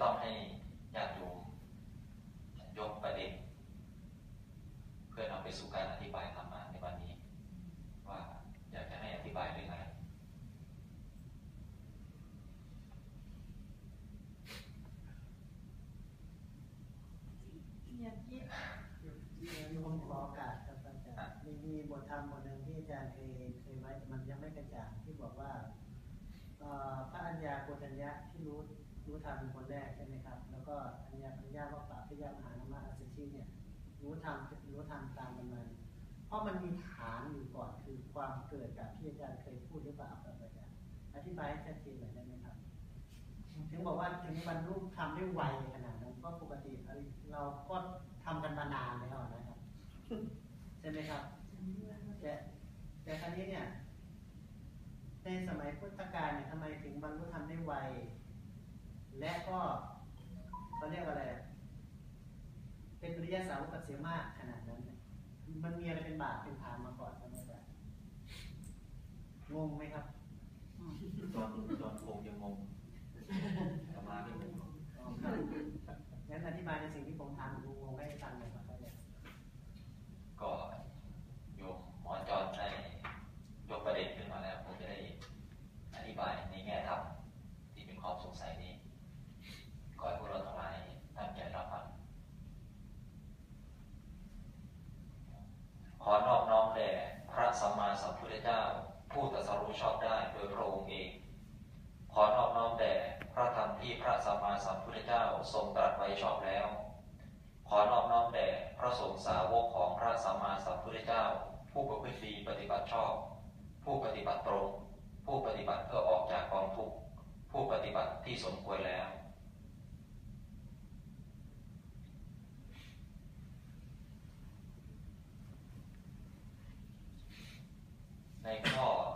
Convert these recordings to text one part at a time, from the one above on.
大黑 รู้ทำรู้ทำตามมันมาเพราะมันมีฐานอยู่ก่อนคือความเกิดจากที่อาจารย์เคยพูดหรือเปล่าครับอาจารย์อธิบายให้ชัดเจนหน่อยได้ไหมครับ ถึงบอกว่าถึงบรรลุทำได้ไวขนาดนั้นก็ปกติเราก็ทำกันมานานแล้วนะครับใช่ไหมครับแต่แต่ครั้นี้เนี่ย ในสมัยพุทธกาลเนี่ยทำไมถึงบรรลุทำได้ไว และก็เขาเรียกอะไร เป็นปริยสาวกเสียมากขนาดนั้น มันมีอะไรเป็นบาปเป็นฐานมาก่อนไหมครับงงไหมครับตอนตอนคงยังงงกลัมาไม่งงงั้นอธิบายในสิ่ง้า ผู้ตรัสรู้ชอบได้โดยพระองค์เอง ขอนอบน้อมแด่พระธรรมที่พระสัมมาสัมพุทธเจ้าทรงตรัสไว้ชอบแล้ว ขอนอบน้อมแด่พระสงฆ์สาวกของพระสัมมาสัมพุทธเจ้า ผู้ประพฤติดีปฏิบัติชอบ ผู้ปฏิบัติตรง ผู้ปฏิบัติเพื่อออกจากกองทุกข์ผู้ปฏิบัติที่สมควรแล้ว Thank God.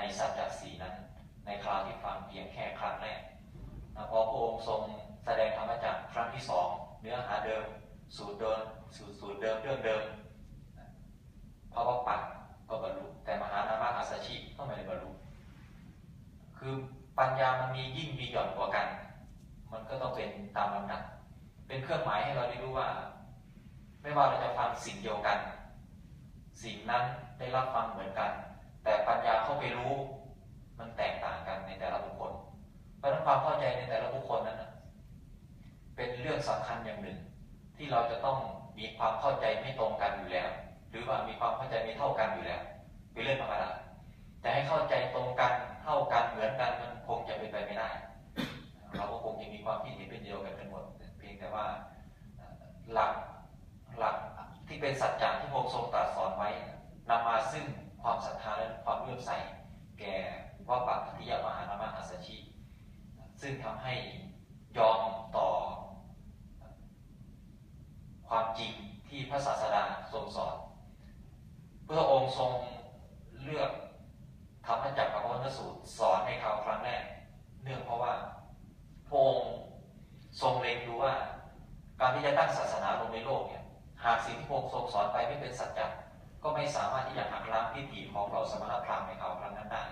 ในสัจจสีนั้น ในคราวที่ฟังเพียงแค่ครั้งแรกพอพระองค์ทรงแสดงธรรมจักรครั้งที่สองเนื้อหาเดิม สูตรเดิมสูตรสูตรเดิมเรื่องเดิมพระวัปปักก็บรรลุแต่มหานามะอัสสชิก็ไม่ได้บรรลุคือปัญญามันมียิ่งมีหย่อนกว่ากัน มันก็ต้องเป็นตามลำดับเป็นเครื่องหมายให้เราได้รู้ว่า ไม่ว่าเราจะฟังสิ่งเดียวกัน สิ่งนั้นได้รับฟังเหมือนกัน แต่ปัญญาเข้าไปรู้ มันแตกต่างกันในแต่ละบุคคล เพราะนั้นความเข้าใจในแต่ละบุคคลนั้นเป็นเรื่องสำคัญอย่างหนึ่ง ที่เราจะต้องมีความเข้าใจไม่ตรงกันอยู่แล้ว หรือว่ามีความเข้าใจไม่เท่ากันอยู่แล้วเป็นเรื่องธรรมดาแต่ให้เข้าใจตรงกันเท่ากันเหมือนกันมันคงจะเป็นไปไม่ได้ เราก็คงจะมีความคิดเห็นเป็นเดียวกันกันหมดเพียงแต่ว่าหลักหลักที่เป็นสัจจะที่พระองค์ทรงตรัสสอนไว้นำมาซึ่ง ความศรัทธาและความเลื่อมใสแก่ว่าปักทิยมหานามะอัสชิ ซึ่งทำให้ยอมต่อ ความจริงที่พระศาสดาทรงสอนพระองค์ทรงเลือกธรรมจักรกับวัฒนสูตรสอนในคราวครั้งแรก เนื่องเพราะว่าพระองค์ทรงเล็งดูว่า การที่จะตั้งศาสนาลงในโลกเนี่ยหากสิ่งที่พระองค์ทรงสอนไปไม่เป็นสัจจะ ก็ไม่สามารถที่จะหักล้างพิธีของเราสมณพราหมณ์ในคราวครั้งนั้นได้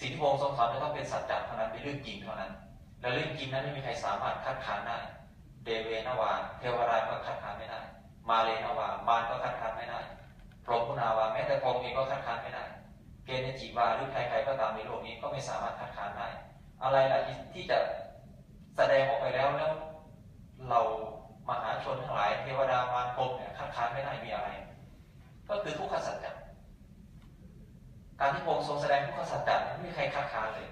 สิ่งที่พระองค์ทรงสอนจะต้องเป็นสัจจะเท่านั้นเป็นเรื่องจริงเท่านั้น และเรื่องจริงนั้นไม่มีใครสามารถคัดค้านได้ เดเวนาวาเทวราก็คัดค้านไม่ได้ มาเลนาวามารก็คัดค้านไม่ได้พรหมุนาวาแม้แต่พรหมเองก็คัดค้านไม่ได้ เกณฑ์จิวาหรือใครๆก็ตามในโลกนี้ก็ไม่สามารถคัดค้านได้ อะไรล่ะที่จะแสดงออกไปแล้วแล้วเรามหาชนทั้งหลายเทวดามารพรหมเนี่ยคัดค้านไม่ได้มีอะไร ก็คือทุกขสัจจะการที่พระองค์ทรงแสดงทุกขสัจจะไม่มีใครคัดค้านเลย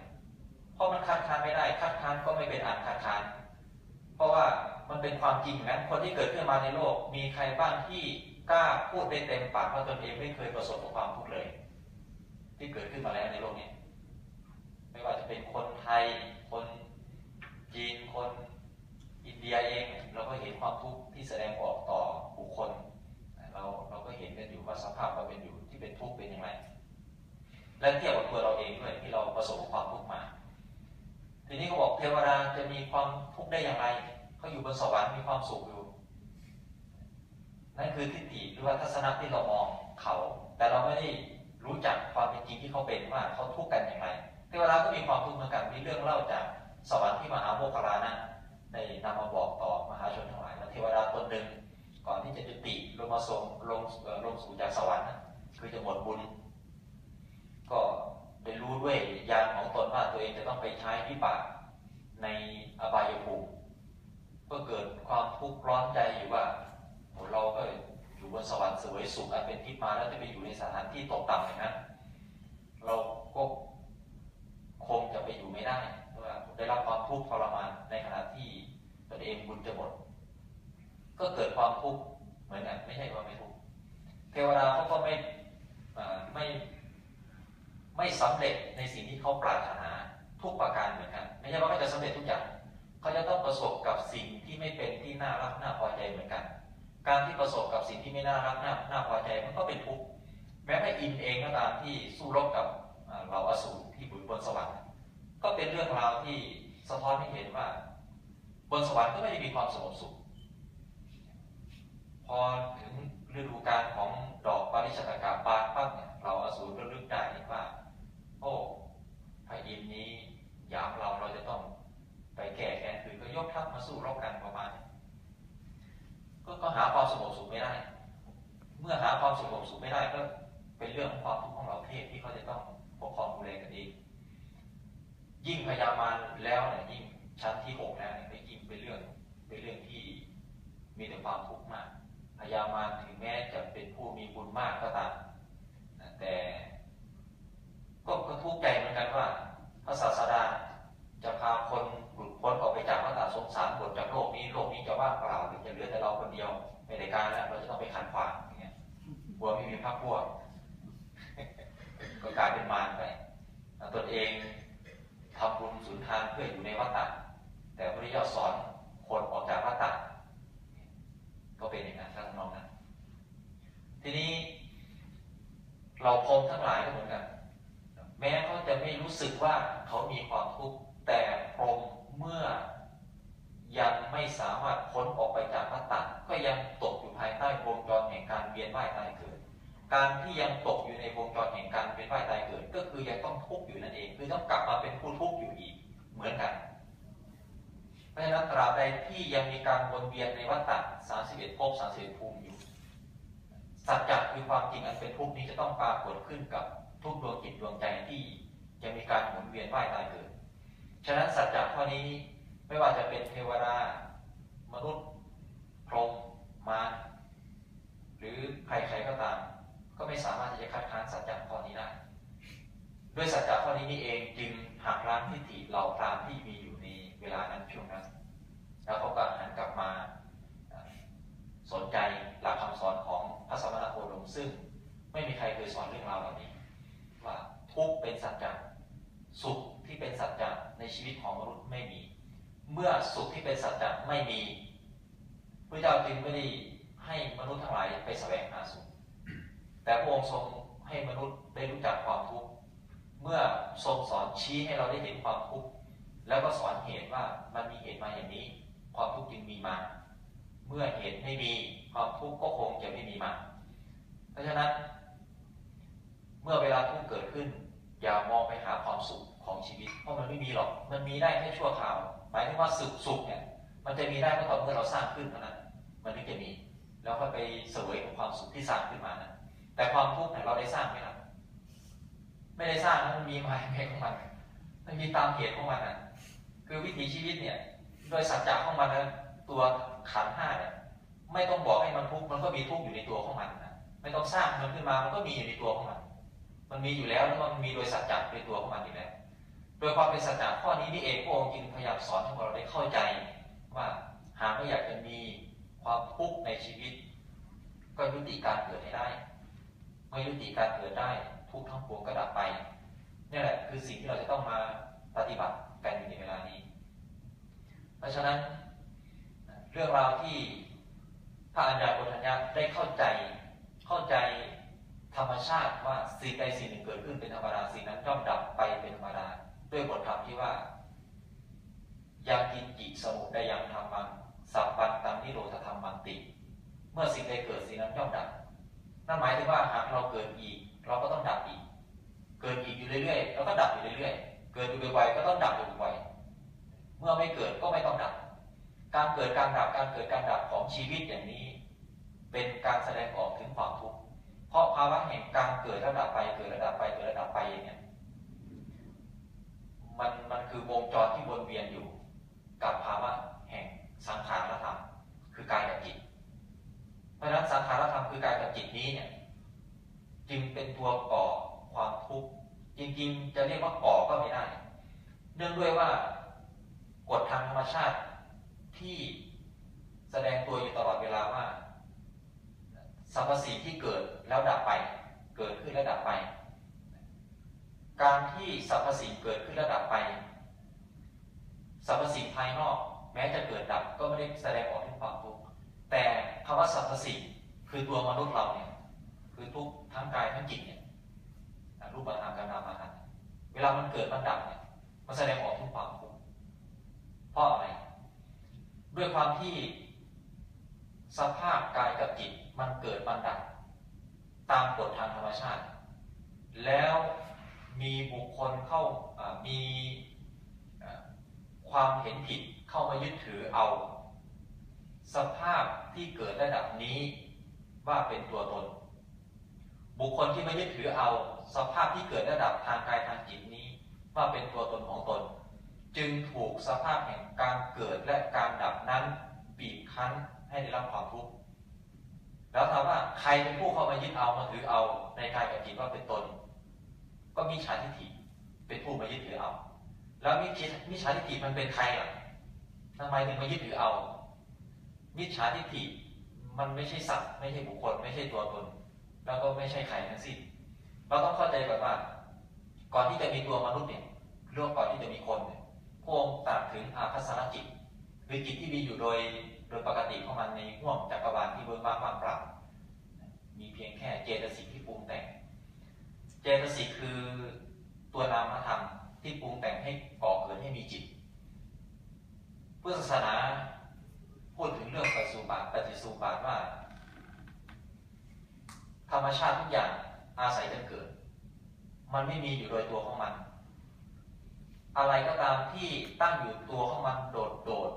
เพราะมันคัดค้านไม่ได้คัดค้านก็ไม่เป็นอันคัดค้าน เพราะว่ามันเป็นความจริงนั้นคนที่เกิดขึ้นมาในโลก มีใครบ้างที่กล้าพูดได้เต็มปากว่าตนเองไม่เคยประสบกับความทุกข์เลย ที่เกิดขึ้นมาแล้วในโลกนี้ไม่ว่าจะเป็นคนไทย คนจีน คนอินเดียเอง เราก็เห็นความทุกข์ที่แสดงออกต่อบุคคล เราเราก็เห็นกันอยู่ว่าสภาพเราเป็นอยู่ที่เป็นทุกข์เป็นอย่างไร และเทียบกับตัวเราเองด้วยที่เราประสบความทุกข์มา ทีนี้เขาบอกเทวดาจะมีความทุกข์ได้อย่างไรเขาอยู่บนสวรรค์มีความสุขอยู่นั่นคือทิฏฐิหรือว่าทัศนะที่เรามองเขา แต่เราไม่ได้รู้จักความเป็นจริงที่เขาเป็นว่าเขาทุกข์กันอย่างไรเทวดาก็มีความทุกข์เหมือนกันมีเรื่องเล่าจากสวรรค์ที่มหาโมคคลานะได้นำมาบอกต่อมหาชนทั้งหลายว่าเทวดาตนหนึ่ง ก่อนที่จะจุติลงมาส่งลงลงสู่จากสวรรค์คือจะหมดบุญ ก็ได้รู้ด้วยญาณของตนว่าตัวเองจะต้องไปใช้วิบากในอบายภูมิก็เกิดความทุกข์ร้อนใจอยู่ว่าเราก็อยู่บนสวรรค์สวยสุขอันเป็นทิพย์มาแล้วจะไปอยู่ในสถานที่ตกต่ำอย่างนั้นเราก็คงจะไปอยู่ไม่ได้เพราะว่าได้รับความทุกข์ทรมานในขณะที่ตนเองบุญจะหมด ก็เกิดความทุกข์เหมือนกันไม่ใช่ว่าไม่ทุกข์เทวดาเขาก็ไม่ไม่ไม่สำเร็จในสิ่งที่เขาปรารถนาทุกประการเหมือนกันไม่ใช่ว่าเขาจะสำเร็จทุกอย่างเขาจะต้องประสบกับสิ่งที่ไม่เป็นที่น่ารักน่าพอใจเหมือนกัน การที่ประสบกับสิ่งที่ไม่น่ารักน่าน่าพอใจมันก็เป็นทุกข์แม้พระอินเองก็ตามที่สู้รบกับเราอสูรที่บุญบนสวรรค์ก็เป็นเรื่องราวที่สะท้อนให้เห็นว่า บนสวรรค์ก็ไม่ได้มีความสงบสุข พอถึงฤดูกาลของดอกปาริชตกาบานปั๊บเนี่ยเราอสูรก็ลึกได้ว่าโอ้พระอินนี้ยามเราเราจะต้องไปแก้แค้นคือก็ยกทัพมาสู้รบกันประมาณก็ก็หาความสงบสุขไม่ได้ เมื่อหาความสงบสุขไม่ได้ก็เป็นเรื่องของความทุกข์ของเราเทพที่เขาจะต้องปกครองดูแลกันเองยิ่งพยามารแล้วเนี่ยยิ่งชั้นที่หกแล้วเนี่ยยิ่งเป็นเรื่องเป็นเรื่องที่มีแต่ความทุกข์มาก พยามารถึงแม้จะเป็นผู้มีบุญมากก็ตามแต่ก็ทุกข์ใจเหมือนกันว่า พระศาสดาจะพาคนหลุดพ้นออกไปจากวัฏสงสารหมดจากโลกนี้โลกนี้จะว่างเปล่าหรือจะเหลือแต่เราคนเดียวไม่ได้การแล้วเราจะต้องไปขันขวางอย่างเงี้ยกลัวไม่มีพรรพวกก็กลายเป็นมารไปตนเองทำบุญสุนทานเพื่ออยู่ในวัฏฏะแต่พระพุทธเจ้าสอนคนออกจากวัฏฏะ ก็เป็นอย่างนั้นทั้งน้องนั้น ทีนี้ เราพรมทั้งหลายก็เหมือนกัน แม้เขาจะไม่รู้สึกว่าเขามีความทุกข์แต่พรมเมื่อยังไม่สามารถพ้นออกไปจากวัฏฏะก็ยังตกอยู่ภายใต้วงจรแห่งการเวียนว่ายตายเกิด การที่ยังตกอยู่ในวงจรแห่งการเวียนว่ายตายเกิด ก็คือยังต้องทุกข์อยู่นั่นเอง คือต้องกลับมาเป็นผู้ทุกข์อยู่อีก เหมือนกัน ราะฉะนั้นตราบใดที่ยังมีการวนเวียนในวัฏฏะ31ภพ31ภูมิอยู่ สัจจะคือความจริงอันเป็นทุกข์นี้จะต้องปรากฏขึ้นกับทุกดวงจิตดวงใจที่ยังมีการหมุนเวียนว่ายตายเกิด ฉะนั้นสัจจะข้อนี้ไม่ว่าจะเป็นเทวดามนุษย์พรหมมารหรือใครๆก็ตาม ก็ไม่สามารถที่จะคัดค้านสัจจะข้อนี้ได้ ด้วยสัจจะข้อนี้นี่เองจึงหักล้างทิฏฐิเหล่าพรามที่มีอยู่ เวลานั้นช่วงนั้น แล้วเขาก็หันกลับมาสนใจหลักคำสอนของพระสมณโคดมซึ่งไม่มีใครเคยสอนเรื่องราวแบบนี้ว่าทุกเป็นสัจจะสุขที่เป็นสัจจะในชีวิตของมนุษย์ไม่มี เมื่อสุขที่เป็นสัจจะไม่มีพระเจ้าจึงไม่ได้ให้มนุษย์ทั้งหลายไปแสวงหาสุข แต่พระองค์ทรงให้มนุษย์ได้รู้จักความทุกข์เมื่อทรงสอนชี้ให้เราได้เห็นความทุกข์ แล้วก็สอนเหตุว่ามันมีเหตุมาอย่างนี้ ความทุกข์จึงมีมา เมื่อเหตุไม่มีความทุกข์ก็คงจะไม่มีมา เพราะฉะนั้น เมื่อเวลาทุกข์เกิดขึ้น อย่ามองไปหาความสุขของชีวิต เพราะมันไม่มีหรอก มันมีได้แค่ชั่วคราว หมายถึงว่าสุขสุขเนี่ย มันจะมีได้ก็ต่อเมื่อเราสร้างขึ้นเท่านั้น มันถึงจะมี แล้วก็ไปเสวยกับความสุขที่สร้างขึ้นมานะแต่ความทุกข์เนี่ยเราได้สร้างไหมล่ะไม่ได้สร้างนะมันมีมาเองของมัน มันมีตามเหตุของมันนะ คือวิถีชีวิตเนี่ย โดยสัจจะของมันนะตัวขันห้าเนี่ยไม่ต้องบอกให้มันทุกข์มันก็มีทุกข์อยู่ในตัวของมันนะไม่ต้องสร้างมันขึ้นมามันก็มีอยู่ในตัวของมัน มันมีอยู่แล้วแล้วมันมีโดยสัจจะในตัวของมันอยู่แล้วโดยความเป็นสัจจะข้อนี้นี่เองพระองค์จึงพยายามสอนให้เราได้เข้าใจว่าหากไม่อยากจะมีความทุกข์ในชีวิต ก็ยุติการเกิดให้ได้เมื่อยุติการเกิดได้ทุกข์ทั้งปวงก็ดับไปนี่แหละคือสิ่งที่เราจะต้องมาปฏิบัติ กันอยู่ในเวลานี้ เพราะฉะนั้นเรื่องราวที่พระอัญญาโกฏัญญาได้เข้าใจเข้าใจธรรมชาติว่าสิ่งใดสิ่งหนึ่งเกิดขึ้นเป็นธรรมดาสิ่งนั้นย่อมดับไปเป็นธรรมดาด้วยบทธรรมที่ว่ายังกินจิสมุได้ยังธรรมังสัพพันตังนิโรธธรรมังติ เมื่อสิ่งใดเกิดสิ่งนั้นย่อมดับ นั่นหมายถึงว่าหากเราเกิดอีก เราก็ต้องดับอีก เกิดอีกอยู่เรื่อยๆแล้วก็ดับอยู่เรื่อยๆ กิดอยู่บ่อยๆก็ต้องดับอยู่บ่อยเมื่อไม่เกิดก็ไม่ต้องดับ การเกิดการดับการเกิดการดับของชีวิตอย่างนี้ เป็นการแสดงออกถึงความทุกข์เพราะภาวะแห่งการเกิดระดับไปเกิดระดับไปเกิดระดับไปอย่างเนี้ยมันมันคือวงจรที่วนเวียนอยู่ กับภาวะแห่งสังขารธรรมคือกายกับจิต เพราะฉะนั้นสังขารธรรมคือกายกับจิตนี้เนี่ยจึงเป็นตัวก่อความทุกข์ จริงๆ จะเรียกว่าก่อก็ไม่ได้ เนื่องด้วยว่ากฎทางธรรมชาติที่แสดงตัวอยู่ตลอดเวลาว่าสรรพสิ่งที่เกิดแล้วดับไป เกิดขึ้นแล้วดับไป การที่สรรพสิ่งเกิดขึ้นแล้วดับไปสรรพสิ่งภายนอก แม้จะเกิดดับก็ไม่ได้แสดงออกถึงความทุกข์แต่คำว่าสรรพสิ่งคือตัวมนุษย์เราเนี่ยคือทุกทั้งกายทั้งจิตเนี่ย รูปธรรมกับนามธรรมเวลามันเกิดมันดับเนี่ยมันแสดงออกถึงความทุกข์เพราะอะไร ด้วยความที่สภาพกายกับจิตมันเกิดมันดับตามกฎทางธรรมชาติ แล้วมีบุคคลเข้ามีความเห็นผิดเข้ามายึดถือเอา สภาพที่เกิดระดับนี้ว่าเป็นตัวตน บุคคลที่ไมายึดถือเอาสภาพที่เกิดระดับทางกายทางจิตนี้ ว่าเป็นตัวตนของตน จึงถูกสภาพแห่งการเกิดและการดับนั้นบีบคั้นให้ได้รับความทุกข์แล้วถามว่าใครเป็นผู้เข้ามายึดเอามาถือเอาในกายกับจิตว่าเป็นตน ก็มีฉาทิฏฐิเป็นผู้มายึดถือเอา แล้วมิจมิจฉาทิฏฐิมันเป็นใครล่ะทำไมถึงมายึดถือเอามิจฉาทิฏฐิมันไม่ใช่สัตว์ไม่ใช่บุคคล ไม่ใช่ตัวตน แล้วก็ไม่ใช่ใครทั้งสิ้นเราต้องเข้าใจก่อนว่า ก่อนที่จะมีตัวมนุษย์เนี่ยเรื่องก่อนที่จะมีคนเนี่ยพระองค์ตรัสถึงอาภัสรจิตคือจิตที่มีอยู่โดยโดยปกติของมันในห่วงจักรวาลที่เบิกบานว่างเปล่ามีเพียงแค่เจตสิกที่ปรุงแต่ง เจตสิกคือตัวนามธรรมที่ปรุงแต่งให้ก่อเกิดให้มีจิตพุทธศาสนาพูดถึงเรื่องปฏิสุบาทปฏิสุบาทว่า ธรรมชาติทุกอย่างอาศัยกันเกิด มันไม่มีอยู่โดยตัวของมัน อะไรก็ตามที่ตั้งอยู่ตัวของมันโดดโดดพ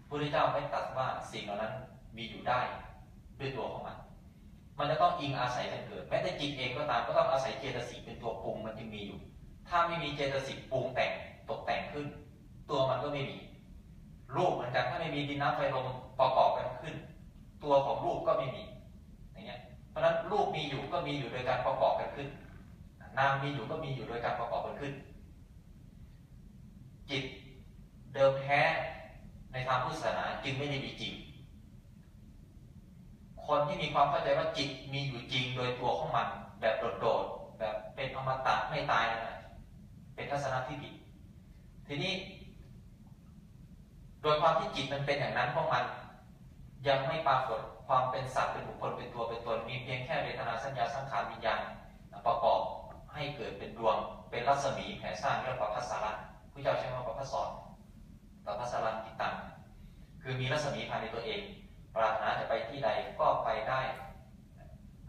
ระพุทธเจ้าไม่ตัดว่าสิ่งเหล่านั้นมีอยู่ได้ด้วยตัวของมัน มันจะต้องอิงอาศัยกันเกิด แม้แต่จิตเองก็ตามก็ต้องอาศัยเจตสิกเป็นตัวปรุงมันจึงมีอยู่ ถ้าไม่มีเจตสิกปรุงแต่งตกแต่งขึ้น ตัวมันก็ไม่มีรูปเหมือนกันถ้าไม่มีดินน้ำไฟลมประกอบกันขึ้น ตัวของรูปก็ไม่มี เพราะฉะนั้นรูปมีอยู่ก็มีอยู่โดยการประกอบกันขึ้น นามมีอยู่ก็มีอยู่โดยการประกอบกันขึ้น จิตเดิมแท้ในทางพุทธศาสนาจึงไม่ได้มีจริง คนที่มีความเข้าใจว่าจิตมีอยู่จริงโดยตัวของมัน แบบโดดๆแบบเป็นอมตะไม่ตายนะเป็นทัศนะที่ผิดทีนี้ โดยความที่จิตมันเป็นอย่างนั้นของมัน ยังไม่ปรากฏ ความเป็นสัตว์เป็นบุคคลเป็นตัวเป็นตนมีเพียงแค่เวทนาสัญญาสังขารวิญญาณประกอบให้เกิดเป็นดวงเป็นรัศมีแผ่สร้างเรียกว่าพัสสารผู้เจ้าใช้คำว่าพัสสอนต่อพัสสารันกิตังคือมีรัศมีภายในตัวเอง ปรารถนาจะไปที่ใดก็ไปได้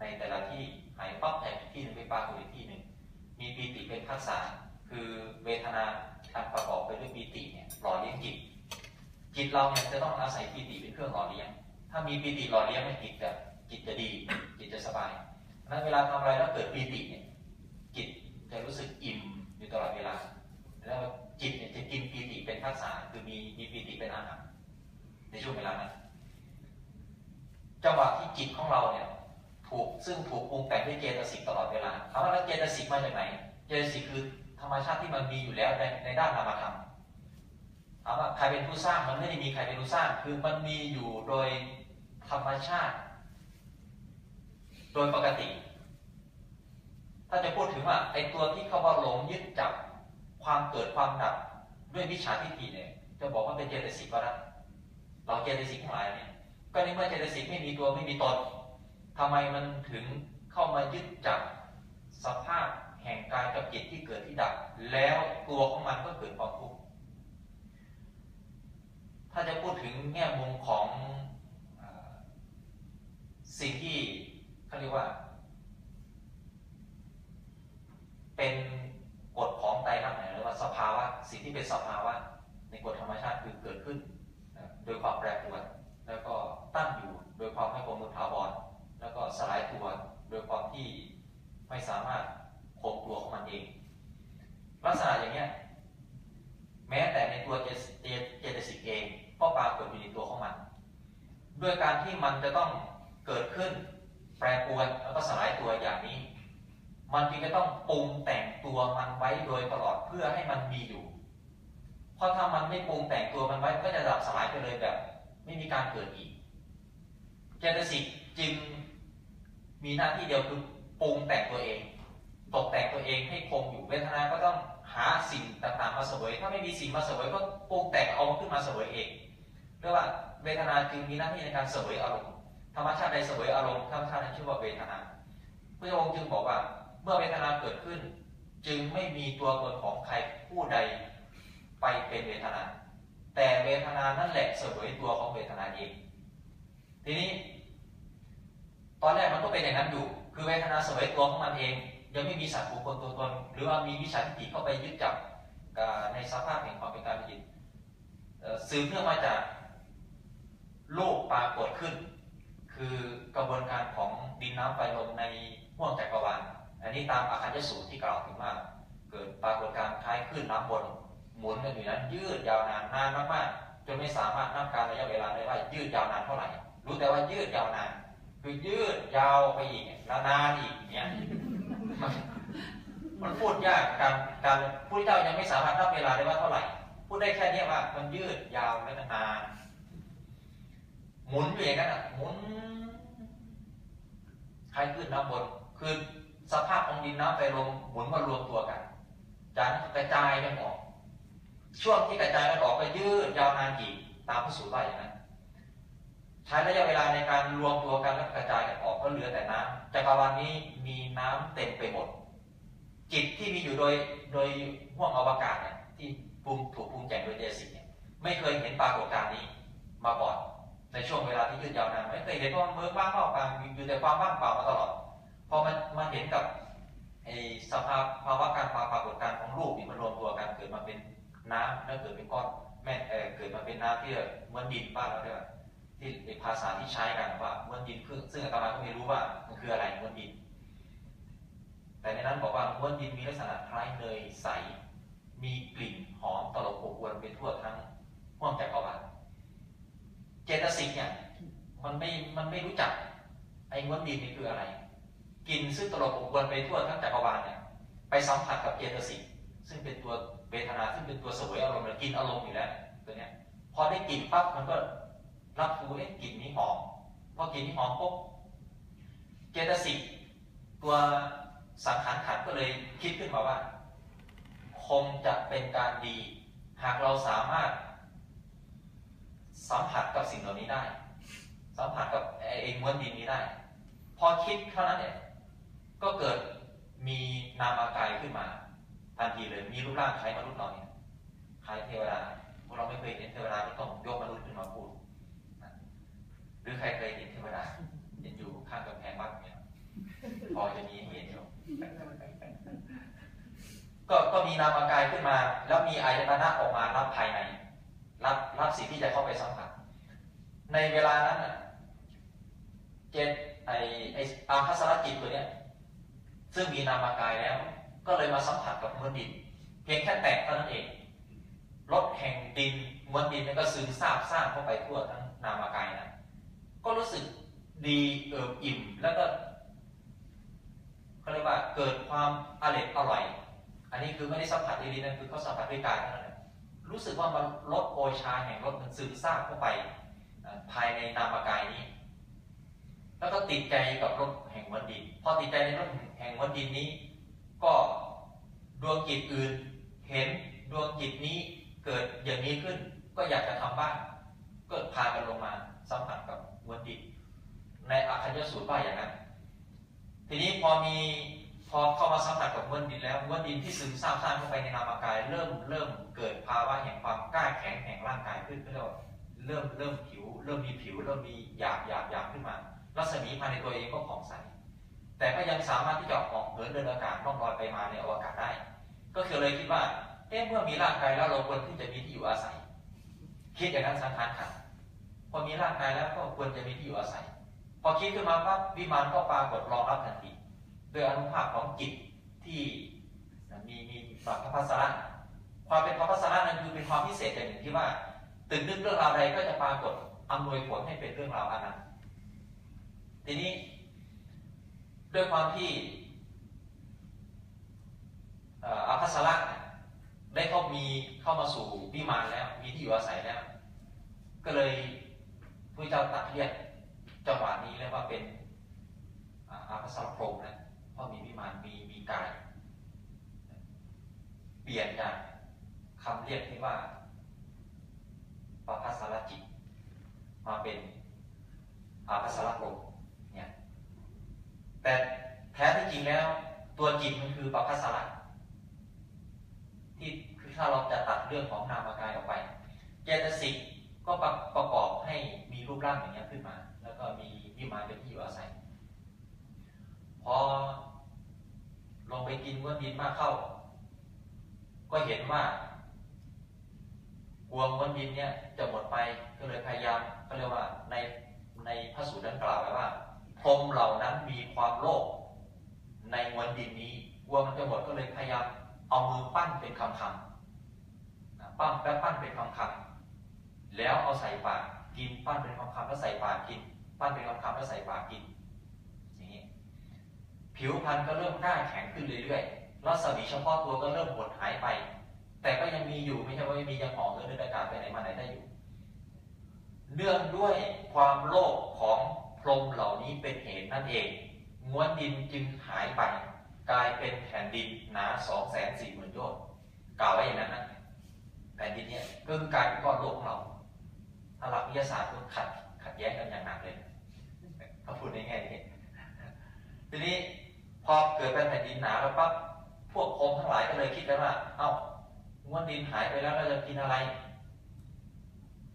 ในแต่ละที่หายปั๊บแต่ที่หนึ่งไปปรากฏอีกที่หนึ่งมีปีติเป็นทักษะคือเวทนาการประกอบไปด้วยปีติเนี่ยหล่อเลี้ยงจิตจิตเราเนี่ยจะต้องอาศัยปีติเป็นเครื่องหล่อเลี้ยง ถ้ามีปีติหล่อเลี้ยงเนี่ยจิตจะจิตจะดีจิตจะสบายนั้นเวลาทำอะไรแล้วเกิดปีติเนี่ยจิตจะรู้สึกอิ่มอยู่ตลอดเวลา แล้วจิตเนี่ยจะกินปีติเป็นทักษะคือมีมีปีติเป็นอาหารในช่วงเวลานั้นจังหวะที่จิตของเราเนี่ยถูกซึ่งถูกปรุงแต่งด้วยเจตสิกตลอดเวลาถามว่าแล้วเจตสิกมาจากไหน เจตสิกคือธรรมชาติที่มันมีอยู่แล้วในในด้านนามธรรมถามว่าใครเป็นผู้สร้างมันไม่ได้มีใครเป็นผู้สร้าง คือมันมีอยู่โดย ธรรมชาติ โดยปกติ ถ้าจะพูดถึงว่าไอ้ตัวที่เขาว่าหลงยึดจับความเกิดความดับด้วยวิชาทิฏฐิเนี่ยจะบอกว่าเป็นเจตสิกก็ได้เราเจตสิกทั้งหลายเนี่ยก็ในเมื่อเจตสิกไม่มีตัวไม่มีตนทำไมมันถึงเข้ามายึดจับสภาพแห่งกายกับจิตที่เกิดที่ดับ แล้วตัวของมันก็เกิดความทุกข์ถ้าจะพูดถึงแง่มุมของ สิ่งที่เขาเรียกว่า เป็นกฎของไตรลักษณ์หรือว่าสภาวะสิ่งที่เป็นสภาวะในกฎธรรมชาติคือเกิดขึ้น โดยความแปรปรวนแล้วก็ตั้งอยู่โดยความไม่คงทนถาวรแล้วก็สลายตัวโดยความที่ไม่สามารถคงตัวของมันเอง ลักษณะอย่างเนี้ยแม้แต่ในตัวเจตเจตสิกเองก็ปรากฏอยู่ในตัวของมัน ด้วยการที่มันจะต้อง เกิดขึ้นแปรปรวนแล้วก็สลายตัวอย่างนี้ มันจึงจะต้องปรุงแต่งตัวมันไว้โดยตลอดเพื่อให้มันมีอยู่ เพราะถ้ามันไม่ปรุงแต่งตัวมันไว้ก็จะดับสลายไปเลยแบบ ไม่มีการเกิดอีกเจตสิกจึงมีหน้าที่เดียวคือปรุงแต่งตัวเอง ตกแต่งตัวเองให้คงอยู่เวทนาก็ต้องหาสิ่งต่างๆมาเสวย ถ้าไม่มีสิ่งมาเสวยก็ปรุงแต่งเอาขึ้นมาเสวยเองเรียกว่าเวทนาจึงมีหน้าที่ในการเสวยอารมณ์ ธรรมชาติใดเสวยอารมณ์ธรรมชาตินั้นชื่อว่าเวทนาพระองค์จึงบอกว่า เมื่อเวทนาเกิดขึ้น จึงไม่มีตัวตนของใครผู้ใดไปเป็นเวทนา แต่เวทนานั่นแหละเสวยตัวของเวทนาเอง ทีนี้ ตอนแรกมันก็เป็นอย่างนั้นอยู่ คือเวทนาเสวยตัวของมันเอง ยังไม่มีสัตว์บุคคลตัวตน หรือว่ามีวิชาทิฏฐิเข้าไปยึดจับในสภาพแห่งความเป็นกายเป็นจิตสืบเนื่องมาจากโลกปรากฏขึ้น คือกระบวนการของดินน้ำไฟลมในห้วงจักรวาลอันนี้ตามอาคารยสูตรที่กล่าวถึงว่าเกิดปรากฏการคล้ายขึ้นน้ำบนหมุนกันอยู่นั้นยืดยาวนานนานมากๆจนไม่สามารถนับการระยะเวลาได้ว่ายืดยาวนานเท่าไหร่ รู้แต่ว่ายืดยาวนาน คือยืดยาวไปอีกแล้วนานอีกเนี่ยมันพูดยากการการผู้เจ้ายังไม่สามารถนับเวลาได้ว่าเท่าไหร่ พูดได้แค่นี้ว่ามันยืดยาวและนาน หมุนอยู่อย่างนั้นอะหมุนใครขึ้นน้ำบนคือสภาพของดินน้ำไฟลมหมุนมารวมตัวกันจากนั้นกระจายกันออก ช่วงที่กระจายกันออกก็ยืดยาวนานอีกตามพระสูตรว่าอย่างนั้นใช้ระยะเวลาในการรวมตัวกันและกระจายกันออกก็เหลือแต่น้ำจักรวาลนี้มีน้ำเต็มไปหมด จิตที่มีอยู่โดยโดยห้วงอวกาศเนี่ยที่ปรุงถูกปรุงแต่งโดยเจสิกเนี่ยไม่เคยเห็นปรากฏการณ์นี้มาก่อน ในช่วงเวลาที่ยืดยาวนานไม่เคยเห็นว่าเมือว่างเปล่าเปล่าอยู่แต่ความว่างเปล่ามาตลอดพอมันมาเห็นกับไอ้สภาพภาวะการปรากฏการของรูปนี่มันรวมตัวกันเกิดมาเป็นน้ำแล้วเกิดเป็นก้อนแม่เกิดมาเป็นน้ำที่เหมือนดินบ้านเราด้วยที่เป็นภาษาที่ใช้กันว่าเหมือนดินคือซึ่งอาตมาก็ไม่รู้ว่ามันคืออะไรเหมือนดิน แต่ในนั้นบอกว่าม้วนดินมีลักษณะคล้ายเนยใส มีกลิ่นหอมตลบอบอวนไปทั่วทั้งห้วงจักรวาล เจตสิกเนี่ยมันไม่มันไม่รู้จักไอ้ม้วนดินนี่คืออะไร กินซึ่งตลบอบอวนไปทั่วทั้งจักรวาลเนี่ยไปสัมผัสกับเจตสิกซึ่งเป็นตัวเวทนาซึ่งเป็นตัวสวยอารมณ์กินอารมณ์อยู่แล้วตัวเนี้ยพอได้กลิ่นปั๊บมันก็รับรู้เอ๊ะกลิ่นนี้หอมพอกลิ่นนี้หอมปุ๊บเจตสิกตัวสังขารขันก็เลยคิดขึ้นมาว่า คงจะเป็นการดี หากเราสามารถ สัมผัสกับสิ่งเหล่านี้ได้ สัมผัสกับไอ้ม้วนดินนี้ได้ พอคิดเท่านั้นเนี่ยก็เกิดมีนามากายขึ้นมาทันทีเลยมีรูปร่างคล้ายมนุษย์เราเนี่ยคล้ายเทวดาพวกเราไม่เคยเห็นเทวดาก็ต้องยกมนุษย์ขึ้นมาพูดหรือใครเคยเห็นเทวดาเห็นอยู่ข้างกำแพงวัดเนี่ยพอจะมีเห็นอยู่ก็ก็มีนามกายขึ้นมา แล้วมีอายตนะออกมารับภายใน รับรับสิ่งที่จะเข้าไปสัมผัส ในเวลานั้นน่ะเจนไอไออาคัสรจิตตัวเนี้ยซึ่งมีนามากายแล้ว ก็เลยมาสัมผัสกับมวลดิน เพียงแค่แตกเท่านั้นเองรถแห่งดินมวลดินนี่ก็ซึมซาบสร้างเข้าไปทั่วทั้งนามากายนะก็รู้สึกดีเอิบอิ่มแล้วก็เขาเรียกว่าเกิดความอร่อยอร่อย อันนี้คือไม่ได้สัมผัสดีๆนั่นคือเขาสัมผัสด้วยกายเท่านั้น รู้สึกว่ามันลดโอชาแห่งรถมันซึมซาบเข้าไปภายในนามกายนี้ แล้วก็ติดใจกับรถแห่งวันดิน พอติดใจในรถแห่งวันดินนี้ ก็ดวงจิตอื่นเห็นดวงจิตนี้เกิดอย่างนี้ขึ้น ก็อยากจะทำบ้างก็พากันลงมาสัมผัสกับวันดินในอัคคยสูตรว่าอย่างนั้น ทีนี้พอมี อเข้ามาสัมผัสกับมวนดินแล้วมวนดินที่ซึมซาบซ่านเข้าไปในนามกาย เริ่มเริ่มเกิดภาวะแห่งความกล้าแข็งแห่งร่างกายขึ้นเรียกว่าเริ่มเริ่มผิว เริ่มมีผิว เริ่มมีหยาบหยาบหยาบขึ้นมา รัศมีภายในตัวเองก็ผ่องใสแต่ก็ยังสามารถที่จะออกเหินเดินอากาศล่องลอยไปมาในอวกาศได้ ก็คือเลยคิดว่าเอ๊ะเมื่อมีร่างกายแล้วเราควรที่จะมีที่อยู่อาศัย คิดอย่างนั้นสังขารขันพอมีร่างกายแล้วก็ควรจะมีที่อยู่อาศัย พอคิดขึ้นมาปั๊บวิมานก็ปรากฏรองรับทันที โดยอนุภาพของจิตที่มีมีพระพัสระความเป็นพระพัสระนั้นคือเป็นความพิเศษอย่างหนึ่งที่ว่าตึกนึกเรื่องราวใดก็จะปรากฏอำนวยผลให้เป็นเรื่องราวอันนั้น ทีนี้ด้วยความที่อาภัสระได้เข้ามีเข้ามาสู่วิมานแล้ว มีที่อยู่อาศัยแล้ว ก็เลยพระเจ้าตัดเรียกจังหวะนี้เรียกว่าเป็นอาภัสรพรมนะ เพราะมีวิมานมีมีกาย เปลี่ยนจากคำเรียกที่ว่าปภัสรจิต มาเป็นอาภัสรพรมเนี่ยแต่แท้ที่จริงแล้ว ตัวจิตมันคือปภัสระที่คือถ้าเราจะตัดเรื่องของนามกายออกไปเจตสิกก็ประประกอบให้มีรูปร่างอย่างนี้ขึ้นมา แล้วก็มีวิมานเป็นที่อยู่อาศัย พอลงไปกินม้วนดินมากเข้า ก็เห็นว่ากวงม้วนดินเนี่ยจะหมดไปก็เลยพยายามก็เรียกว่าในในพระสูตรนั้นกล่าวไว้ว่าพรมเหล่านั้นมีความโลภในมวนดินนี้กลัวมันจะหมดก็เลยพยายามเอามือปั้นเป็นคำคำปั้นแป๊บปั้นเป็นคำคำแล้วเอาใส่ปากกินปั้นเป็นคำคำแล้วใส่ปากกิน ปั้นเป็นคำคำแล้วใส่ปากกิน ผิวพรรณก็เริ่มกล้าแข็งขึ้นเรื่อยๆรัศมีเฉพาะตัวก็เริ่มหดหายไป แต่ก็ยังมีอยู่ไม่ใช่ว่าไม่มียังหอมเดินอากาศไปไหนมาไหนได้อยู่ เนื่องด้วยความโลภของพรหมเหล่านี้เป็นเหตุนั่นเองม้วนดินจึงหายไป กลายเป็นแผ่นดินหนาสองแสนสี่หมื่นโยชน์กล่าวไว้อย่างนั้นนะแผ่นดินเนี่ยก็คือกลายเป็นก้อนโลกของเรา ถ้าหลักวิทยาศาสตร์ก็ขัดขัดแย้งกันอย่างหนักเลยเขาพูดในแง่นี้ทีนี้ พอเกิดเป็นแผ่นดินหนาแล้วปั๊บพวกพรมทั้งหลายก็เลยคิดกันว่า เอ้าม้วนดินหายไปแล้วเราจะกินอะไร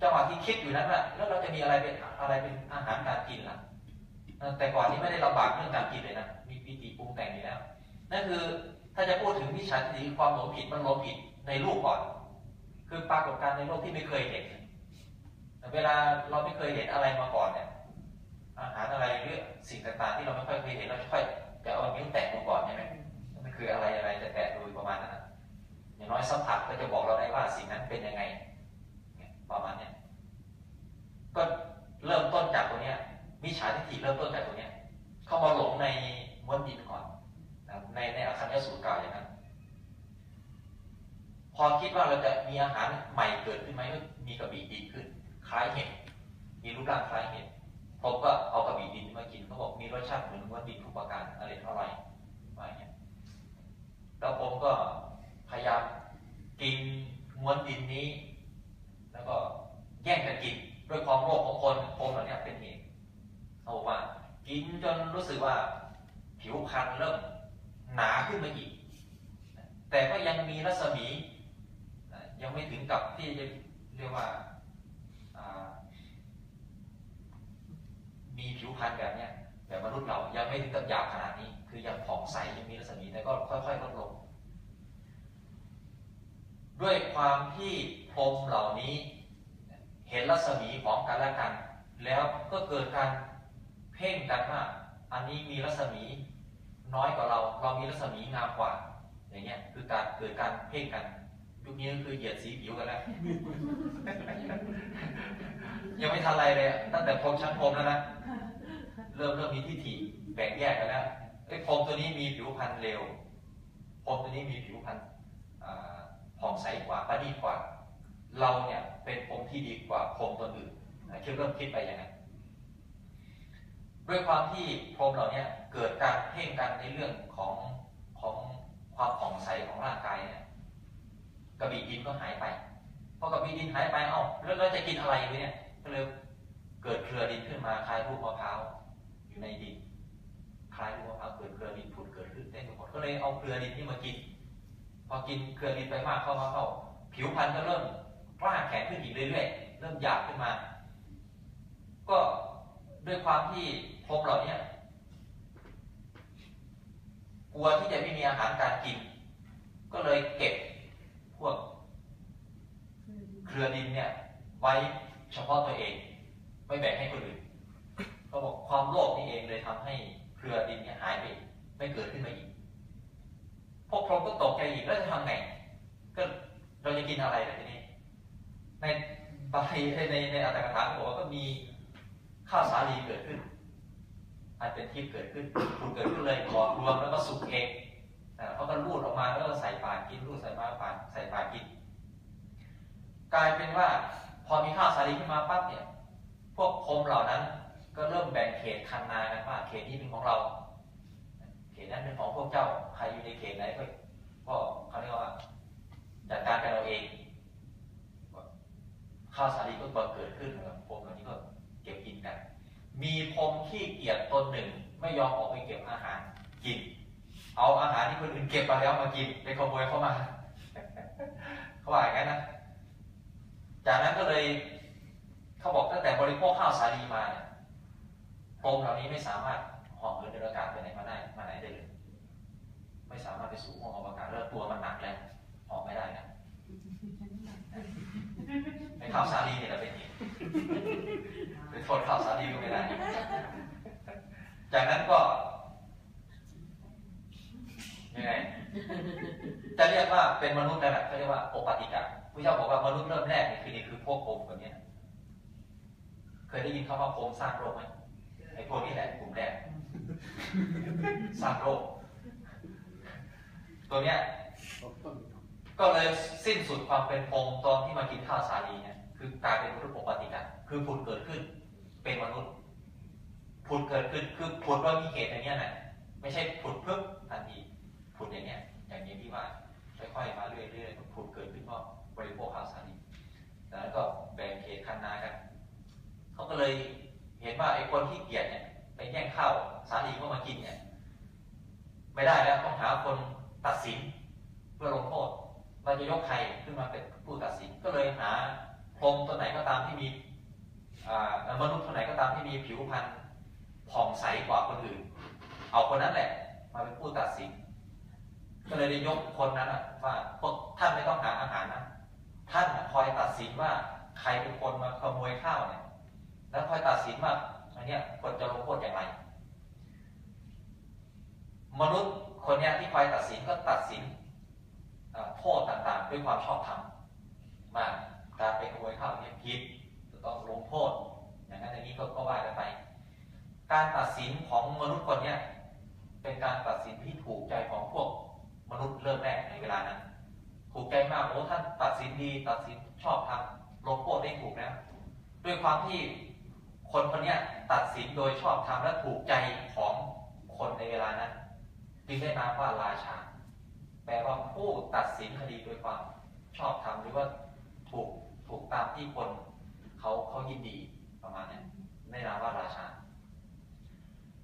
จังหวะที่คิดอยู่นั้นแหละแล้วเราจะมีอะไรเป็นอะไรเป็นอาหารการกินล่ะ แต่ก่อนนี้ไม่ได้ลำบากเรื่องการกินเลยนะ มีวิธีปรุงแต่งอยู่แล้ว นั่นคือถ้าจะพูดถึงวิชาทิฏฐิความหลงผิดมันหลงผิดในรูปก่อน คือปรากฏการณ์ในโลกที่ไม่เคยเห็น เวลาเราไม่เคยเห็นอะไรมาก่อนเนี่ย อาหารอะไรหรือสิ่งต่างๆ ที่เราไม่ค่อยเคยเห็นเราจะค่อย จะเอานิ้วแตะดูก่อนใช่ไหมมันคืออะไรอะไรจะแตะดูประมาณนั้นอย่างน้อยสัมผัสก็จะบอกเราได้ว่าสิ่งนั้นเป็นยังไงประมาณเนี้ยก็เริ่มต้นจากตัวเนี้ยมิจฉาทิฏฐิเริ่มต้นจากตัวเนี้ย เข้ามาหลงในม้วนดินก่อนในในอาคารยสูตรกล่าอย่างนั้นพอคิดว่าเราจะมีอาหารใหม่เกิดขึ้นไหมมีกระบี่ดินขึ้น คล้ายเห็ดมีรูปร่างคล้ายเห็ด ผมก็เอากระบี่ดินมากินเขาบอกมีรสชาติเหมือนม้วนดินทุกประการอะไรเท่าไหร่ว่าอย่างเงี้ยแล้วผมก็พยายามกินม้วนดินนี้ แล้วก็แย่งกันกินด้วยความโลภของคนคนเหล่านี้เป็นเหตุเขาบอกว่า กินจนรู้สึกว่าผิวพรรณเริ่มหนาขึ้นมาอีก แต่ก็ยังมีรัศมียังไม่ถึงกับที่จะเรียกว่าอ่า มีผิวพรรณแบบเนี้ยแบบมนุษย์เรายังไม่ถึงกับหยาบขนาดนี้ คือยังผ่องใสยังมีรัศมีแต่ก็ค่อยๆลดลง ด้วยความที่พรมเหล่านี้ เห็นรัศมีของกันและกัน แล้วก็เกิดการเพ่งกันว่าอันนี้มีรัศมีน้อยกว่าเรา เรามีรัศมีงามกว่า อย่างเงี้ยคือการเกิดการเพ่งกันยุคนี้ก็คือเหยียดสีผิวกันแล้วยังไม่ทันไรเลยตั้งแต่พรมชั้นพรมแล้วนะ เริ่มเริ่มมีทิฏฐิแบ่งแยกกันแล้วไอ้ยพรมตัวนี้มีผิวพรรณเร็วพรมตัวนี้มีผิวพรรณผ่องใสกว่าประณีตกว่า เราเนี่ยเป็นพรมที่ดีกว่าพรมตัวอื่นคิดเริ่มคิดไปย่างนั้นด้วยความที่พรมเหล่านี้เกิดการเพ่งกันในเรื่องของของความผ่องใสของร่างกายเนี่ยกระบี่ดินก็หายไปพอกระบี่ดินหายไปเอ้าแล้วเราจะกินอะไรวะเนี่ยก็เลยเกิดเครือดินขึ้นมาคลายรูปมะพร้าว ในดินคล้ายรูปมะพร้าเกิดเครือดินผุดเกิดขึ้นเต็มไปหมดก็เลยเอาเครือดินนี่มากิน พอกินเครือดินไปมากเข้ามาเข้า ผิวพรรณก็เริ่มกล้าแข็งขึ้นอีกเรื่อยๆเริ่มหยาบขึ้นมา ก็ด้วยความที่พรหมเหล่านี้กลัวที่จะไม่มีอาหารการกิน ก็เลยเก็บพวกเครือดินเนี่ยไว้เฉพาะตัวเอง ไม่แบ่งให้คนอื่น เขาบอกความโลภนี่เองเลยทำให้เครือดินเนี่ยหายไปไม่เกิดขึ้นมาอีก พวกพรหมก็ตกใจอีกแล้วจะทำไงก็เราจะกินอะไรล่ะทีนี้ ในบาลีในในอัตถกถาบอกว่าก็มีข้าวสาลีเกิดขึ้นอันเป็นทิพย์เกิดขึ้นคุณเกิดขึ้นเลยหลอรวมแล้วก็สุกเองอ่าเขาก็รูดออกมาแล้วก็ใส่ปากกินรูดใส่ปากปากใส่ปากกิน กลายเป็นว่าพอมีข้าวสาลีขึ้นมาปั๊บเนี่ย พวกพรหมเหล่านั้น ก็เริ่มแบ่งเขตคันนากันว่าเขตนี้เป็นของเรา เขตนั้นเป็นของพวกเจ้า ใครอยู่ในเขตไหนก็ก็เขาเรียกว่าจัดการกันเราเองข้าวสาลีก็บังเกิดขึ้นนะครับพรมเหล่านี้ก็เก็บกินกัน มีพรมที่เกียจตนหนึ่งไม่ยอมออกไปเก็บอาหารกิน เอาอาหารที่คนอื่นเก็บมาแล้วมากินไปขโมยเข้ามาเขาว่าอย่างนั้นนะจากนั้นก็เลยเขาบอกตั้งแต่บริโภคข้าวสาลีมาเนี่ย พรหมเหล่านี้ไม่สามารถหาะเหินเดินอากาศไปไหนมาได้มาไหนได้เลย ไม่สามารถไปสู่ห้องอวกาศแล้วตัวมันหนักแล้วออกไม่ได้นะไอ้ข้าวสาลีเนี่ยเราเป็นเหตุไปโทษข้าวสาลีก็ไม่ได้ จากนั้นก็ยังไงจะเรียกว่าเป็นมนุษย์นั่นแหละเขาเรียกว่าโอปติกะพระเจ้าบอกว่ามนุษย์เริ่มแรกนี่คือนี่คือพวกพรหมคนเนี้ยเคยได้ยินคำว่าพรหมสร้างโลกไหม อ้พวกนี้แหละกลุ่มแรกสร้างโลกตัวเนี้ยก็เลยสิ้นสุดความเป็นพรหมตอนที่มากินข้าวสาลีเนี่ยคือกลายเป็นมนุษย์ปกติกันคือผุดเกิดขึ้น เป็นมนุษย์ผุดเกิดขึ้นคือผุดว่ามีเหตุอย่างเงี้ยนะไม่ใช่ผุดเพิ่มทันทีผุดอย่างเงี้ย อย่างนี้ที่ว่าค่อยๆมาเรื่อยๆผุดเกิดขึ้นเพราะบริโภคข้าวสาลีแล้วก็แบ่งเขตคันนากันเขาก็เลย เห็นว่าไอ้คนที่เกียจเนี่ยไปแย่งข้าวสาลีเข้ามากินเนี่ยไม่ได้แล้วต้องหาคนตัดสินเพื่อลงโทษเราจะยกใครขึ้นมาเป็นผู้ตัดสินก็เลยหาพรมตัวไหนก็ตามที่มีมนุษย์ตัวไหนก็ตามที่มีผิวพรรณผ่องใสกว่าคนอื่น เอาคนนั้นแหละ มาเป็นผู้ตัดสิน ก็เลยได้ยกคนนั้นว่าพวกท่านไม่ต้องหาอาหารนะท่านคอยตัดสินว่าใครเป็นคนมาขโมยข้าวเนี่ย แล้วคอยตัดสินว่าอันเนี้ยควรจะลงโทษอย่างไร มนุษย์คนเนี้ยที่คอยตัดสินก็ตัดสินโทษต่างๆ ด้วยความชอบธรรมมาการไปขโมยข้าวเนี่ยผิดจะต้องลงโทษอย่างนั้นอย่างนี้ก็ว่ากันไป การตัดสินของมนุษย์คนเนี้ยเป็นการตัดสินที่ถูกใจของพวกมนุษย์เริ่มแรกในเวลานั้น ถูกใจมากโอ้ท่านตัดสินดีตัดสินชอบทำลงโทษได้ถูกนะ ด้วยความที่ คนคนนี้ตัดสินโดยชอบทำและถูกใจของคนในเวลานั้นจึงได้นามว่าราชา แปลว่าผู้ตัดสินคดีโดยความชอบธรรมหรือว่าถูกถูกตามที่คนเขาเขายินดีประมาณนี้ในนามว่าราชา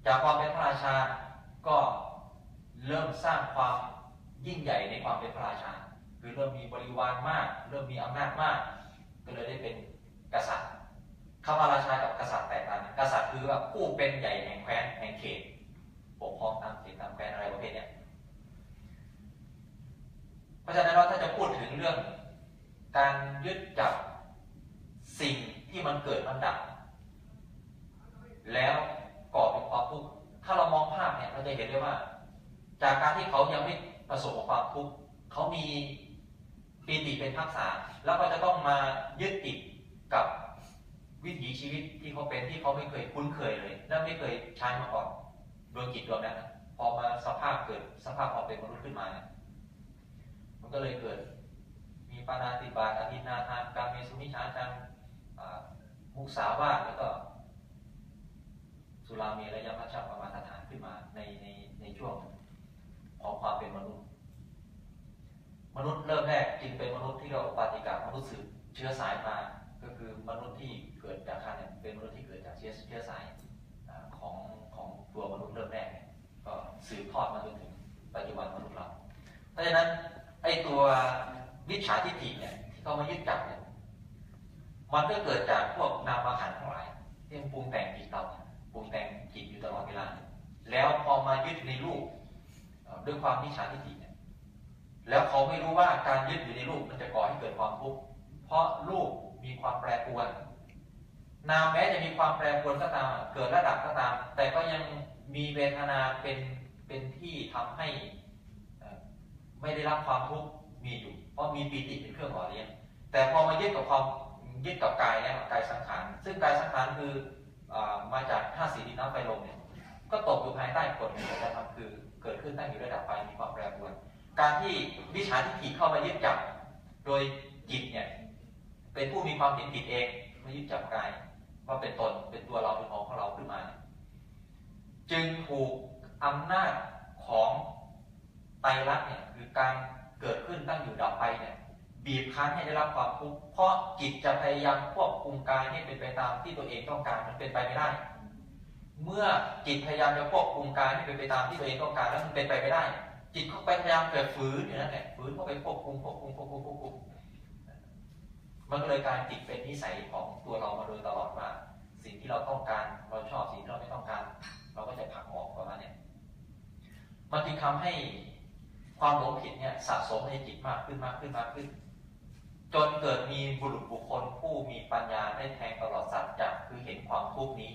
จากความเป็นพระราชาก็เริ่มสร้างความยิ่งใหญ่ในความเป็นพระราชา คือเริ่มมีบริวารมาก เริ่มมีอำนาจมาก ก็เลยได้เป็นกษัตริย์ คำว่าราชากับกษัตริย์แตกต่างกษัตริย์คือว่าผู้เป็นใหญ่แห่งแคว้นแห่งเขตปกครองตามเขตตามแคว้นอะไรประเภทนี้เพราะฉะนั้นเราถ้าจะพูดถึงเรื่อง การยึดจับสิ่งที่มันเกิดมันดับ แล้วก่อเป็นความทุกข์ถ้าเรามองภาพเนี่ยเราจะเห็นได้ว่า จากการที่เขายังไม่ประสบกับความทุกข์เขามีปีติเป็นทักษะแล้วก็จะต้องมายึดติดกับ วิถีชีวิตที่เขาเป็นที่เขาไม่เคยคุ้นเคยเลยและไม่เคยใช้มาก่อนดวงจิตดวงนั้นพอมาสภาพเกิดสภาพความเป็นมนุษย์ขึ้นมาเนี่ยมันก็เลยเกิด มีปานาติบาตอธินาทานการเมสุมิชาจังมุสาวาทแล้วก็สุรามีระยะพัชชาประมาทฐานขึ้นมาในในในช่วงของความเป็นมนุษย์ มนุษย์เริ่มแรกจึงเป็นมนุษย์ที่เราปฏิกามนุษย์สืบเชื้อสายมา ก็คือมนุษย์ที่เกิดจากกาเนี่ยเป็นมนุษย์ที่เกิดจากเชื้อเชื้อสายของของตัวมนุษย์เริ่มแรกก็สืบทอดมาจนถึงปัจจุบันมนุษย์เรา เพราะฉะนั้นไอตัววิชาทิฏฐิเนี่ยที่เขามายึดจับเนี่ยมันก็เกิดจากพวกนามขันทั้งหลายที่ปรุงแต่งจิตเราปรุงแต่งจิตอยู่ตลอดเวลา แล้วพอมายึดในรูปด้วยความวิชาทิฏฐิเนี่ยแล้วเขาไม่รู้ว่าการยึดอยู่ในรูปมันจะก่อให้เกิดความทุกข์เพราะรูป มีความแปรปรวน นามแม้จะมีความแปรปรวนก็ตาม เกิดระดับก็ตาม แต่ก็ยังมีเวทนาเป็นเป็นที่ทำให้ไม่ได้รับความทุกข์มีอยู่ เพราะมีปีติเป็นเครื่องหล่อเลี้ยงแต่พอมายึดกับความยึดกับกายเนี่ยกายสังขารซึ่งกายสังขารคืออมาจากธาตุสีดินน้ำไฟลมเนี่ยก็ตกอยู่ภายใต้กฎแห่งการทำคือเกิดขึ้นตั้งอยู่ระดับไฟมีความแปรปรวน การที่วิชาทิฏฐิเข้ามายึดจับโดยจิตเนี่ย เป็นผู้มีความเห็นผิดเองไมายึดจับกายว่าเป็นตนเป็นตัวเราเป็นของของเราขึ้นมา จึงถูกอำนาจของไตรลักษณ์เนี่ยคือการเกิดขึ้นตั้งอยู่ดับไปเนี่ยบีบคั้นให้ได้รับความทุกข์เพราะจิตจะพยายามควบคุมกายให้เป็นไปตามที่ตัวเองต้องการมันเป็นไปไม่ได้ เมื่อจิตพยายามจะควบคุมกายให้เป็นไปตามที่ตัวเองต้องการแล้วมันเป็นไปไม่ได้ จิตเข้าไปพยายามเกิดฝืนอยู่นั่นแหละฝืนเข้าไปควบคุมควบคุมควบคุมควบคุม มันก็เลยการจิตเป็นนิสัยของตัวเรามาโดยตลอดว่า สิ่งที่เราต้องการเราชอบสิ่งที่เราไม่ต้องการ เราก็จะผลักออกประมาณนี้มันจึงทำให้ความหลงผิดเนี่ยสะสมในจิตมากขึ้นมากขึ้นมากขึ้น จนเกิดมีบุรุษบุคคลผู้มีปัญญาได้แทงตลอดสัจจะคือเห็นความทุกข์นี้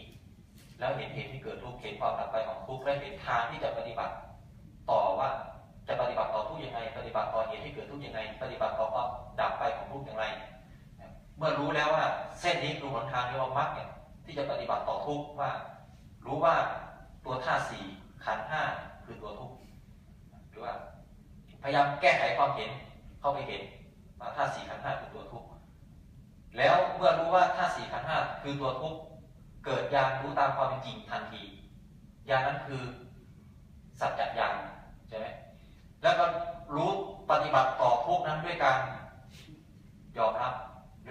แล้วเห็นเหตุที่เกิดทุกข์เห็นความดับไปของทุกข์และเห็นทางที่จะปฏิบัติ ต่อว่าจะปฏิบัติต่อทุกข์ยังไง ปฏิบัติต่อเหตุที่เกิดทุกข์ยังไง ปฏิบัติต่อความดับไปของทุกข์อย่างไร มื่อรู้แล้วว่า เส้นนี้คือหนทางที่ว่ามรรคเนี่ยที่จะปฏิบัติต่อทุกข์ว่า รู้ว่าตัวธาสี่ขันห้าคือตัวทุกข์หรือว่า พยายามแก้ไขความเห็นเข้าไปเห็นว่าธาสี่ขันห้าคือตัวทุกข์แล้วเมื่อรู้ว่าท่าสี่ขันห้าคือตัวทุกข์เกิดญาณรู้ตามความเป็นจริงทันทีญาณนั้นคือสัจจญาณใช่ไหมแล้วก็รู้ปฏิบัติต่อทุกนั้นด้วยการยอมรับ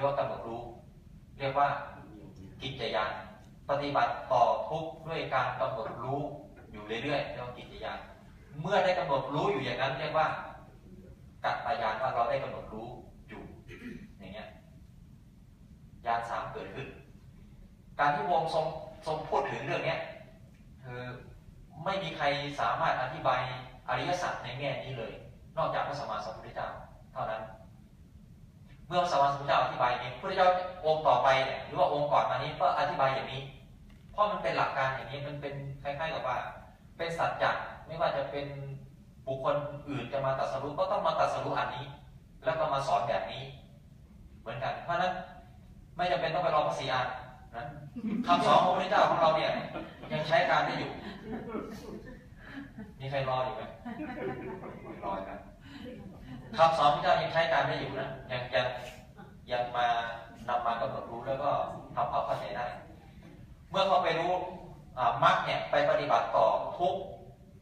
รียกว่ากำหนดรู้ เรียกว่ากิจญาณปฏิบัติต่อทุกด้วยการกำหนดรู้อยู่เรื่อยๆเรียกว่ากิจญาณเมื่อได้กำหนดรู้อยู่อย่างนั้นเรียกว่ากัตตายานว่าเราได้กำหนดรู้อยู่อย่างเงี้ยญาณสามเกิดขึ้น การที่วงทรงทรงพูดถึงเรื่องเนี้ยคือไม่มีใครสามารถอธิบายอริยสัจในแง่นี้เลย นอกจากพระสัมมาสัมพุทธเจ้าเท่านั้น เมื่อพระสัมมาสัมพุทธเจ้าอธิบายนี้พระเจ้าองค์ต่อไปเนี่ยหรือว่าองค์ก่อนมานี้ก็อธิบายอย่างนี้ เพราะมันเป็นหลักการอย่างนี้มันเป็นคล้ายๆกับว่า เป็นสัจจะไม่ว่าจะเป็นบุคคลอื่นจะมาตรัสรู้ก็ต้องมาตรัสรู้อันนี้ แล้วก็มาสอนแบบนี้ เหมือนกันเพราะฉะนั้นไม่จำเป็นต้องไปรอพระศรีอานนะคำสอนของพระเจ้าของเราเนี่ยยังใช้การได้อยู่มีใครรออยู่ไหมรอครับ คำสอนพระเจ้ายังใช้การได้อยู่นะยังยังยังมานำมากำหนดรู้แล้วก็ทำความเข้าใจได้ เมื่อเขาไปรู้มรรคเนี่ยไปปฏิบัติต่อทุก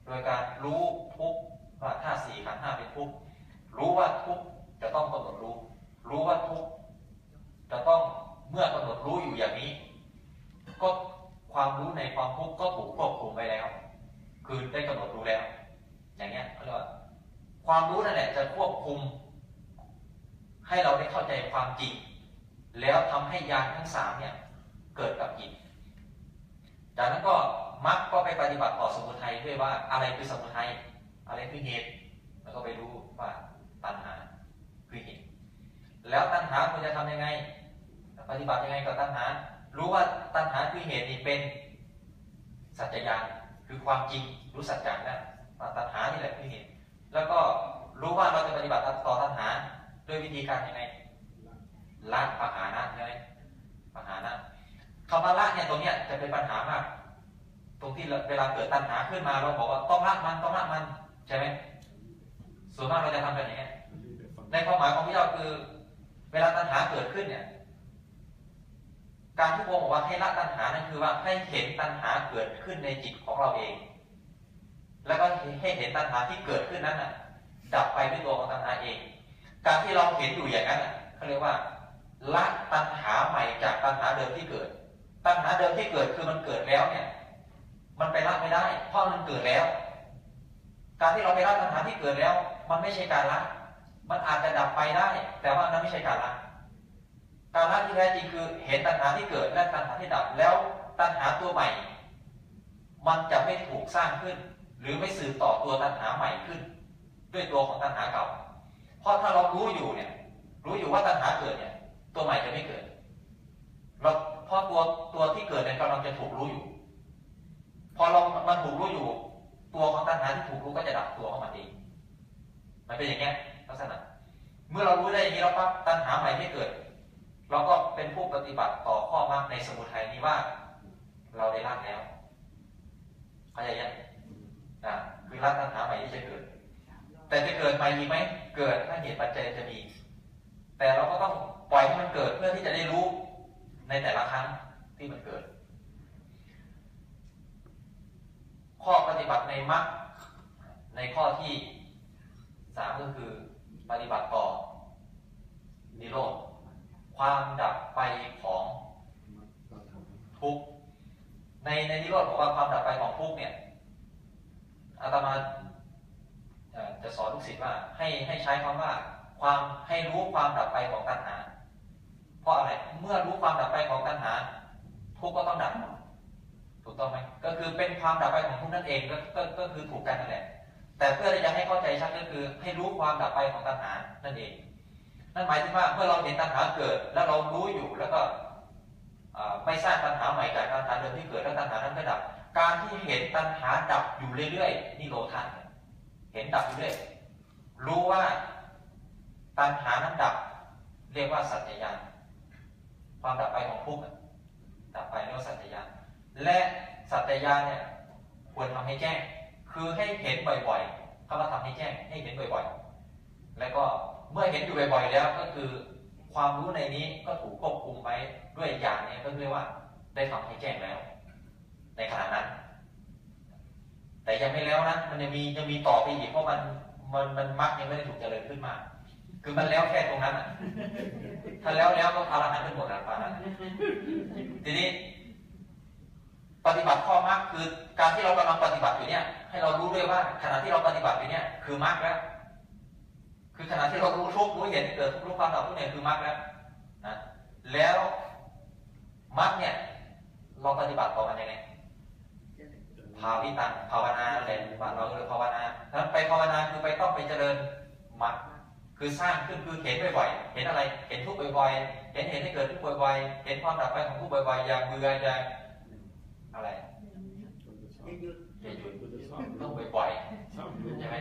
โดยการรู้ทุกว่าธาตุสี่ขันธ์ห้าเป็นทุกรู้ว่าทุกจะต้องกำหนดรู้ รู้ว่าทุกจะต้องเมื่อกำหนดรู้อยู่อย่างนี้ ก็ความรู้ในความทุกข์ก็ถูกควบคุมไปแล้ว คือได้กำหนดรู้แล้ว อย่างเงี้ยเขาเรียกว่า ความรู้นั่นแหละจะควบคุม ให้เราได้เข้าใจความจริง แล้วทำให้ยานทั้งสามเนี่ยเกิดกับจิตจากนั้นก็มักก็ไปปฏิบัติต่อสมุทัยด้วยว่าอะไรคือสมุทัยอะไรคือเหตุแล้วก็ไปรู้ว่าตัณหาคือเหตุแล้วตัณหาควรจะทำยังไง ปฏิบัติยังไงกับตัณหา รู้ว่าตัณหาคือเหตุนี่เป็นสัจจญาณคือความจริงรู้สัจจะนะตัณหานี่แหละคือเหตุ แล้วก็รู้ว่าเราจะปฏิบัติต่อตัณหาด้วยวิธีการยังไงละปะหานะใช่ไหมปะหานะคำว่าละเนี่ยตรงเนี้ยจะเป็นปัญหามาก ตรงที่เวลาเกิดตัณหาขึ้นมาเราบอกว่าต้องละมันต้องละมันใช่ไหมส่วนมากเราจะทำกันอย่างเงี้ในความหมายของพระเจ้าคือ เวลาตัณหาเกิดขึ้นเนี่ย การที่พระองค์บอกว่าให้ละตัณหานั่นคือว่าให้เห็นตัณหาเกิดขึ้นในจิตของเราเอง แล้วก็ให้เห็นตัณหาที่เกิดขึ้นนั้นน่ะ ดับไปด้วยตัวของตัณหาเอง การที่เราเห็นอยู่อย่างนั้นน่ะเขาเรียกว่าละตัณหาใหม่จากตัณหาเดิมที่เกิด ตัณหาเดิมที่เกิดคือมันเกิดแล้วเนี่ย มันไปละไม่ได้ เพราะมันเกิดแล้ว การที่เราไปละตัณหาที่เกิดแล้ว มันไม่ใช่การละ มันอาจจะดับไปได้ แต่ว่านั้นไม่ใช่การละ การละที่แท้จริงคือเห็นตัณหาที่เกิดและตัณหาที่ดับแล้วตัณหาตัวใหม่ มันจะไม่ถูกสร้างขึ้น หรือไม่สืบต่อตัวตัณหาใหม่ขึ้น ด้วยตัวของตัณหาเก่า เพราะถ้าเรารู้อยู่เนี่ย รู้อยู่ว่าตัณหาเกิดเนี่ย ตัวใหม่จะไม่เกิดเราเพราะตัวตัวที่เกิดเนี่ยกำลังจะถูกรู้อยู่ พอเรามันถูกรู้อยู่ ตัวของตัณหาที่ถูกรู้ก็จะดับตัวของมันเองมันเป็นอย่างเงี้ยลักษณะ เมื่อเรารู้ได้อย่างนี้เราปั๊บตัณหาใหม่ไม่เกิด เราก็เป็นผู้ปฏิบัติต่อข้อมรรคในสมุทัยนี้ว่า เราได้ละแล้วเข้าใจยัง อ่าคือละตัณหาใหม่ที่จะเกิด แต่จะเกิดใหม่มีไหมเกิดถ้าเหตุปัจจัยจะมี แต่เราก็ต้องปล่อยให้มันเกิดเพื่อที่จะได้รู้ในแต่ละครั้งที่มันเกิด ข้อปฏิบัติในมรรคในข้อที่สามก็คือปฏิบัติต่อนิโรธความดับไปของทุกข์ในในนิโรธบอกว่าความดับไปของทุกข์เนี่ย อาตมาจะสอนลูกศิษย์ว่าให้ให้ใช้คำว่า ความให้รู้ความดับไปของตัณหา เพราะอะไร เมื่อรู้ความดับไปของตัณหา ทุกก็ต้องดับ ถูกต้องไหมก็คือเป็นความดับไปของทุกนั่นเองก็ก็ก็คือถูกกันนั่นแหละ แต่เพื่อที่จะให้เข้าใจชัดก็คือ ให้รู้ความดับไปของตัณหานั่นเอง นั่นหมายถึงว่าเมื่อเราเห็นตัณหาเกิด แล้วเรารู้อยู่แล้วก็ไม่สร้างตัณหาใหม่จากตัณหาเดิมที่เกิดแล้วตัณหานั้นก็ดับ การที่เห็นตัณหาดับอยู่เรื่อยๆนี่โลทานเห็นดับอยู่เรื่อยรู้ว่าตัณหานั้นดับ เรียกว่าสัจจญาณความดับไปของทุกข์ดับไปเรียกว่าสัจจญาณและสัจจญาณเนี่ยควรทำให้แจ้ง คือให้เห็นบ่อยๆคำว่าทำให้แจ้งให้เห็นบ่อยๆ แล้วก็เมื่อเห็นอยู่บ่อยๆแล้วก็คือความรู้ในนี้ก็ถูกควบคุมไว้ด้วยญาณนี่ยก็เรียกว่าได้ทำให้แจ้งแล้ว ในขณะนั้น แต่ยังไม่แล้วนะมันยังมียังมีต่อไปอีกเพราะมันมันมันมักยังไม่ได้ถูกเจริญขึ้นมา คือมันแล้วแค่ตรงนั้นอะถ้าแล้วแล้วก็พาราหันขึ้นหมดแล้วปานั้นทีนี้ ปฏิบัติข้อมรรคคือการที่เรากำลังปฏิบัติอยู่เนี่ย ให้เรารู้ด้วยว่าขณะที่เราปฏิบัติอยู่เนี่ย คือมรรคแล้ว คือขณะที่เรารู้ทุกรู้เห็นเกิดทุกรู้ความดับทุกเนี่ยคือมรรคแล้วนะแล้วมรรคเนี่ย เราปฏิบัติต่อมันยังไง ภาวิตังภาวนาอะไรบ้านเราเรียกภาวนานั้นไปภาวนาคือไปต้องไปเจริญมรรคคือสร้างขึ้นคือเห็นบ่อยๆ เห็นอะไร เห็นทุกข์บ่อยๆ เห็นเห็นให้เกิดทุกข์บ่อยๆ เห็นความดับไปของทุกข์บ่อยๆ อย่าเบื่ออย่าอะไรหยุดอย่าหยุดต้องบ่อยๆ ใช่ไหม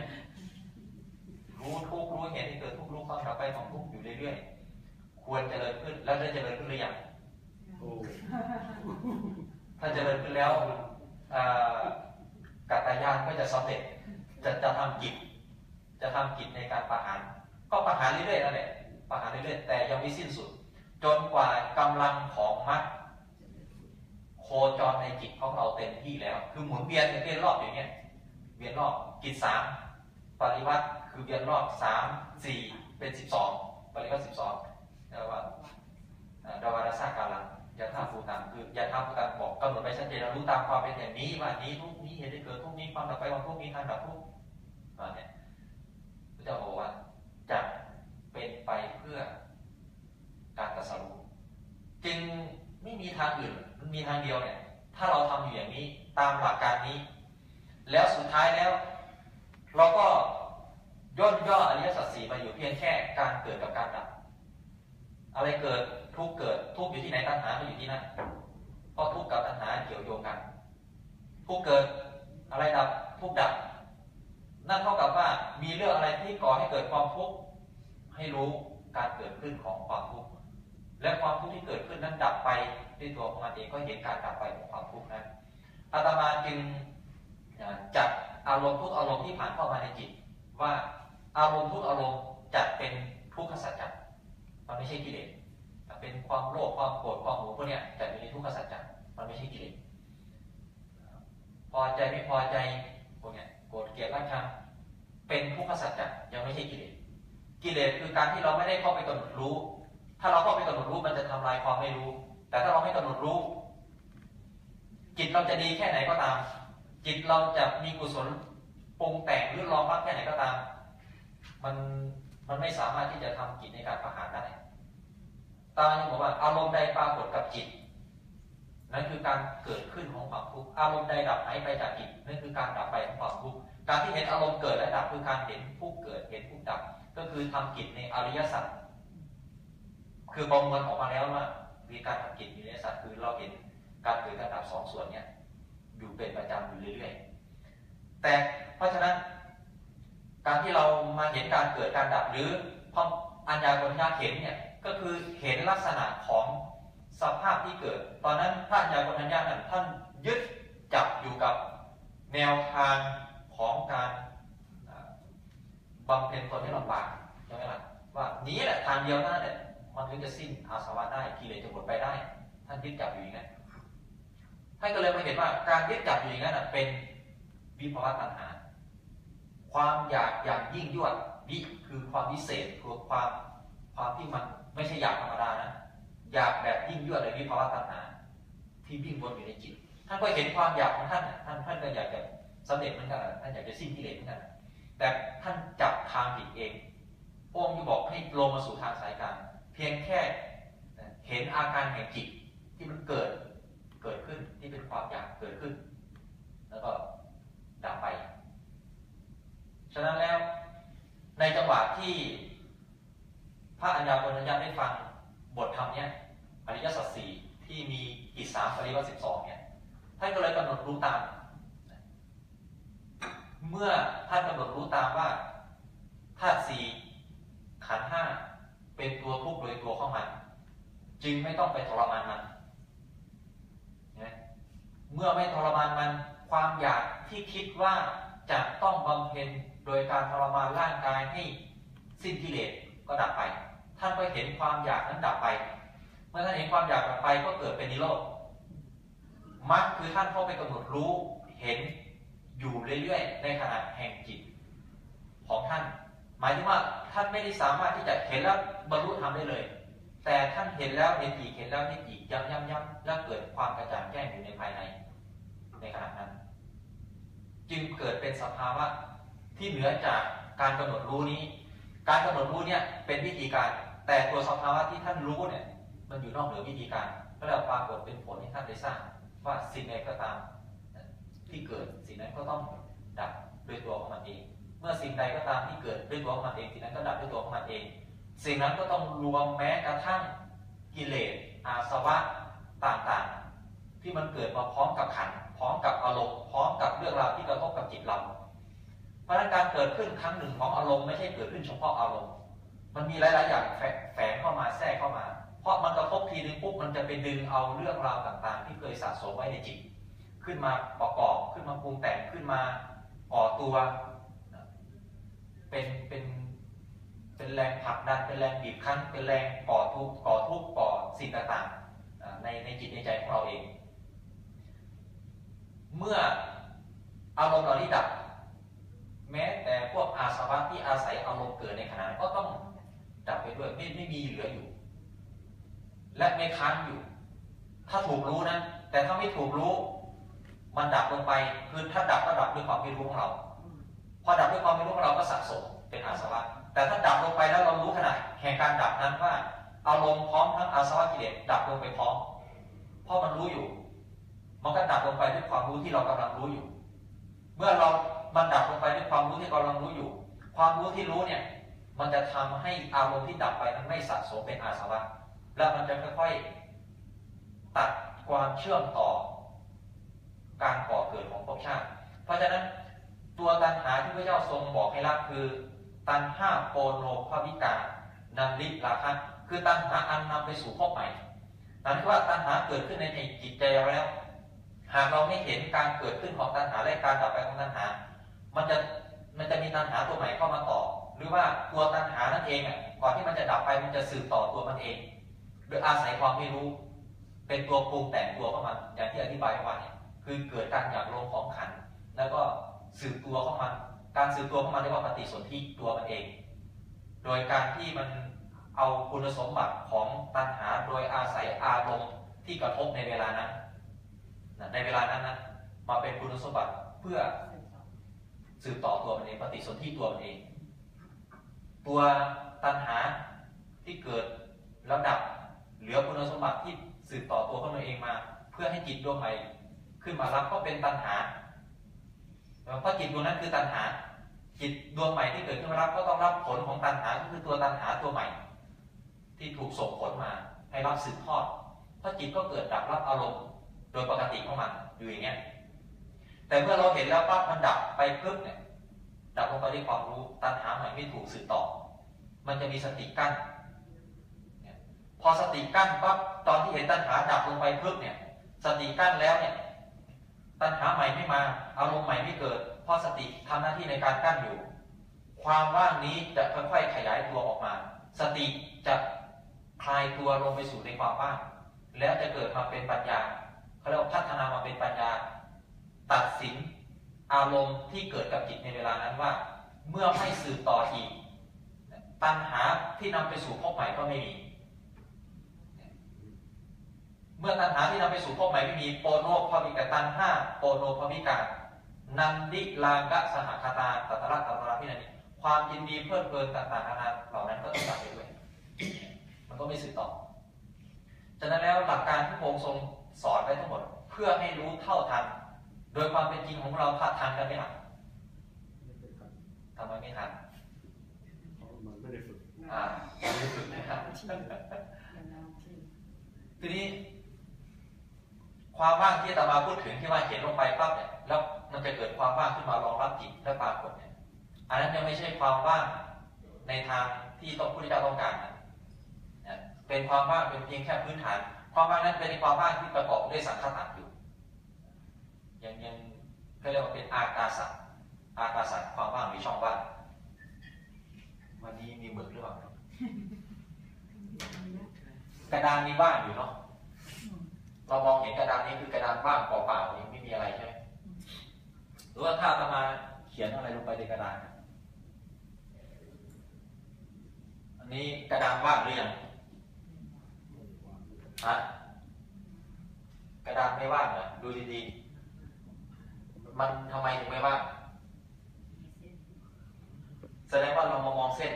รู้ทุกข์รู้เห็นให้เกิดทุกข์รู้ความดับไปของทุกข์อยู่เรื่อยๆ ควรเจริญขึ้นแล้วได้เจริญขึ้นหรือยังถ้าเจริญขึ้นแล้วอ่า กัตตายานก็จะสำเร็จจะจะทำกิจ จะทำกิจในการประหาร ก็ประหารเรื่อยๆนั่นแหละประหารเรื่อยๆแต่ยังไม่สิ้นสุด จนกว่ากำลังของมรรคโคจรในจิตของเราเต็มที่แล้ว คือหมุนเวียนเวียนรอบอย่างเงี้ยเวียนรอบกิจสามปริวัติคือเวียนรอบสามสี่เป็นสิบสองปริวัติสิบสองเรียกว่าอ่าดาวารสากาลัง ยาธาภูตังคือยาธาภูตังบอกกำหนดไปชัดเจนเรารู้ตามความเป็นอย่างนี้ว่านี้ทุกนี้เหตุให้เกิดทุกนี้ความดับไปของทุกนี้ทางดับทุกว่าเนี่ยพระเจ้าบอกว่าจะเป็นไปเพื่อการตรัสรู้จึงไม่มีทางอื่นมันมีทางเดียวเนี่ย ถ้าเราทำอยู่อย่างนี้ตามหลักการนี้ แล้วสุดท้ายแล้ว เราก็ย่นย่ออริยสัจสี่มาอยู่เพียงแค่การเกิดกับการดับ อะไรเกิด ทุกเกิดทุกอยู่ที่ไหนตัณหาก็อยู่ที่นั่นเพราะทุกกับตัณหาเกี่ยวโยงกัน ทุกเกิดอะไรดับทุกดับ นั่นเท่ากับว่ามีเรื่องอะไรที่ก่อให้เกิดความทุกข์ให้รู้การเกิดขึ้นของความทุกข์และความทุกข์ที่เกิดขึ้นนั้นดับไปด้วยตัวของมันเองก็เห็นการดับไปของความทุกข์นั้นอาตมาจึงจัดอารมณ์ทุกอารมณ์ที่ผ่านเข้ามาในจิต ว่าอารมณ์ทุกอารมณ์จัดเป็นทุกขสัจจะมันไม่ใช่กิเลส เป็นความโลภความโกรธความหลงพวกเนี้ยจัดอยู่ในทุกขสัจจะมันไม่ใช่กิเลสพอใจไม่พอใจพวกเนี้ยโกรธเกลียดรักชังเป็นทุกขสัจจะยังไม่ใช่กิเลสกิเลสคือการที่เราไม่ได้เข้าไปกำหนดรู้ ถ้าเราเข้าไปกำหนดรู้มันจะทำลายความไม่รู้ แต่ถ้าเราไม่กำหนดรู้ จิตเราจะดีแค่ไหนก็ตาม จิตเราจะมีกุศลปรุงแต่งหรือรองรับแค่ไหนก็ตาม มันมันไม่สามารถที่จะทำกิจในการประหารได้ ตายังบอกว่าอารมณ์ใดปรากฏกับจิต นั่นคือการเกิดขึ้นของความทุกข์อารมณ์ใดดับหายไปจากจิตนั่นคือการดับไปของความทุกข์การที่เห็นอารมณ์เกิดและดับคือการเห็นผู้เกิดเห็นผู้ดับ ก็คือทำกิจในอริยสัจคือประมวลออกมาแล้วว่ามีการทำกิจในอริยสัจคือเราเห็นการเกิดการดับสองส่วนเนี่ยอยู่เป็นประจำอยู่เรื่อยๆ แต่เพราะฉะนั้น การที่เรามาเห็นการเกิดการดับหรือพออัญญากรญาเห็นเนี่ย ก็คือเห็นลักษณะของสภาพที่เกิด ตอนนั้นพระอัญญากรญานั้นท่านยึดจับอยู่กับแนวทางของการบำเพ็ญตนให้ลำบากใช่ไหมล่ะว่านี้แหละทางเดียวนั่นแหละมันถึงจะสิ้นอาสวะได้กิเลสจะหมดไปได้ ท่านยึดจับอยู่อย่างนั้นท่านก็เลยมาเห็นว่าการยึดจับอยู่อย่างนั้นเป็นวิภาวตัณหา ความอยากอย่างยิ่งยวดวิคือความพิเศษคือความความที่มัน ไม่ใช่อยากธรรมดานะอยากแบบยิ่งยวดเลยวิภาวะตัณหา ที่วิ่งวนอยู่ในจิตท่านก็เห็นความอยากของท่านท่านท่านก็อยากจะสำเร็จเหมือนกันท่านอยากจะสิ้นกิเลสเหมือนกันแต่ท่านจับทางผิดเองพระองค์บอกให้ลงมาสู่ทางสายกลางเพียงแค่เห็นอาการแห่งจิตที่มันเกิดเกิดขึ้นที่เป็นความอยากเกิดขึ้น แล้วก็ดับไป ฉะนั้นแล้วในจังหวะที่ พระอัญญาโกณัญญาได้ฟังบทธรรมเนี้ยอริยสัจสี่ที่มีกิจสามปริวัติสิบสองเนี่ยท่านก็เลยกำหนดรู้ตาม เมื่อท่านกำหนดรู้ตามว่าธาตุสี่ขันธ์ห้าเป็นตัวทุกข์โดยตัวของมัน จึงไม่ต้องไปทรมานมันเมื่อไม่ทรมานมัน ความอยากที่คิดว่าจะต้องบำเพ็ญโดยการทรมานร่างกายให้สิ้นกิเลสก็ดับไป ท่านก็เห็นความอยากนั้นดับไป เมื่อท่านเห็นความอยากดับไปก็เกิดเป็นนิโรธมรรคคือท่านเข้าไปกำหนดรู้เห็นอยู่เรื่อยๆ ในขณะแห่งจิตของท่าน หมายถึงว่าท่านไม่ได้สามารถที่จะเห็นแล้วบรรลุธรรมได้เลย แต่ท่านเห็นแล้วเห็นอีกเห็นแล้วเห็นอีกย้ำย้ำย้ำแล้วเกิดความกระจ่างแจ้งอยู่ในภายใน ในขณะนั้น จึงเกิดเป็นสภาวะที่เหนือจากการกำหนดรู้นี้ การกำหนดรู้เนี่ยเป็นวิธีการ แต่ตัวสภาวะที่ท่านรู้เนี่ยมันอยู่นอกเหนือวิธีการก็เลยปรากฏเป็นผลให้ท่านได้สร้างว่าสิ่งใดก็ตามที่เกิดสิ่งนั้นก็ต้องดับด้วยตัวของมันเอง เมื่อสิ่งใดก็ตามที่เกิดด้วยตัวของมันเองสิ่งนั้นก็ดับด้วยตัวของมันเอง สิ่งนั้นก็ต้องรวมแม้กระทั่งกิเลสอาสวะต่างๆ ที่มันเกิดมาพร้อมกับขันพร้อมกับอารมณ์พร้อมกับเรื่องราวที่กระทบกับจิตเราเพราะการเกิดขึ้นครั้งหนึ่งของอารมณ์ไม่ใช่เกิดขึ้นเฉพาะอารมณ์ มันมีหลาย ๆ อย่างแฝงเข้ามาแทรกเข้ามา เพราะมันกระทบทีนึงปุ๊บมันจะไปดึงเอาเรื่องราวต่างๆ ที่เคยสะสมไว้ในจิต ขึ้นมาประกอบขึ้นมาปรุงแต่งขึ้นมาก่อตัวเป็นเป็นเป็นแรงผลักดันเป็นแรงบีบคั้น เป็นแรงก่อทุกข์ก่อทุกข์ก่อสิ่งต่างๆในในจิตในใจของเราเอง เมื่ออารมณ์เหล่านี้ดับ แม้แต่พวกอาสวะที่อาศัยอารมณ์เกิดในขณะนั้นก็ต้อง ดับไปด้วยไม่ไม่มีเหลืออยู่ และไม่ค้างอยู่ ถ้าถูกรู้นะ แต่ถ้าไม่ถูกรู้ มันดับลงไปคือถ้าดับก็ดับด้วยความไม่รู้ของเรา พอดับด้วยความไม่รู้ของเราก็สะสมเป็นอาสวะแต่ถ้าดับลงไปแล้วเรารู้ขนาดแห่งการดับนั้นว่าอารมณ์พร้อมทั้งอาสวะกิเลสดับลงไปพร้อมเพราะมันรู้อยู่ มันก็ดับลงไปด้วยความรู้ที่เรากำลังรู้อยู่ เมื่อเรามันดับลงไปด้วยความรู้ที่กำลังรู้อยู่ ความรู้ที่รู้เนี่ย มันจะทำให้อารมณ์ที่ดับไปนั้นไม่สะสมเป็นอาสวะ แล้วมันจะค่อยๆตัดความเชื่อมต่อ การก่อเกิดของภพชาติ เพราะฉะนั้นตัวตัณหาที่พระเจ้าทรงบอกให้ละคือ ตัณหาโปโนภวิกานันลิราคะคือตัณหาอันนำไปสู่ภพใหม่นั่นคือว่าตัณหาเกิดขึ้นในจิตใจเราแล้ว หากเราไม่เห็นการเกิดขึ้นของตัณหาและการดับไปของตัณหา มันจะมันจะมีตัณหาตัวใหม่เข้ามาต่อ หรือว่าตัวตัณหานั่นเองอะก่อนที่มันจะดับไปมันจะสืบต่อตัวมันเองโดยอาศัยความไม่รู้ เป็นตัวปรุงแต่งตัวเข้ามาอย่างที่อธิบายไว้เนี่ยคือเกิดการอยากลงของขัน แล้วก็สืบตัวเข้ามาการสืบตัวเข้ามาเรียกว่าปฏิสนธิตัวมันเอง โดยการที่มันเอาคุณสมบัติของตัณหาโดยอาศัยอารมณ์ที่กระทบในเวลานั้นในเวลานั้นนะมาเป็นคุณสมบัติเพื่อสืบต่อตัวมันเองปฏิสนธิตัวมันเอง ตัวตัณหาที่เกิดแล้วดับ เหลือคุณสมบัติที่สืบต่อตัวของมันเองมา เพื่อให้จิตดวงใหม่ขึ้นมารับก็เป็นตัณหาเพราะจิตดวงนั้นคือตัณหา จิตดวงใหม่ที่เกิดขึ้นมารับก็ต้องรับผลของตัณหาก็คือตัวตัณหาตัวใหม่ ที่ถูกส่งผลมาให้รับสืบทอดเพราะจิตก็เกิดดับรับอารมณ์โดยปกติของมันอยู่อย่างเงี้ยแต่เมื่อเราเห็นแล้วปั๊บมันดับไปปึ๊บเนี่ยดับลงไปด้วยความรู้ตัณหาใหม่ไม่ถูกสืบต่อ มันจะมีสติกั้นพอสติกั้นปั๊บตอนที่เห็นตัณหาดับลงไปปึ๊บเนี่ย สติกั้นแล้วเนี่ย ตัณหาใหม่ไม่มาอารมณ์ใหม่ไม่เกิด เพราะสติทำหน้าที่ในการกั้นอยู่ ความว่างนี้จะค่อยๆขยายตัวออกมา สติจะคลายตัวลงไปสู่ในความว่าง แล้วจะเกิดมาเป็นปัญญาเขาเรียกว่าพัฒนามาเป็นปัญญา ตัดสินอารมณ์ที่เกิดกับจิตในเวลานั้นว่า เมื่อไม่สืบต่ออีก ตัณหาที่นำไปสู่ภพใหม่ก็ไม่มี เมื่อตัณหาที่นำไปสู่ภพใหม่ไม่มีโปโนภวิกตันห้าโปโนภวิกานันดิลากะสหคตาตัตระตัตระพินันความยินดีเพลิดเพลินต่างๆนานาเหล่านั้นก็ต้องดับไปด้วย มันก็ไม่สืบต่อฉะนั้นแล้วหลักการที่พงทรงสอนไว้ทั้งหมด เพื่อให้รู้เท่าทัน โดยความเป็นจริงของเราทัดทันกันไหมล่ะทำไมไม่ทัน ไม่ได้ฝึกอ่าไม่ได้ฝึกนะครับทีนี้ ความว่างที่อาตมาพูดถึงที่ว่าเห็นลงไปปั๊บเนี่ยแล้วมันจะเกิดความว่างขึ้นมารองรับจิตและปรากฏเนี่ยอันนั้นยังไม่ใช่ความว่างในทางที่ต้องพุทธเจ้าต้องการนะเป็นความว่างเป็นเพียงแค่พื้นฐาน ความว่างนั้นเป็นความว่างที่ประกอบด้วยสังขตะอยู่ยังยังก็เรียกว่าเป็นอากาศอากาศความว่างหรือช่องว่าง วันนี้มีหมึกหรือเปล่ากระดานนี้ว่างอยู่เนาะเรามองเห็นกระดานนี้คือกระดานว่างเปล่าๆนี่ไม่มีอะไรใช่ไหมหรือว่าถ้าอาตมาเขียนอะไรลงไปในกระดานอันนี้กระดานว่างหรือยังฮะกระดานไม่ว่างเหรอดูดีๆมันทำไมถึงไม่ว่าง แสดงว่าเรามามองเส้น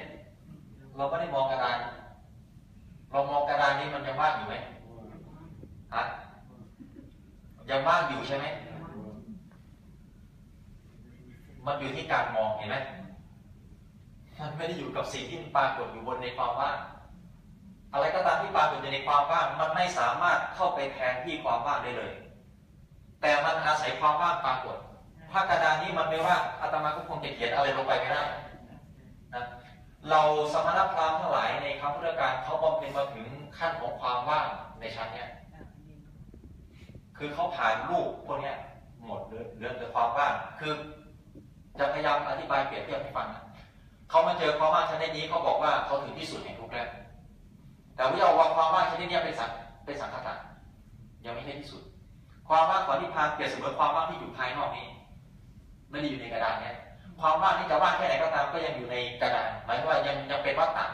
เราไม่ได้มองกระดาน เรามองกระดานนี้มันยังว่างอยู่ไหมฮะยังว่างอยู่ใช่ไหม มันอยู่ที่การมองเห็นไหมมันไม่ได้อยู่กับสิ่งที่มันปรากฏอยู่บนในความว่าง อะไรก็ตามที่ปรากฏอยู่ในความว่าง มันไม่สามารถเข้าไปแทนที่ความว่างได้เลย แต่มันอาศัยความว่างปรากฏถ้ากระดานนี้มันไม่ว่างอาตมาก็คงจะเขียนอะไรลงไปไม่ได้ เราสมณพราหมณ์ทั้งหลายในครั้งพุทธกาลเขาบำเพ็ญมาถึงขั้นของความว่างในชั้นเนี้ยคือเขาผ่านรูปพวกเนี้ยหมดเหลือเหลือแต่ความว่าง คือจะพยายามอธิบายเปรียบเทียบให้ฟังเขามาเจอความว่างชนิดนี้เขาบอกว่าเขาถึงที่สุดแห่งทุกข์แล้วแต่ว่าเอาความว่างชนิดเนี้ยเป็นสังเป็นสังขตะยังไม่ใช่ที่สุด ความว่างของนิพพานเปรียบเสมือนความว่างที่อยู่ภายนอกนี้ไม่ได้อยู่ในกระดานเนี้ย ความว่างที่จะว่างแค่ไหนก็ตามก็ยังอยู่ในกระดานหมายว่ายังยังเป็นวัฏฏะ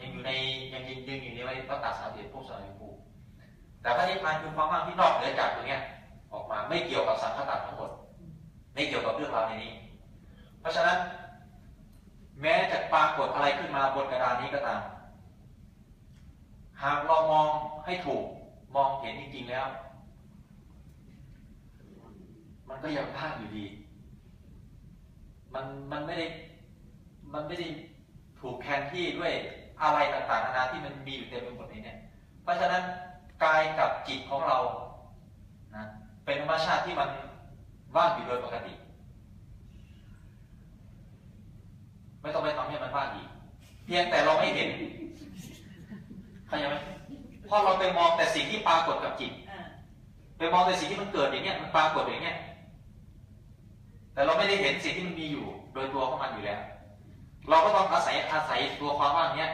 ยังอยู่ในยังยังยังอยู่ในวัฏฏะสามเหลี่ยมภพสามเหลี่ยมภพแต่พระนิพพานคือความว่างที่นอกเหนือจากตรงนี้ออกมาไม่เกี่ยวกับสังขตะทั้งหมด ไม่เกี่ยวกับเรื่องราวในนี้ เพราะฉะนั้น แม้จะปรากฏอะไรขึ้นมาบนกระดานนี้ก็ตาม หากเรามองให้ถูกมองเห็นจริงๆแล้ว มันก็ยังพลาดอยู่ดี มันมันไม่ได้มันไม่ได้ถูกแทนที่ด้วยอะไรต่างๆนานาที่มันมีอยู่เต็มไปหมดในนี้เพราะฉะนั้นกายกับจิตของเรานะเป็นธรรมชาติที่มันว่างอยู่โดยปกติ ไม่ต้องไปทำให้มันว่างอีก เพียงแต่เราไม่เห็นเข้าใจไหมเพราะเราไปมองแต่สิ่งที่ปรากฏกับจิต ไปมองแต่สิ่งที่มันเกิดอย่างเนี้ยมันปรากฏอย่างเนี้ย แต่เราไม่ได้เห็นสิ่งที่มันมีอยู่ โดยตัวของมันอยู่แล้ว เราก็ต้องอาศัยอาศัยตัวความว่างเนี้ย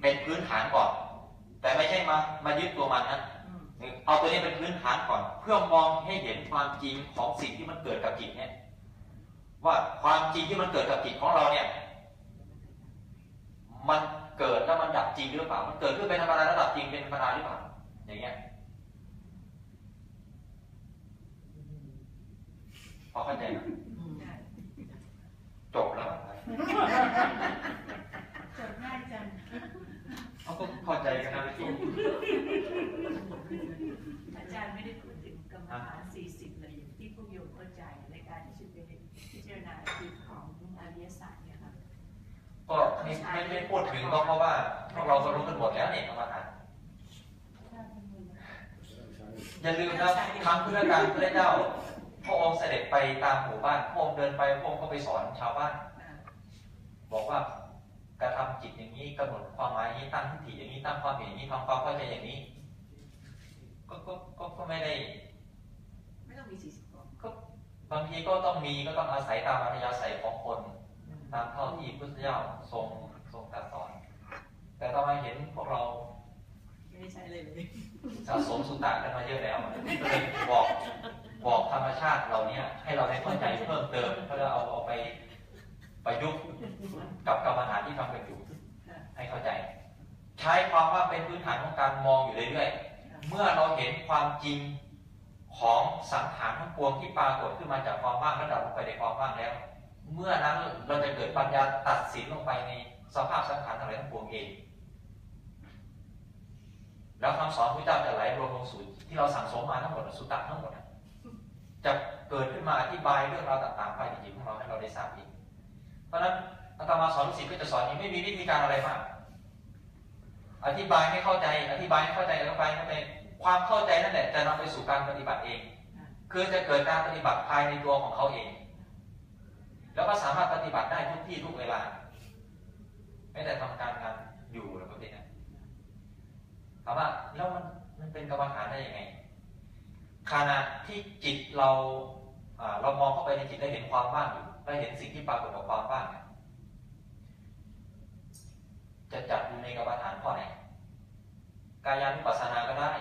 เป็นพื้นฐานก่อน แต่ไม่ใช่มามายึดตัวมันนะเอาตัวนี้เป็นพื้นฐานก่อน เพื่อมองให้เห็นความจริงของสิ่งที่มันเกิดกับจิตเนี่ย ว่าความจริงที่มันเกิดกับจิตของเราเนี่ย มันเกิดแล้วมันดับจริงหรือเปล่า มันเกิดขึ้นเป็นธรรมดาแล้วดับจริงเป็นธรรมดาหรือเปล่า อย่างเงี้ยพอเข้าใจไหม จบแล้วจดง่ายจังเขาก็เข้าใจกันนะจบอาจารย์ไม่ได้พูดถึงกรรมฐาน40เลยอย่างที่พวกโยมเข้าใจในการที่จะไปพิจารณาจิตของอริยสัจเนี่ยค่ะก็ไม่ไม่ไม่พูดถึงก็เพราะว่าพวกเราก็รู้กันหมดแล้วเนี่ยกรรมฐานอย่าลืมนะครั้งพุทธกาลพระเจ้า พระองค์เสด็จไปตามหมู่บ้านพระองค์เดินไปพระองค์ก็ไปสอนชาวบ้าน บอกว่ากระทำจิตอย่างนี้กำหนดความหมายอย่างนี้ตั้งทิฏฐิอย่างนี้ตั้งความเห็นอย่างนี้ทำความเข้าใจอย่างนี้ก็ก็ก็ก็ไม่ได้ ไม่ต้องมี40ข้อก็บางทีก็ต้องมีก็ต้องอาศัยตามอัธยาศัยของคน ตามเท่าที่พุทธเจ้าทรงทรงตรัสสอน แต่ต่อมาเห็นพวกเราไม่ได้ใช้เลยเลยสะสมสุตตะกันมาเยอะแล้วก็เลยบอก บอกธรรมชาติเราเนี้ยให้เราได้เข้าใจเพิ่มเติมเพื่อเอาเอาไปประยุกต์กับกรรมฐานที่ทำกันอยู่ให้เข้าใจ ใช้ความว่าเป็นพื้นฐานของการมองอยู่เรื่อยๆเมื่อเราเห็นความจริงของสังขารทั้งปวงที่ปรากฏขึ้นมาจากความว่างระดับลงไปในความว่างแล้ว เมื่อนั้นเราจะเกิดปัญญาตัดสินลงไปในสภาพสังขารทั้งหลายทั้งปวงเอง แล้วคำสอนพระเจ้าจะไหลรวมลงสู่ที่เราสั่งสมมาทั้งหมดสุตตะทั้งหมด จะเกิดขึ้นมาอธิบายเรื่องราวต่างๆไปในจิตของเราให้เราได้ทราบอีก เพราะฉะนั้นอาตมาสอนลูกศิษย์ก็จะสอนอย่างไม่มีวิธีการอะไรมาก อธิบายให้เข้าใจ อธิบายให้เข้าใจแล้วไปเข้าใจความเข้าใจนั่นแหละจะนำไปสู่การปฏิบัติเอง คือจะเกิดการปฏิบัติภายในตัวของเขาเอง แล้วก็สามารถปฏิบัติได้ทุกที่ทุกเวลา ไม่แต่ทำการงานอยู่หรือประเนั้นถามว่าแล้วมันมันเป็นกรรมฐานได้ยังไง ขณะที่จิตเราเรามองเข้าไปในจิตได้เห็นความว่างอยู่ได้เห็นสิ่งที่ปรากฏกับความว่างเนี่ยจะจัดอยู่ในกรรมฐานข้อไหนกายานุปัสสนาก็ได้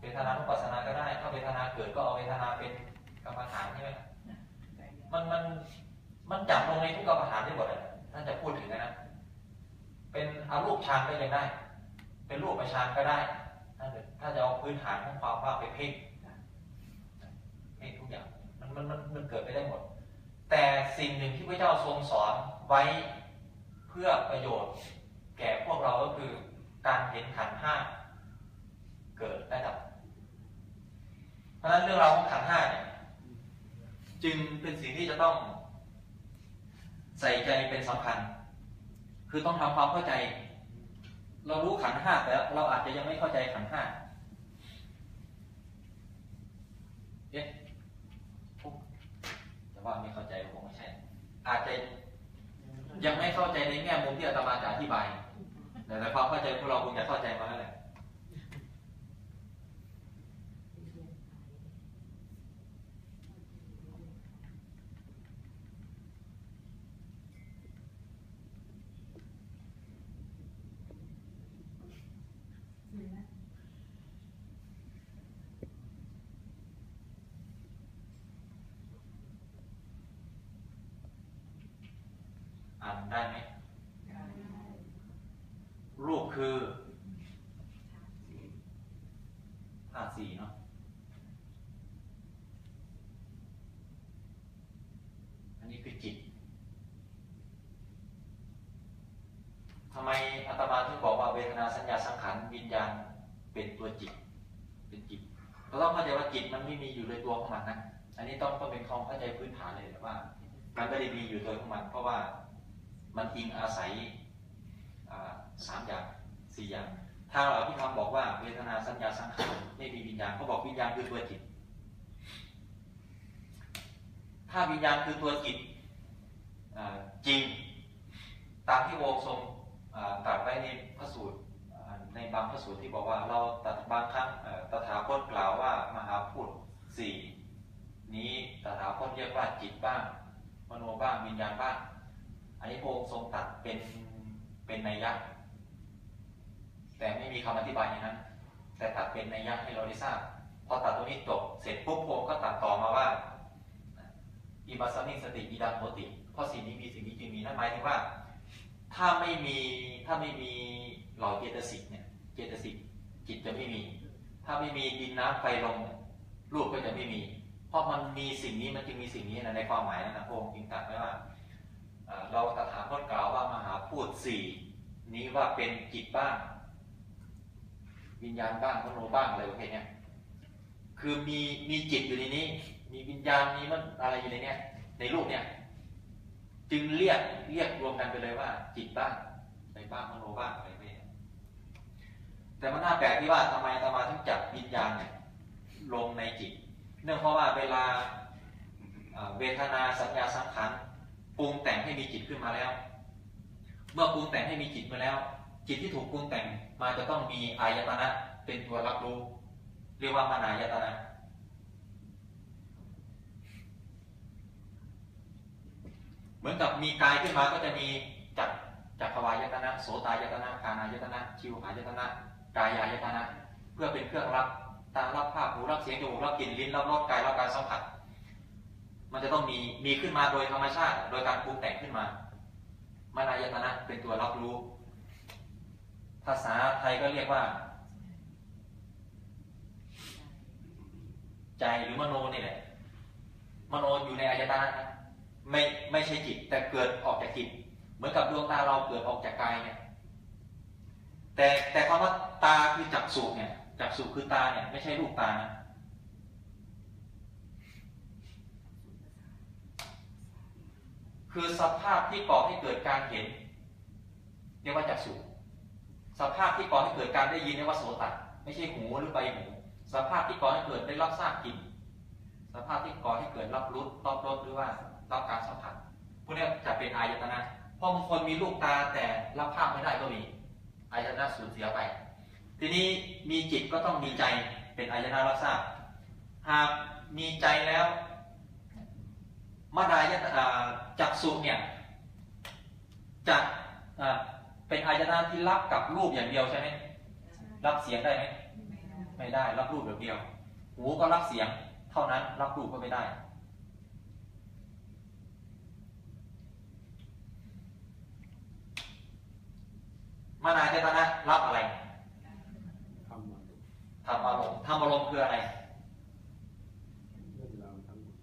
เวทนานุปัสสนาก็ได้ ถ้าเวทนาเกิดก็เอาเวทนาเป็นกรรมฐานใช่ไหมมันมันมันจับลงในทุกกรรมฐานได้หมดเลยท่านจะพูดถึงนะเป็นอารูปฌานก็ยังได้ เป็นรูปฌานก็ได้ถ้าจะถ้าจะเอาพื้นฐานของความว่าไปเพ่งเพ่งทุกอย่าง มันมันมันเกิดไปได้หมด แต่สิ่งหนึ่งที่พระเจ้าทรงสอนไว้เพื่อประโยชน์ แก่พวกเราก็คือการเห็นขันห้าเกิดและดับ เพราะฉะนั้นเรื่องราวของขันห้าเนี่ยจึงเป็นสิ่งที่จะต้องใส่ใจเป็นสำคัญ คือต้องทำความเข้าใจ เรารู้ขันห้าแต่เราอาจจะยังไม่เข้าใจขันห้าเอ๊ะ ว่าไม่เข้าใจก็คงไม่ใช่ อาจจะยังไม่เข้าใจในแง่มุมที่อาตมาจะอธิบายแต่ในความเข้าใจพวกเราคงจะเข้าใจมาแล้วแหละอ่านได้ไหมรูปคือธาตุสี่เนาะอันนี้คือจิตทำไมอาตมาถึงบอกว่าเวทนาสัญญาสังขารวิญญาณเป็นตัวจิต เป็นจิตเราต้องเข้าใจว่าจิตมันไม่มีอยู่ในตัวของมันนะอันนี้ต้องต้องเป็นความเข้าใจพื้นฐานเลยว่า มันไม่ได้มีอยู่โดยของมัน เพราะว่า มันอิงอาศัยสามอย่างสี่อย่างทางเราพิธรรมบอกว่าเวทนาสัญญาสังขารไม่มีวิญญาณเขาบอกวิญญาณคือตัวจิต ถ้าวิญญาณคือตัวจิตจริง ตามที่โอทรงตรัสไว้ในพระสูตรในบางพระสูตรที่บอกว่าเราตัดบางครั้งตถาคตกล่าวว่ามหาพุทธสี่นี้ตถาคตเรียกว่าจิตบ้าง มโนบ้างวิญญาณบ้าง อันนี้พระองค์ทรงตัดเป็นเป็นนัยยะแต่ไม่มีคำอธิบายอย่างนั้น แต่ตัดเป็นนัยยะให้เราได้ทราบพอตัดตรงนี้จบเสร็จปุ๊บพระองค์ก็ตัดต่อมาว่าอิมัสมิสติอิดัมโมติเพราะสิ่งนี้มีสิ่งนี้จึงมีนั่นหมายถึงว่า ถ้าไม่มีถ้าไม่มีเหล่าเจตสิกเนี่ยเจตสิกจิตจะไม่มี ถ้าไม่มีดินน้ำไฟลมรูปก็จะไม่มี เพราะมันมีสิ่งนี้มันจึงมีสิ่งนี้นะในความหมายนั้นนะพระองค์จึงตรัสไว้ว่า เราตถาคตกล่าวว่ามหาพูดสี่นี้ว่าเป็นจิตบ้าง วิญญาณบ้างมโนบ้างอะไรประเภทเนี้ยคือมีมีจิตอยู่ในนี้ มีวิญญาณมีมันอะไรอยู่ในเนี้ยในรูปเนี้ยจึงเรียกเรียกรวมกันไปเลยว่า จิตบ้างอะไรบ้างมโนบ้างอะไรประเภทเนี้แต่มันน่าแปลกที่ว่าทำไมอาตมาถึงจับวิญญาณเนี่ยลงในจิต เนื่องเพราะว่าเวลาเอ่อเวทนาสัญญาสังขาร ปรุงแต่งให้มีจิตขึ้นมาแล้ว เมื่อปรุงแต่งให้มีจิตมาแล้ว จิตที่ถูกปรุงแต่งมาจะต้องมีอายตนะเป็นตัวรับรู้ เรียกว่ามานายตนะเหมือนกับมีกายขึ้นมาก็จะมีจักรจักรวายตนะโสตายตนะกานายตนะชิวหายตนะกายายตนะ เพื่อเป็นเครื่องรับตารับภาพหูรับเสียงจมูกรับกลิ่นลิ้นรับรสกายรับการสัมผัส มันจะต้องมีมีขึ้นมาโดยธรรมชาติ โดยการปรุงแต่งขึ้นมามานายตนะเป็นตัวรับรู้ ภาษาไทยก็เรียกว่า ใจหรือมโนนี่แหละ มโนอยู่ในอายตนะไม่ไม่ใช่จิต แต่เกิดออกจากจิต เหมือนกับดวงตาเราเกิดออกจากกายเนี่ย แต่แต่คำว่าตาคือจักษุเนี่ยจักษุคือตาเนี่ย ไม่ใช่รูปตานะ คือสภาพที่ก่อให้เกิดการเห็นเรียกว่าจักษุสภาพที่ก่อให้เกิดการได้ยินเรียกว่าโสตไม่ใช่หูหรือใบหู สภาพที่ก่อให้เกิดได้รับทราบกลิ่นสภาพที่ก่อให้เกิดรับรู้รับรสหรือว่ารับการสัมผัสพวกนี้จะเป็นอายตนะเพราะบางคนมีลูกตาแต่รับภาพไม่ได้ก็มีอายตนะสูญเสียไป ทีนี้มีจิตก็ต้องมีใจเป็นอายตนะรับทราบหากมีใจแล้วมดายตอ่า จักสุเนี่ยจะอ่าเป็นอายตนะที่รับกับรูปอย่างเดียวใช่ไหมรับเสียงได้ไหมไม่ได้รับรูปอย่างเดียว หูก็รับเสียง เท่านั้นรับรูปก็ไม่ได้ มานายตนะรับอะไรทำมาทำอารมณ์ทำอารมณ์คืออะไร เรื่องราวทั้งหมด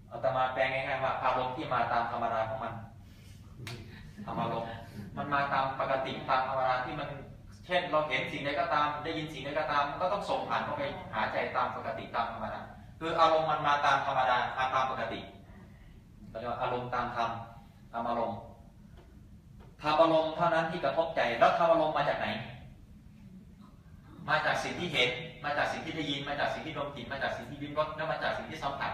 เอาตมาแปลงง่ายๆว่าอารมณ์ที่มาตามธรรมดาของมันธรรมอารมณ์มันมาตามปกติตามธรรมดาที่มัน เช่น เราเห็นสิ่งใดก็ตาม ได้ยินสิ่งใดก็ตามมันก็ต้องส่งผ่านเข้าไปหาใจตามปกติตามธรรมดาคืออารมณ์มันมาตามธรรมดามาตามปกติเราเรียกว่าอารมณ์ตามธรรมตามอารมณ์ธรรมารมณ์เท่านั้นที่กระทบใจแล้วธรรมอารมณ์มาจากไหน มาจากสิ่งที่เห็น มาจากสิ่งที่ได้ยิน มาจากสิ่งที่ดมกลิ่นมาจากสิ่งที่ลิ้มรสและมาจากสิ่งที่สัมผัส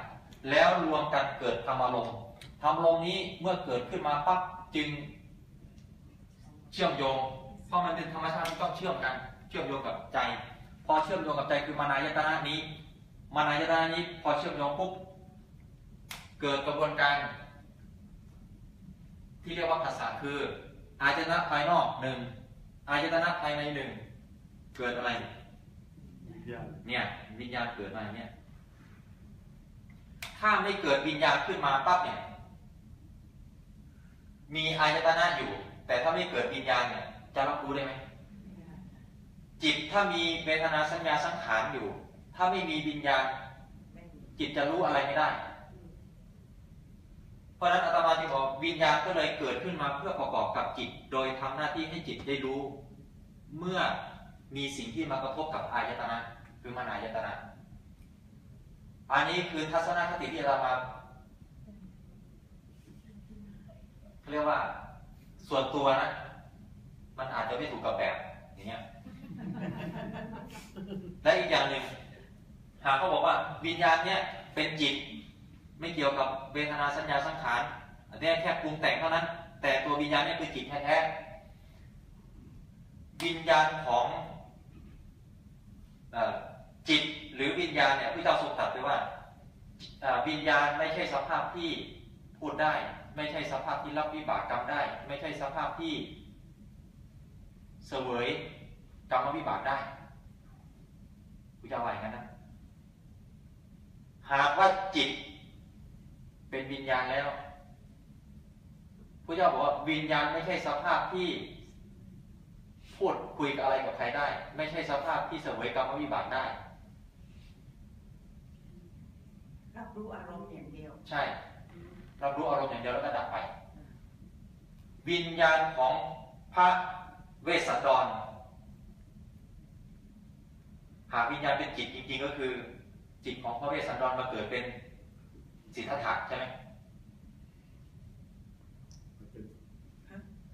แล้วรวมกันเกิดธรรมอารมณ์ธรรมอารมณ์นี้เมื่อเกิดขึ้นมาปั๊บจึงเชื่อมโยง เพราะมันเป็นธรรมชาติที่ต้องเชื่อมกัน เชื่อมโยงกับใจ พอเชื่อมโยงกับใจคือมานายตนะนี้มานายตนะนี้พอเชื่อมโยงปุ๊บเกิดกระบวนการ ที่เรียกว่าภาษาคืออายตนะภายนอกหนึ่งอายตนะภายในหนึ่งเกิดอะไรวิญญาณเนี่ยวิญญาณเกิดมาอย่างเนี่ย ถ้าไม่เกิดวิญญาณขึ้นมาปั๊บเนี่ย มีอายตนะอยู่ แต่ถ้าไม่เกิดวิญญาณเนี่ย จะรับรู้ได้ไหม จิตถ้ามีเวทนาสัญญาสังขารอยู่ ถ้าไม่มีวิญญาณ จิตจะรู้อะไรไม่ได้ เพราะนั้นอาตมาจึงบอกวิญญาณก็เลยเกิดขึ้นมาเพื่อประกอบกับจิต โดยทำหน้าที่ให้จิตได้รู้ เมื่อมีสิ่งที่มากระทบกับอายตนะคือมานายตนะ อันนี้คือทัศนคติที่เรามาเขาเรียกว่า ส่วนตัวนะ มันอาจจะไม่ถูกกับแบบอย่างเงี้ยและอีกอย่างหนึ่งหากเขาบอกว่าวิญญาณเนี่ยเป็นจิตไม่เกี่ยวกับเวทนาสัญญาสังขารอันนี้แค่ปรุงแต่งเท่านั้น แต่ตัววิญญาณเนี่ยคือจิตแท้ๆวิญญาณของ จิตหรือวิญญาณเนี่ยพระเจ้าทรงตรัสไว้ว่าวิญญาณไม่ใช่สภาพที่พูดได้ ไม่ใช่สภาพที่รับวิบากกรรมได้ ไม่ใช่สภาพที่เสวยกรรมวิบากได้พระเจ้าว่าอย่างนั้นนะหากว่าจิตเป็นวิญญาณแล้วพระเจ้าบอกว่าวิญญาณไม่ใช่สภาพที่พูดคุยกับอะไรกับใครได้ ไม่ใช่สภาพที่เสวยกรรมวิบากได้ รับรู้อารมณ์อย่างเดียว ใช่ รับรู้อารมณ์อย่างเดียวแล้วก็ดับไป วิญญาณของพระเวสสันดร หากวิญญาณเป็นจิตจริง ๆ ก็คือ จิตของพระเวสสันดรมาเกิดเป็นสิทธัตถะใช่ไหมมันเป็น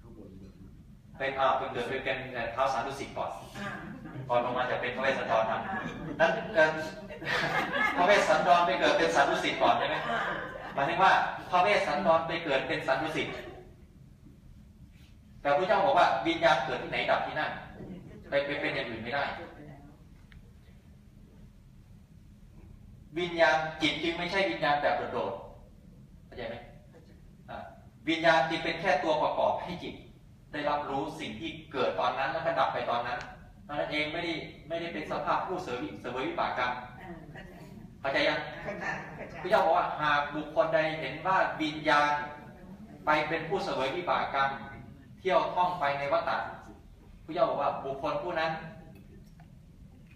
ข้างบนเดินมาเป็นอ่าเป็นเกิดเป็นเป็นเท้าวสารดุสิตก่อนอ่าก่อนลงมาจะเป็นพระเวสสันดรนะนั้นเอ่อ พระเวสสันดรไปเกิดเป็นสันดุสิตก่อนใช่ไหมอ่าหมายถึงว่าพระเวสสันดรไปเกิดเป็นสันดุสิตแต่พระเจ้าบอกว่าวิญญาณเกิดที่ไหนดับที่นั่นไปไปเป็นอย่างอื่นไม่ได้ วิญญาณจิตจึงไม่ใช่วิญญาณแบบโดดๆเข้าใจไหมอะวิญญาณจึงเป็นแค่ตัวประกอบให้จิต ได้รับรู้สิ่งที่เกิดตอนนั้นแล้วก็ดับไปตอนนั้นนั่นเองไม่ได้ไม่ได้เป็นสภาพผู้เสวยเสวยวิบากกรรมอ่า เข้าใจเข้าใจยังเข้าใจเข้าใจพระเจ้าบอกว่าหากบุคคลใดเห็นว่าวิญญาณ ไปเป็นผู้เสวยวิบากกรรม เที่ยวท่องไปในวัฏฏะพระเจ้าบอกว่าบุคคลผู้นั้น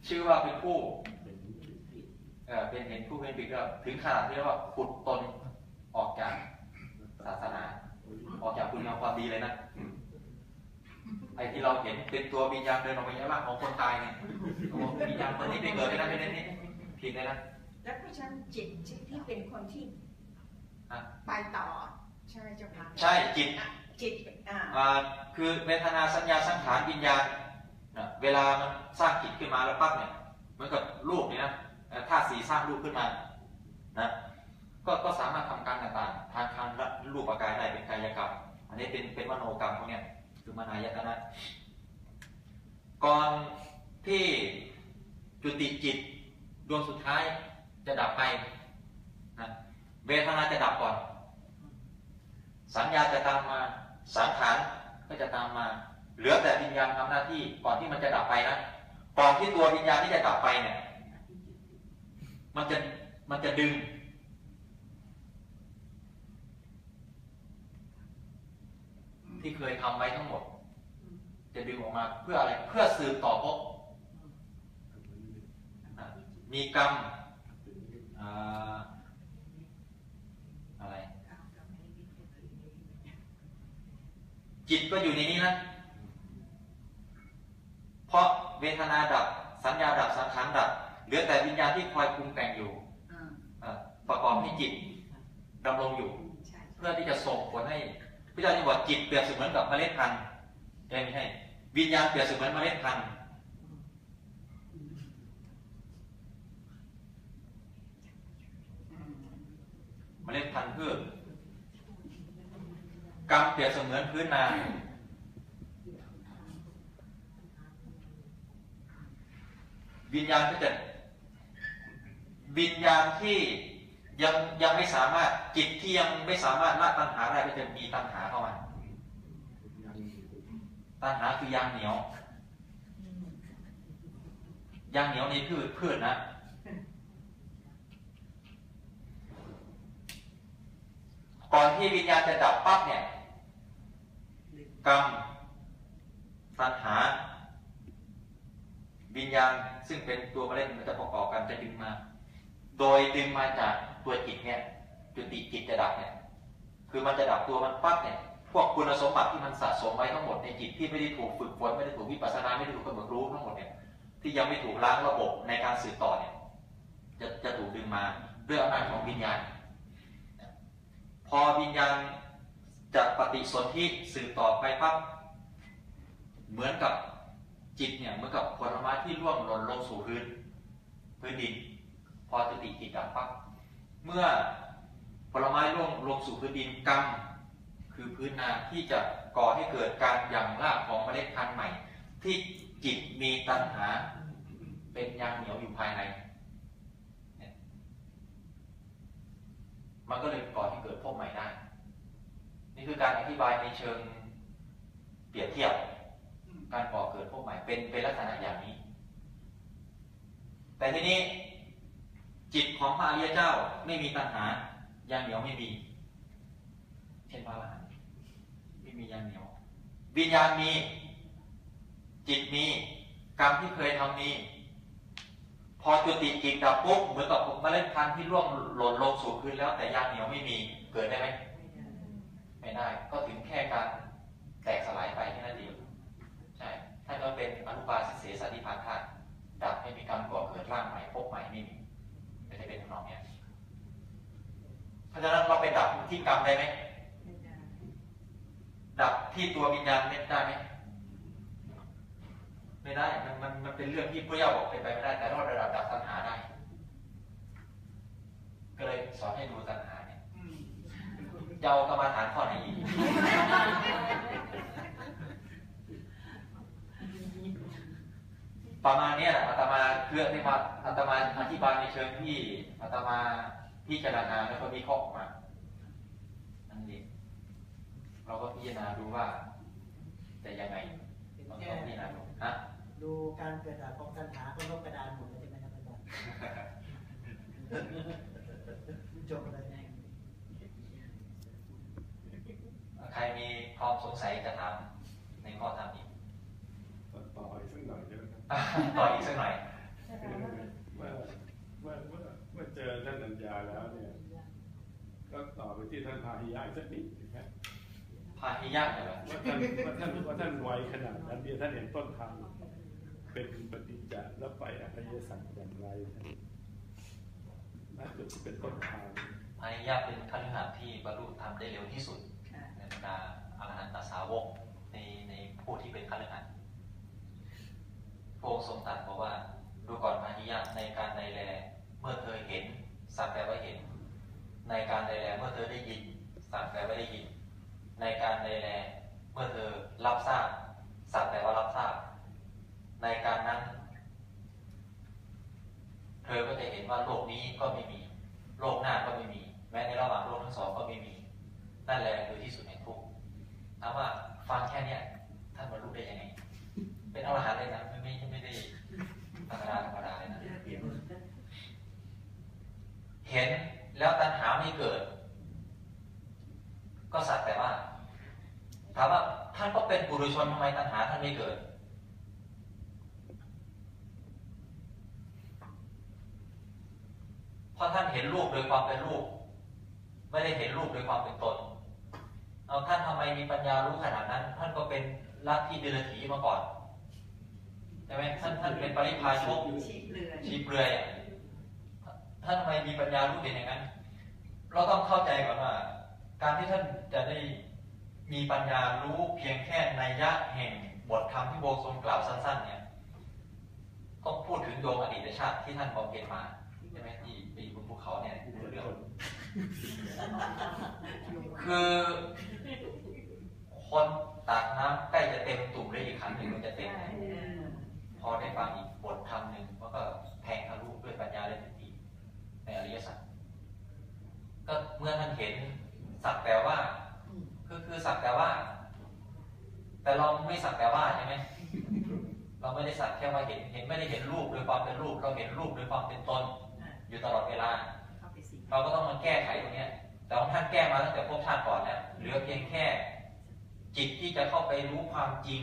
ชื่อว่าเป็นผู้เป็นเอ่อเป็นเห็นผู้เป็นปิดก็ถึงขนาดที่เรียกว่าขุดตนออกจากศาสนา ออกจากคุณงามความดีเลยนะไอ้ที่เราเห็นเป็นตัววิญญาณเดินออกไปจากร่างของคนตายเนี่ยเขาบอกวิญญาณคนนี้ไปเกิดเลยนะไม่ได้นี่ผิดเลยนะ แล้วเพราะฉะนั้นจิตที่เป็นคนที่อะไปต่อใช่ไหมเจ้าค่ะใช่จิตอะจิตอ่าอ่าคือเวทนาสัญญาสังขารวิญญาณนะเวลามันสร้างจิตขึ้นมาแล้วปั๊บเนี่ยเหมือนกับรูปเนี่ยนะเอ่อธาตุสีสร้างรูปขึ้นมานะก็ก็สามารถทำการต่างๆทางทางรูปประกายได้เป็นกายกรรมอันนี้เป็นเป็นมโนกรรมพวกเนี้ยคือมนายตนะก่อนที่จุติจิตดวงสุดท้าย จะดับไปนะเวทนาจะดับก่อน สัญญาจะตามมา สังขารก็จะตามมา เหลือแต่วิญญาณทำหน้าที่ก่อนที่มันจะดับไปนะก่อนที่ตัววิญญาณที่จะดับไปเนี่ย มันจะมันจะดึง ที่เคยทำไว้ทั้งหมด จะดึงออกมาเพื่ออะไร เพื่อสืบต่อพอะมีกรรม อ่าอะไร จิตก็อยู่ในนี้นะ เพราะเวทนาดับ สัญญาดับ สังขารดับ เหลือแต่วิญญาณที่คอยปรุงแต่งอยู่อืมเอ่อประกอบให้จิตดำรงอยู่ใช่เพื่อที่จะส่งผลให้พระเจ้าจึงบอกจิตเปรียบเสมือนกับเมล็ดพันธุ์ใช่ไม่ใช่วิญญาณเปรียบเสมือนเมล็ดพันธุ์ อืม เมล็ดพันธุ์พืชกรรมเปรียบเสมือนพื้นนาวิญญาณก็จะวิญญาณที่ยังยังไม่สามารถจิตที่ยังไม่สามารถละตัณหาได้ก็จะมีตัณหาเข้ามาตัณหาคือยางเหนียว ยางเหนียวในพืชพืชนะ ก่อนที่วิญญาณจะดับปั๊บเนี่ยกรรมตัณหา วิญญาณซึ่งเป็นตัวเมล็ดมันจะประกอบกันจะดึงมา โดยดึงมาจากตัวจิตเนี่ยจุติจิตจะดับเนี่ยคือมันจะดับตัวมันปั๊บเนี่ยพวกคุณสมบัติที่มันสะสมไว้ทั้งหมดในจิตที่ไม่ได้ถูกฝึกฝนไม่ได้ถูกวิปัสสนาไม่ได้ถูกกำหนดรู้ทั้งหมดเนี่ยที่ยังไม่ถูกล้างระบบในการสืบต่อเนี่ยจะจะถูกดึงมาด้วยอำนาจของวิญญาณ พอวิญญาณจะปฏิสนธิสืบต่อไปปั๊บเหมือนกับจิตเนี่ยเหมือนกับผลไม้ที่ร่วงหล่นลงสู่พื้นพื้นดิน พอจุติจิตดับปั๊บเมื่อผลไม้ร่วงลงสู่พื้นดินกรรมคือพื้นนาที่จะก่อให้เกิดการหยั่งรากของเมล็ดพันธุ์ใหม่ ที่จิตมีตัณหาเป็นยางเหนียวอยู่ภายในเนี่ย มันก็เลยก่อให้เกิดภพใหม่ได้ นี่คือการอธิบายในเชิงเปรียบเทียบ การก่อเกิดภพใหม่เป็นเป็นลักษณะอย่างนี้ แต่ทีนี้จิตของพระอริยเจ้าไม่มีตัณหายางเหนียวไม่มี เช่นพระอรหันต์ไม่มียางเหนียววิญญาณมี จิตมี กรรมที่เคยทำมี อจุติจิตดับปุ๊บเหมือนกับเมล็ดพันธุ์ที่ร่วงหล่นลงสู่พื้นแล้วแต่ยางเหนียวไม่มีเกิดได้ไหมไม่ได้ก็ถึงแค่การแตกสลายไปแค่นั้นเองใช่ถ้าก็เป็นอนุบาลเสสนิพานธาตุดับไม่มีการก่อเกิดร่างใหม่พบใหม่ไม่มีไม่ได้เป็นทำนองเนี้ยเพราะฉะนั้นเราไปดับที่กรรมได้ไหมไม่ได้ดับที่ตัววิญญาณเม็ดได้ไหม ไม่ได้ มันมันมันเป็นเรื่องที่พระเจ้าบอกเป็นไปไม่ได้ แต่เราระดับดับตัณหาได้ ก็เลยสอนให้ดูตัณหาเนี่ยอืมเจ้ากรรมาฐานข้อไหนอีกประมาณเนี้ยแหละอาตมาเรื่องที่มาอาตมาอธิบายในเชิงที่อาตมาพิจารณาแล้วก็วิเคราะห์ออกมานั่นเองเราก็พิจารณาดูว่าจะยังไงเป็นเราแค่ต้องพิจารณาดูฮะ ดูการเกิดดับของตัณหาก็ลบกระดานหมดเลยใช่ไหมครับอาจารย์จบเลยใครมีความสงสัยจะถามในข้อถามนี้ต่ออีกสักหน่อยได้ไหมครับต่ออีกสักหน่อยเมื่อเมื่อเมื่อเมื่อเจอท่านอัญญาแล้วเนี่ยก็ต่อไปที่ท่านพาหิยะอีกสักนิดนะครับพาหิยะเหรอว่าท่านว่าท่านว่าท่านไวขนาดนั้นเนี่ยท่านเห็นต้นทาง เป็นปฏิจจ์แล้วไปอริยสัจอย่างไรน่าจะเป็นต้นทางพาหิยะเป็นขันธ์หันที่บรรลุธรรมได้เร็วที่สุดค่ะในบรรดาอรหันตสาวกในในผู้ที่เป็นขันธ์หันพระองค์ทรงตรัสบอกว่า ดูก่อนพาหิยะในการใดแล เมื่อเธอเห็นสักแต่ว่าเห็น ในการใดแลเมื่อเธอได้ยินสักแต่ว่าได้ยิน ในการใดแลเมื่อเธอรับทราบสักแต่ว่ารับทราบ ในการนั้น เธอก็จะเห็นว่าโลกนี้ก็ไม่มี โลกหน้าก็ไม่มี แม้ในระหว่างโลกทั้งสองก็ไม่มี นั่นแหละคือที่สุดแห่งทุกข์ถามว่าฟังแค่เนี้ยท่านบรรลุได้ยังไง เป็นอรหันต์เลยนะไม่ไม่ไม่ได้ธรรมดาธรรมดาเลยนะเห็นแล้วตัณหาไม่เกิด ก็สักแต่ว่าถามว่าท่านก็เป็นบุรุชนทำไมตัณหาท่านไม่เกิด เพราะท่านเห็นรูปโดยความเป็นรูป ไม่ได้เห็นรูปโดยความเป็นตนเอาท่านทำไมมีปัญญารู้ขนาดนั้น ท่านก็เป็นลัทธิเดรัจฉีมาก่อนใช่ไหมท่านท่านเป็นปริพาชกชีพเรือนชีเปลือยอะท่านทำไมมีปัญญารู้เห็นอย่างนั้น เราต้องเข้าใจก่อนว่า การที่ท่านจะได้มีปัญญารู้เพียงแค่ในยยะแห่งบทธรรมที่โบทรงกล่าวสั้น ๆ เนี่ยต้องพูดถึงโยมอดีตชาติที่ท่านบำเพ็ญมาใช่ไหมที่ไปอยู่บนภูเขาเนี่ยเรื่องคือคนตักน้ำใกล้จะเต็มตุ่มเลยอีกครั้งหนึ่งมันจะเต็ม พอได้ฟังอีกบทธรรมหนึ่งมันก็แทงทะลุด้วยปัญญาและสติในอริยสัจก็เมื่อท่านเห็นสักแต่ว่าคือคือสักแต่ว่า แต่เราไม่สักแต่ว่าใช่ไหมเราไม่ได้สักแค่ว่าเห็นเห็นไม่ได้เห็นรูปโดยความเป็นรูป เราเห็นรูปโดยความเป็นตน อยู่ตลอดเวลาเข้าไปสิเราก็ต้องมาแก้ไขตรงเนี้ยแต่ของท่านแก้มาตั้งแต่ภพชาติก่อนเนี่ยเหลือเพียงแค่ จิตที่จะเข้าไปรู้ความจริง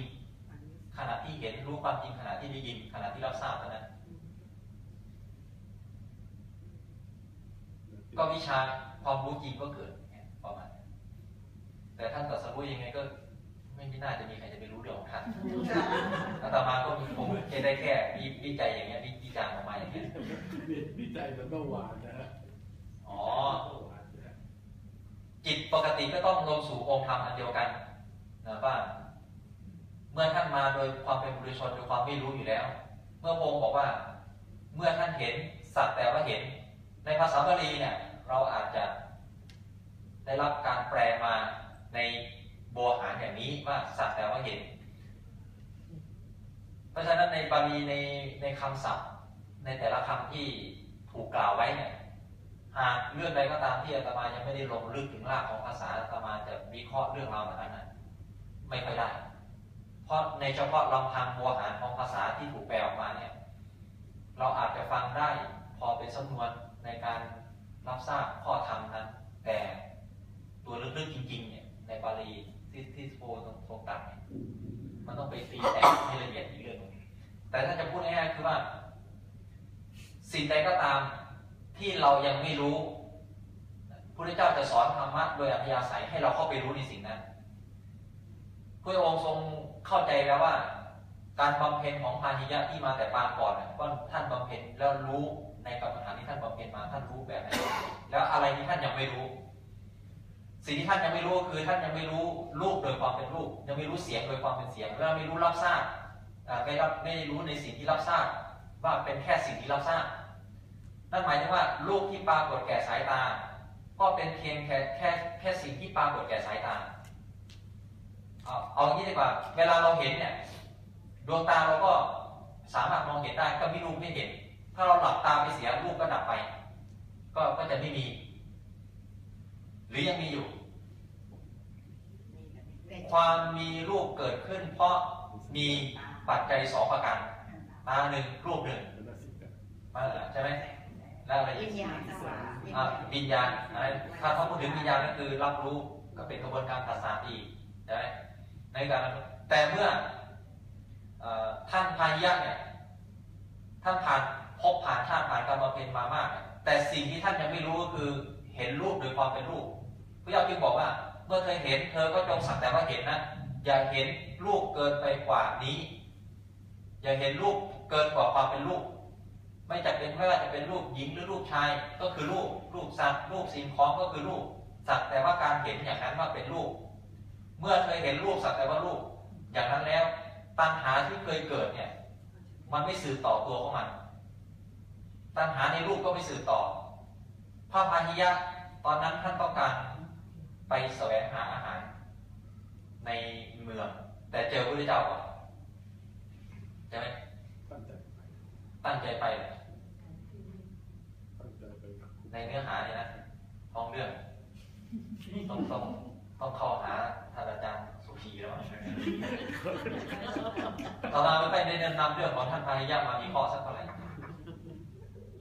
ขณะที่เห็นรู้ความจริงขณะที่ได้ยินขณะที่รับทราบเท่านั้นก็วิชาความรู้จริงก็เกิดเนี่ยประมาณนั้นแต่ท่านตรัสรู้ยังไงก็ ไม่มีน่าจะมีใครจะไปรู้เรื่องของท่านอาตมาก็มีผมแค่ได้แค่วิวิจัยอย่างเงี้ยวิวิจารณ์ออกมาอย่างเงี้ยวิจัยมันก็หวานนะฮะอ๋อหวานนะจิตปกติก็ต้องลงสู่องค์ธรรมอันเดียวกันนะว่าเมื่อท่านมาโดยความเป็นบุรุชนโดยความไม่รู้อยู่แล้ว เมื่อพระองค์บอกว่า เมื่อท่านเห็นสักแต่ว่าเห็น ในภาษาบาลีเนี่ย เราอาจจะได้รับการแปลมาใน โบหารอย่างนี้ว่าสักแต่ว่าเห็น เพราะฉะนั้นในบาลีในในคำศัพท์ ในแต่ละคำที่ถูกกล่าวไว้เนี่ยหากเรื่องใดก็ตามที่อาตมายังไม่ได้ลงลึกถึงรากของภาษาอาตมาจะวิเคราะห์เรื่องราวแบบนั้นนะไม่ค่อยได้ เพราะในเฉพาะลำพังโวหารของภาษาที่ถูกแปลออกมาเนี่ยเราอาจจะฟังได้พอเป็นสำนวนในการรับทราบข้อธรรมนั้น แต่ตัวลึกๆจริงๆเนี่ยในบาลี ที่ที่โพทรงทรงตรัสเนี่ยมันต้องไปตีแตกให้ละเอียดอีกเรื่องหนึงแต่ถ้าจะพูดง่ายๆคือว่า สิ่งใดก็ตามที่เรายังไม่รู้พระเจ้าจะสอนธรรมะโดยอัธยาศัยให้เราเข้าไปรู้ในสิ่งนั้นพระองค์ทรงเข้าใจแล้วว่า การบำเพ็ญของพาหิยะที่มาแต่ปางก่อนน่ะก็ท่านบำเพ็ญแล้วรู้ในกรรมฐานที่ท่านบำเพ็ญมาท่านรู้แบบไหนแล้วอะไรที่ท่านยังไม่รู้ สิ่งที่ท่านยังไม่รู้ก็คือท่านยังไม่รู้รูปโดยความเป็นรูป ยังไม่รู้เสียงโดยความเป็นเสียงแล้วไม่รู้รับทราบไม่รับไม่รู้ในสิ่งที่รับทราบว่าเป็นแค่สิ่งที่รับทราบนั่นหมายถึงว่ารูปที่ปรากฏแก่สายตา ก็เป็นเพียงแค่แค่แค่สิ่งที่ปรากฏแก่สายตาเอาเอางี้ดีกว่า เวลาเราเห็นเนี่ยดวงตาเราก็สามารถมองเห็นได้ก็มีรูปไม่เห็น ถ้าเราหลับตาไปเสียรูปก็ดับไป ก็ก็จะไม่มี หรือยังมีอยู่ ความมีรูปเกิดขึ้น เพราะมีปัจจัยสองประการตาหนึ่งรูปหนึ่งเป็นสิกะมาใช่ไหมแล้วอะไรอีวิกญญาณสวาอ่าวิญญาณอะไรถ้าเขาพูดถึงวิญญาณก็คือรับรู้ก็เป็นกระบวนการภาษาทอีกใช่ไหมในการรับรู้แต่เมื่อเอ่อท่านพายิยะเนี่ยท่านผ่านพบผ่านชาติผ่านการบำเพ็ญมามากเนี่ยแต่สิ่งที่ท่านยังไม่รู้ก็คือเห็นรูปโดยความเป็นรูปพระเจ้าจึงบอกว่า เมื่อเธอเห็นเธอก็จงสักแต่ว่าเห็นนะอย่าเห็นรูปเกินไปกว่านี้ อย่าเห็นรูปเกินกว่าความเป็นรูปไม่จำเป็นไม่ว่าจะเป็นรูปหญิงหรือรูปชายก็คือรูปรูปสัตว์รูปสิ่งของก็คือรูปสักแต่ว่าการเห็นอย่างนั้นว่าเป็นรูปเมื่อเคยเห็นรูปสักแต่ว่ารูปอย่างนั้นแล้วตัณหาที่เคยเกิดเนี่ย มันไม่สืบต่อตัวของมัน ตัณหาในรูปก็ไม่สืบต่อพระพาหิยะตอนนั้นท่านต้องการ ไปแสวงหาอาหารในเมือง แต่เจอพระพุทธเจ้าก่อนใช่ไหมตั้งใจไปตั้งใจไปเลยในเนื้อหาเนี่ยนะท้องเรื่องต้องต้องต้องเข้าหาท่านอาจารย์สุขีแล้วต่อมาไม่ไปในแนะนำเรื่องของท่านพาหิยะมามีข้อสักเท่าไหร่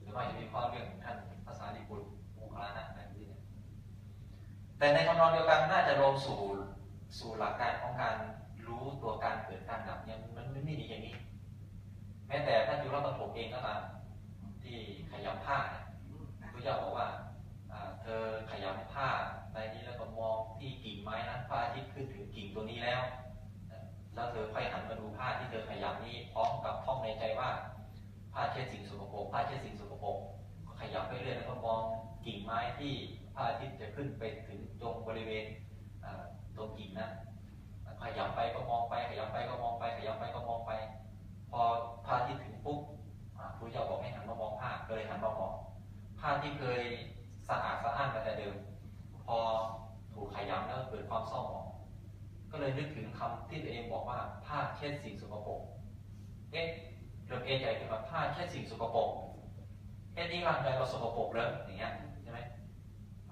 หรือว่าจะมีข้อเรื่องท่านภาษาญี่ปุ่นโมคคลานะอะไรพวกนี้เนี่ย แต่ในทำนองเดียวกันน่าจะลงสู่สู่หลักการของการรู้ตัวการเกิดการดับเนี่ยมันมันไม่ดีอย่างนี้ แม้แต่ท่านจุลปฐมเองก็ตามที่ขยำผ้าพระเจ้าบอกว่าเธอขยำผ้าในนี้แล้วก็มองที่กิ่งไม้นั้นผ้าที่ขึ้นถึงกิ่งตัวนี้แล้วแล้วเธอค่อยหันมาดูผ้าที่เธอขยำนี้พร้อมกับท่องในใจว่าผ้าเช็ดสิ่งสกปรกผ้าเช็ดสิ่งสกปรกขยำไปเรื่อยแล้วก็มองกิ่งไม้ที่ ผ้าที่จะขึ้นไปถึงตรงบริเวณตรงกิ่งนั้นขยำไปก็มองไปขยำไปก็มองไปขยำไปก็มองไป พอผ้าที่ถึงปุ๊บอ่าพระเจ้าบอกให้หันมามองผ้าก็เลยหันมามองผ้าที่เคยสะอาดสะอ้านมาแต่เดิม พอถูกขยำแล้วเกิดความเศร้าหมองก็เลยนึกถึงคำที่ตัวเองบอกว่าผ้าเช็ดสิ่งสกปรกเอ๊ะเริ่มเอใจขึ้นมาผ้าเช็ดสิ่งสกปรกเอ๊ะนี่ร่างกายเราสกปรกเลยอย่างเงี้ย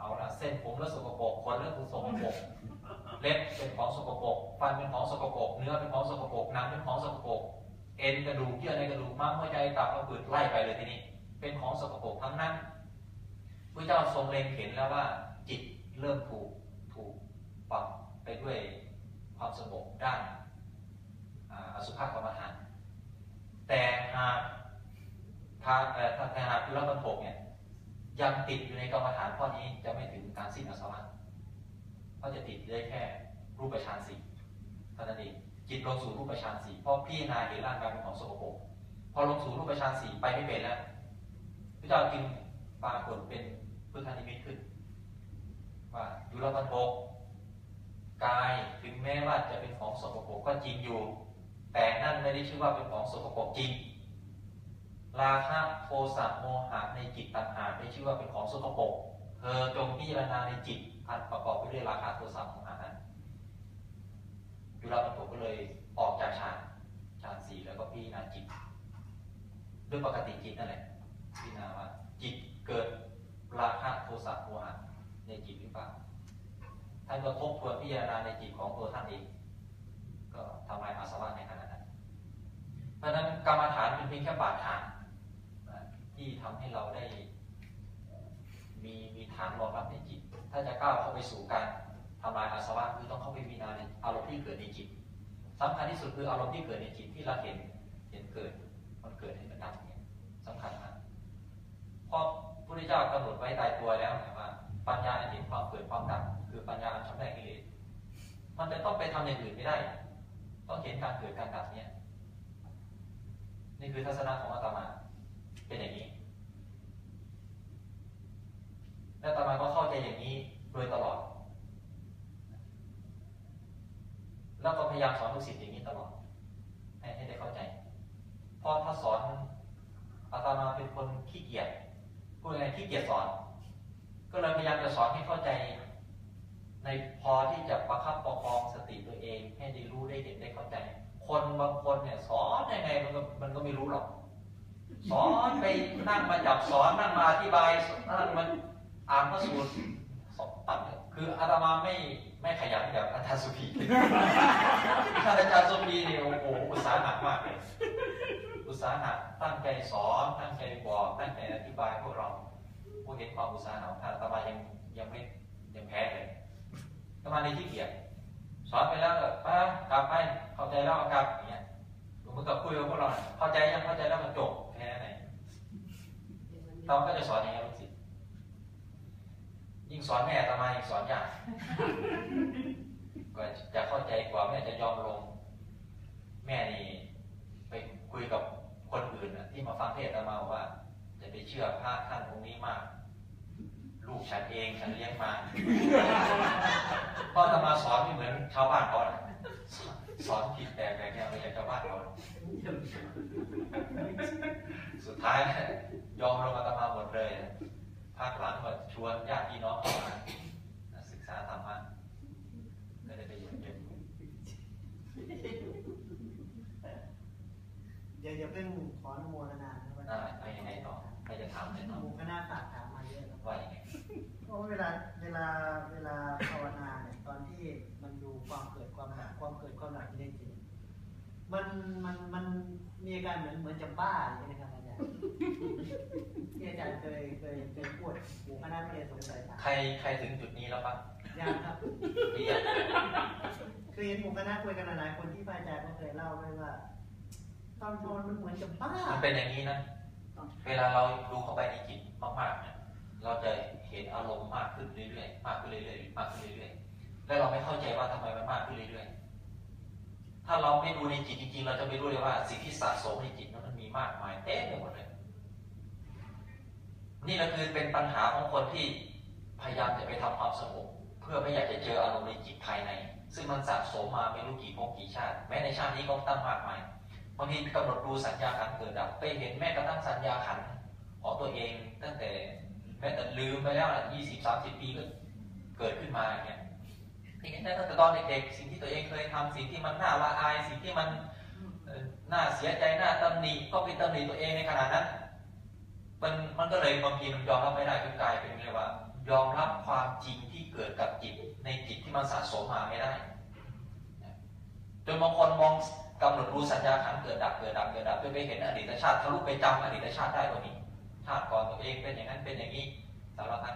เอาละเส้นผมแล้วสกปรกขนแล้วถูกสกปรกเล็บเป็นของสกปรกฟันเป็นของสกปรกเนื้อเป็นของสกปรกหนังเป็นของสกปรกเอ็นกระดูกเยื่อในกระดูกม้ามหัวใจตับกระปืดไล่ไปเลยทีนี้ เป็นของสกปรกทั้งนั้นพระเจ้าทรงเล็งเห็นแล้วว่าจิตเริ่มถูกถูกปรับไปด้วยความสงบด้านอสุภกรรมฐานแต่หากทาถ้าแต่หากยุรบรรทกเนี่ย ยังติดอยู่ในกรรมฐานข้อนี้จะไม่ถึงการสิ้นอาสวะเพราะจะติดได้แค่รูปฌานสี่เท่านั้นเองจิตลงสู่รูปฌานสี่เพราะพี่นาเห็นร่างกายเป็นของสกปรกพอลงสู่รูปฌานสี่ไปไม่เป็นแล้วพระเจ้าจึงปรากฏเป็นพุทธานิมิตขึ้น ว่ายุรบรรทกกายถึงแม้ว่าจะเป็นของสกปรกก็จริงอยู่ แต่นั่นไม่ได้ชื่อว่าเป็นของสกปรกจริง ราคะโทสะโมหะในจิตต่างหากได้ชื่อว่าเป็นของสกปรกเธอจงพิจารณาในจิตอันประกอบไปด้วยราคะโทสะโมหะนั้นยุราบรรทุกก็เลยออกจากฌานฌานสี่แล้วก็พิจารณาจิตด้วยปกติจิตนั่นแหละพิจารณาว่าจิตเกิดราคะโทสะโมหะในจิตหรือเปล่าท่านก็ทบทวนพิจารณาในจิตของตัวท่านเองก็ทำลายอาสวะในขณะนั้น เพราะฉะนั้นกรรมฐานเป็นเพียงแค่บาดฐาน ที่ทำให้เราได้ มีมีฐานรองรับในจิต ถ้าจะก้าวเข้าไปสู่การทำลายอาสวะคือต้องเข้าไปพิจาในอารมณ์ที่เกิดในจิตสำคัญที่สุดคืออารมณ์ที่เกิดในจิตที่เราเห็นเห็นเกิด มันเกิดให้มันดับเนี่ยสำคัญมากเพราะพระพุทธเจ้ากำหนดไว้ตายตัวแล้วนะว่าปัญญาเห็นความเกิดความดับคือปัญญาชำระกิเลสมันจะต้องไปทำอย่างอื่นไม่ได้ ต้องเห็นการเกิดการดับเนี่ยนี่คือทัศนะของอาตมาเป็นอย่างนี้ และอาตมาก็เข้าใจอย่างนี้โดยตลอด แล้วก็พยายามสอนลูกศิษย์อย่างนี้ตลอดให้ได้เข้าใจ เพราะถ้าสอนอาตมาเป็นคนขี้เกียจพูดง่ายๆขี้เกียจสอน ก็เลยพยายามจะสอนให้เข้าใจ ในพอที่จะประคับประคองสติตัวเอง ให้ได้รู้ได้เห็นได้เข้าใจ คนบางคนเนี่ยสอนยังไงมันก็มันก็ไม่รู้หรอก สอนไปนั่งมาจับสอนนั่งมาอธิบายนั่งมัน อ่านพระสูตรสอบตัดคืออาตมาไม่ไม่ขยันแบบอาจารย์สุพีถ้าอาจารย์สุพีเนี่ยโอ้โหอุตสาหะมากเลยอุตสาหะตั้งใจสอนตั้งใจบอกตั้งใจอธิบายพวกเราผู้เห็นความอุตสาหะของท่านอาตมายังยังไม่ยังแพ้เลยอาตมาในที่เกียจสอนไปแล้วก็ไปกลับไปเข้าใจแล้วเอากลับอย่างเงี้ยเหมือนกับคุยกับพวกเราน่ะเข้าใจยังเข้าใจแล้วมันจบแค่นั้นเองเราก็จะสอนอย่างนี้ลูกศิษย์ ยิ่งสอนแม่อาตมายิ่งสอนยากก็จะเข้าใจกว่าแม่จะยอมลง แม่นี่ไปคุยกับคนอื่นน่ะที่มาฟังเทศน์อาตมาบอกว่า จะไปเชื่อพระท่านองค์นี้มาก ลูกฉันเองฉันเลี้ยงมาพ่อจะมาสอนไม่เหมือนชาวบ้านเขานะสอนสอนผิดแต่แบบเนี้ยไม่ใช่ชาวบ้านเขานะสุดท้ายเนี่ยยอมลงอาตมาหมดเลยนะ ภาคหลังก็ชวนญาติพี่น้องเข้ามาศึกษาธรรมะก็ได้ไปเรียนเยอะเดี๋ยวอย่าเพิ่งขออนุโมทนานะว่าอ่าไปยังไงต่อใครจะถามเลยหเนาะมู่คณะฝากถามมาเยอะครับว่ายังไงก็ราะว่าเวลาเวลาเวลาภาวนาเนี่ยตอนที่มันดูความเกิดความดับความเกิดความดับที่ได้จริงมันมันมันมีอาการเหมือนเหมือนจะบ้าใช่ไหมครับอาจารย์ ที่อาจารย์เคยเคยเคยพูดหมู่คณะเรียนสงสัยถามใครใครถึงจุดนี้แล้วบ้างยังครับหรือยังคือเห็นหมู่คณะคุยกันหลายๆคนที่พระอาจารย์ก็เคยเล่าไว้ว่าตอนโดนมันเหมือนจะบ้ามันเป็นอย่างนี้นะ เวลาเราดูเข้าไปในจิตมากๆเนี่ยเราจะเห็นอารมณ์มากขึ้นเรื่อยๆ มากขึ้นเรื่อยๆ มากขึ้นเรื่อยๆ แล้วเราไม่เข้าใจว่าทำไมมันมากขึ้นเรื่อยๆ ถ้าเราไม่ดูในจิตจริงๆ เราจะไม่รู้เลยว่าสิ่งที่สะสมในจิตนั้นมันมีมากมายเต็มไปหมดเลย นี่แหละคือเป็นปัญหาของคนที่พยายามจะไปทำความสงบเพื่อไม่อยากจะเจออารมณ์ในจิตภายใน ซึ่งมันสะสมมาไม่รู้กี่ภพกี่ชาติ แม้ในชาตินี้ก็ตั้งมากมายบางทีกำหนดดูสัญญาขันเกิดดับไปเห็นแม้กระทั่งสัญญาขันของตัวเองตั้งแต่แม้แต่ลืมไปแล้วยี่สิบสามสิบปีก็เกิดขึ้นมาอย่ยางเงี้ยเห็นได้ตั้งแต่ตอนเด็กๆสิ่งที่ตัวเองเคยทำสิ่งที่มันน่าละอาย สิ่งที่มันน่าเสียใจน่าตำหนิก็เป็นตำหนิตัวเองในขณะนั้นมันมันก็เลยบางทีมันยอมรับไม่ได้คือกลายเป็นเรียกว่า ยอมรับความจริงที่เกิดกับจิตในจิตที่มันสะสมมาไม่ได้จนบางคนมองกำหนดรู้สัญญาขันเกิดดับเกิดดับเกิดดับจนไปเห็นอดีตชาติทะลุไปจำอดีตชาติได้ก็มีชาติก่อนตัวเองเป็นอย่างนั้นเป็นอย่างนี้สารพัด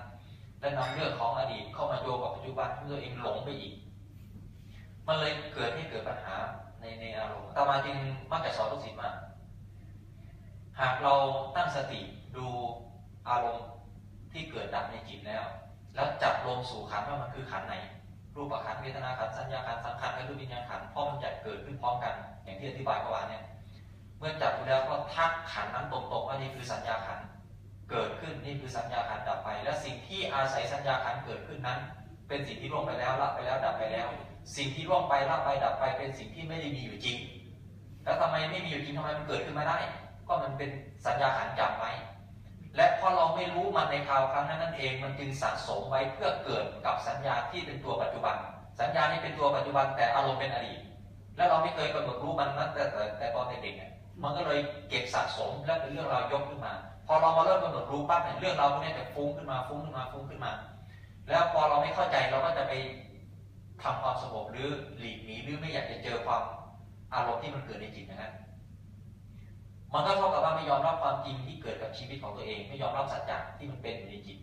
และนำเรื่องของอดีตเข้ามาโยงกับปัจจุบันให้ตัวเองหลงไปอีก มันเลยเกิดให้เกิดปัญหาในในอารมณ์ตามาจึงมักจะสอนลูกศิษย์ว่าหากเราตั้งสติดูอารมณ์ที่เกิดดับในจิตแล้ว แล้วจับลงสู่ขันว่ามันคือขันไหน รูปขันเวทนาขันสัญญาขันสังขารและรูปวิญญาณขันเพราะมันจะเกิดขึ้นพร้อมกัน อย่างที่อธิบายเมื่อวานเนี่ย เมื่อจับดูแล้วก็ทักขันนั้นตรงๆว่านี่คือสัญญาขัน เกิดขึ้นนี่คือสัญญาขันดับไป และสิ่งที่อาศัยสัญญาขันเกิดขึ้นนั้น เป็นสิ่งที่ล่วงไปแล้วละไปแล้วดับไปแล้ว สิ่งที่ล่วงไปละไปดับไป เป็นสิ่งที่ไม่ได้มีอยู่จริง แล้วทำไมไม่มีอยู่จริงทำไมมันเกิดขึ้นมาได้ ก็มันเป็นสัญญาขันจับไว้และพอเราไม่รู้มันในคราวครั้งนั้นนั่นเองมันจึงสะสมไว้เพื่อเกิดกับสัญญาที่เป็นตัวปัจจุบัน สัญญานี้เป็นตัวปัจจุบันแต่อารมณ์เป็นอดีต แล้วเราไม่เคยกำหนดรู้มันตั้งแต่แต่ตอนเด็กๆมันก็เลยเก็บสะสมและเป็นเรื่องราวยกขึ้นมา พอเรามาเริ่มกำหนดรู้ปั๊บเนี่ยเรื่องเราพวกนี้จะฟุ้งขึ้นมาฟุ้งขึ้นมาฟุ้งขึ้นมา แล้วพอเราไม่เข้าใจเราก็จะไปทำความสงบหรือหลีกหนีหรือไม่อยากจะเจอความอารมณ์ที่มันเกิดในจิตอย่างนั้นมันก็เท่ากับว่าไม่ยอมรับความจริงที่เกิดกับชีวิตของตัวเอง ไม่ยอมรับสัจจะที่มันเป็นอยู่ในจิต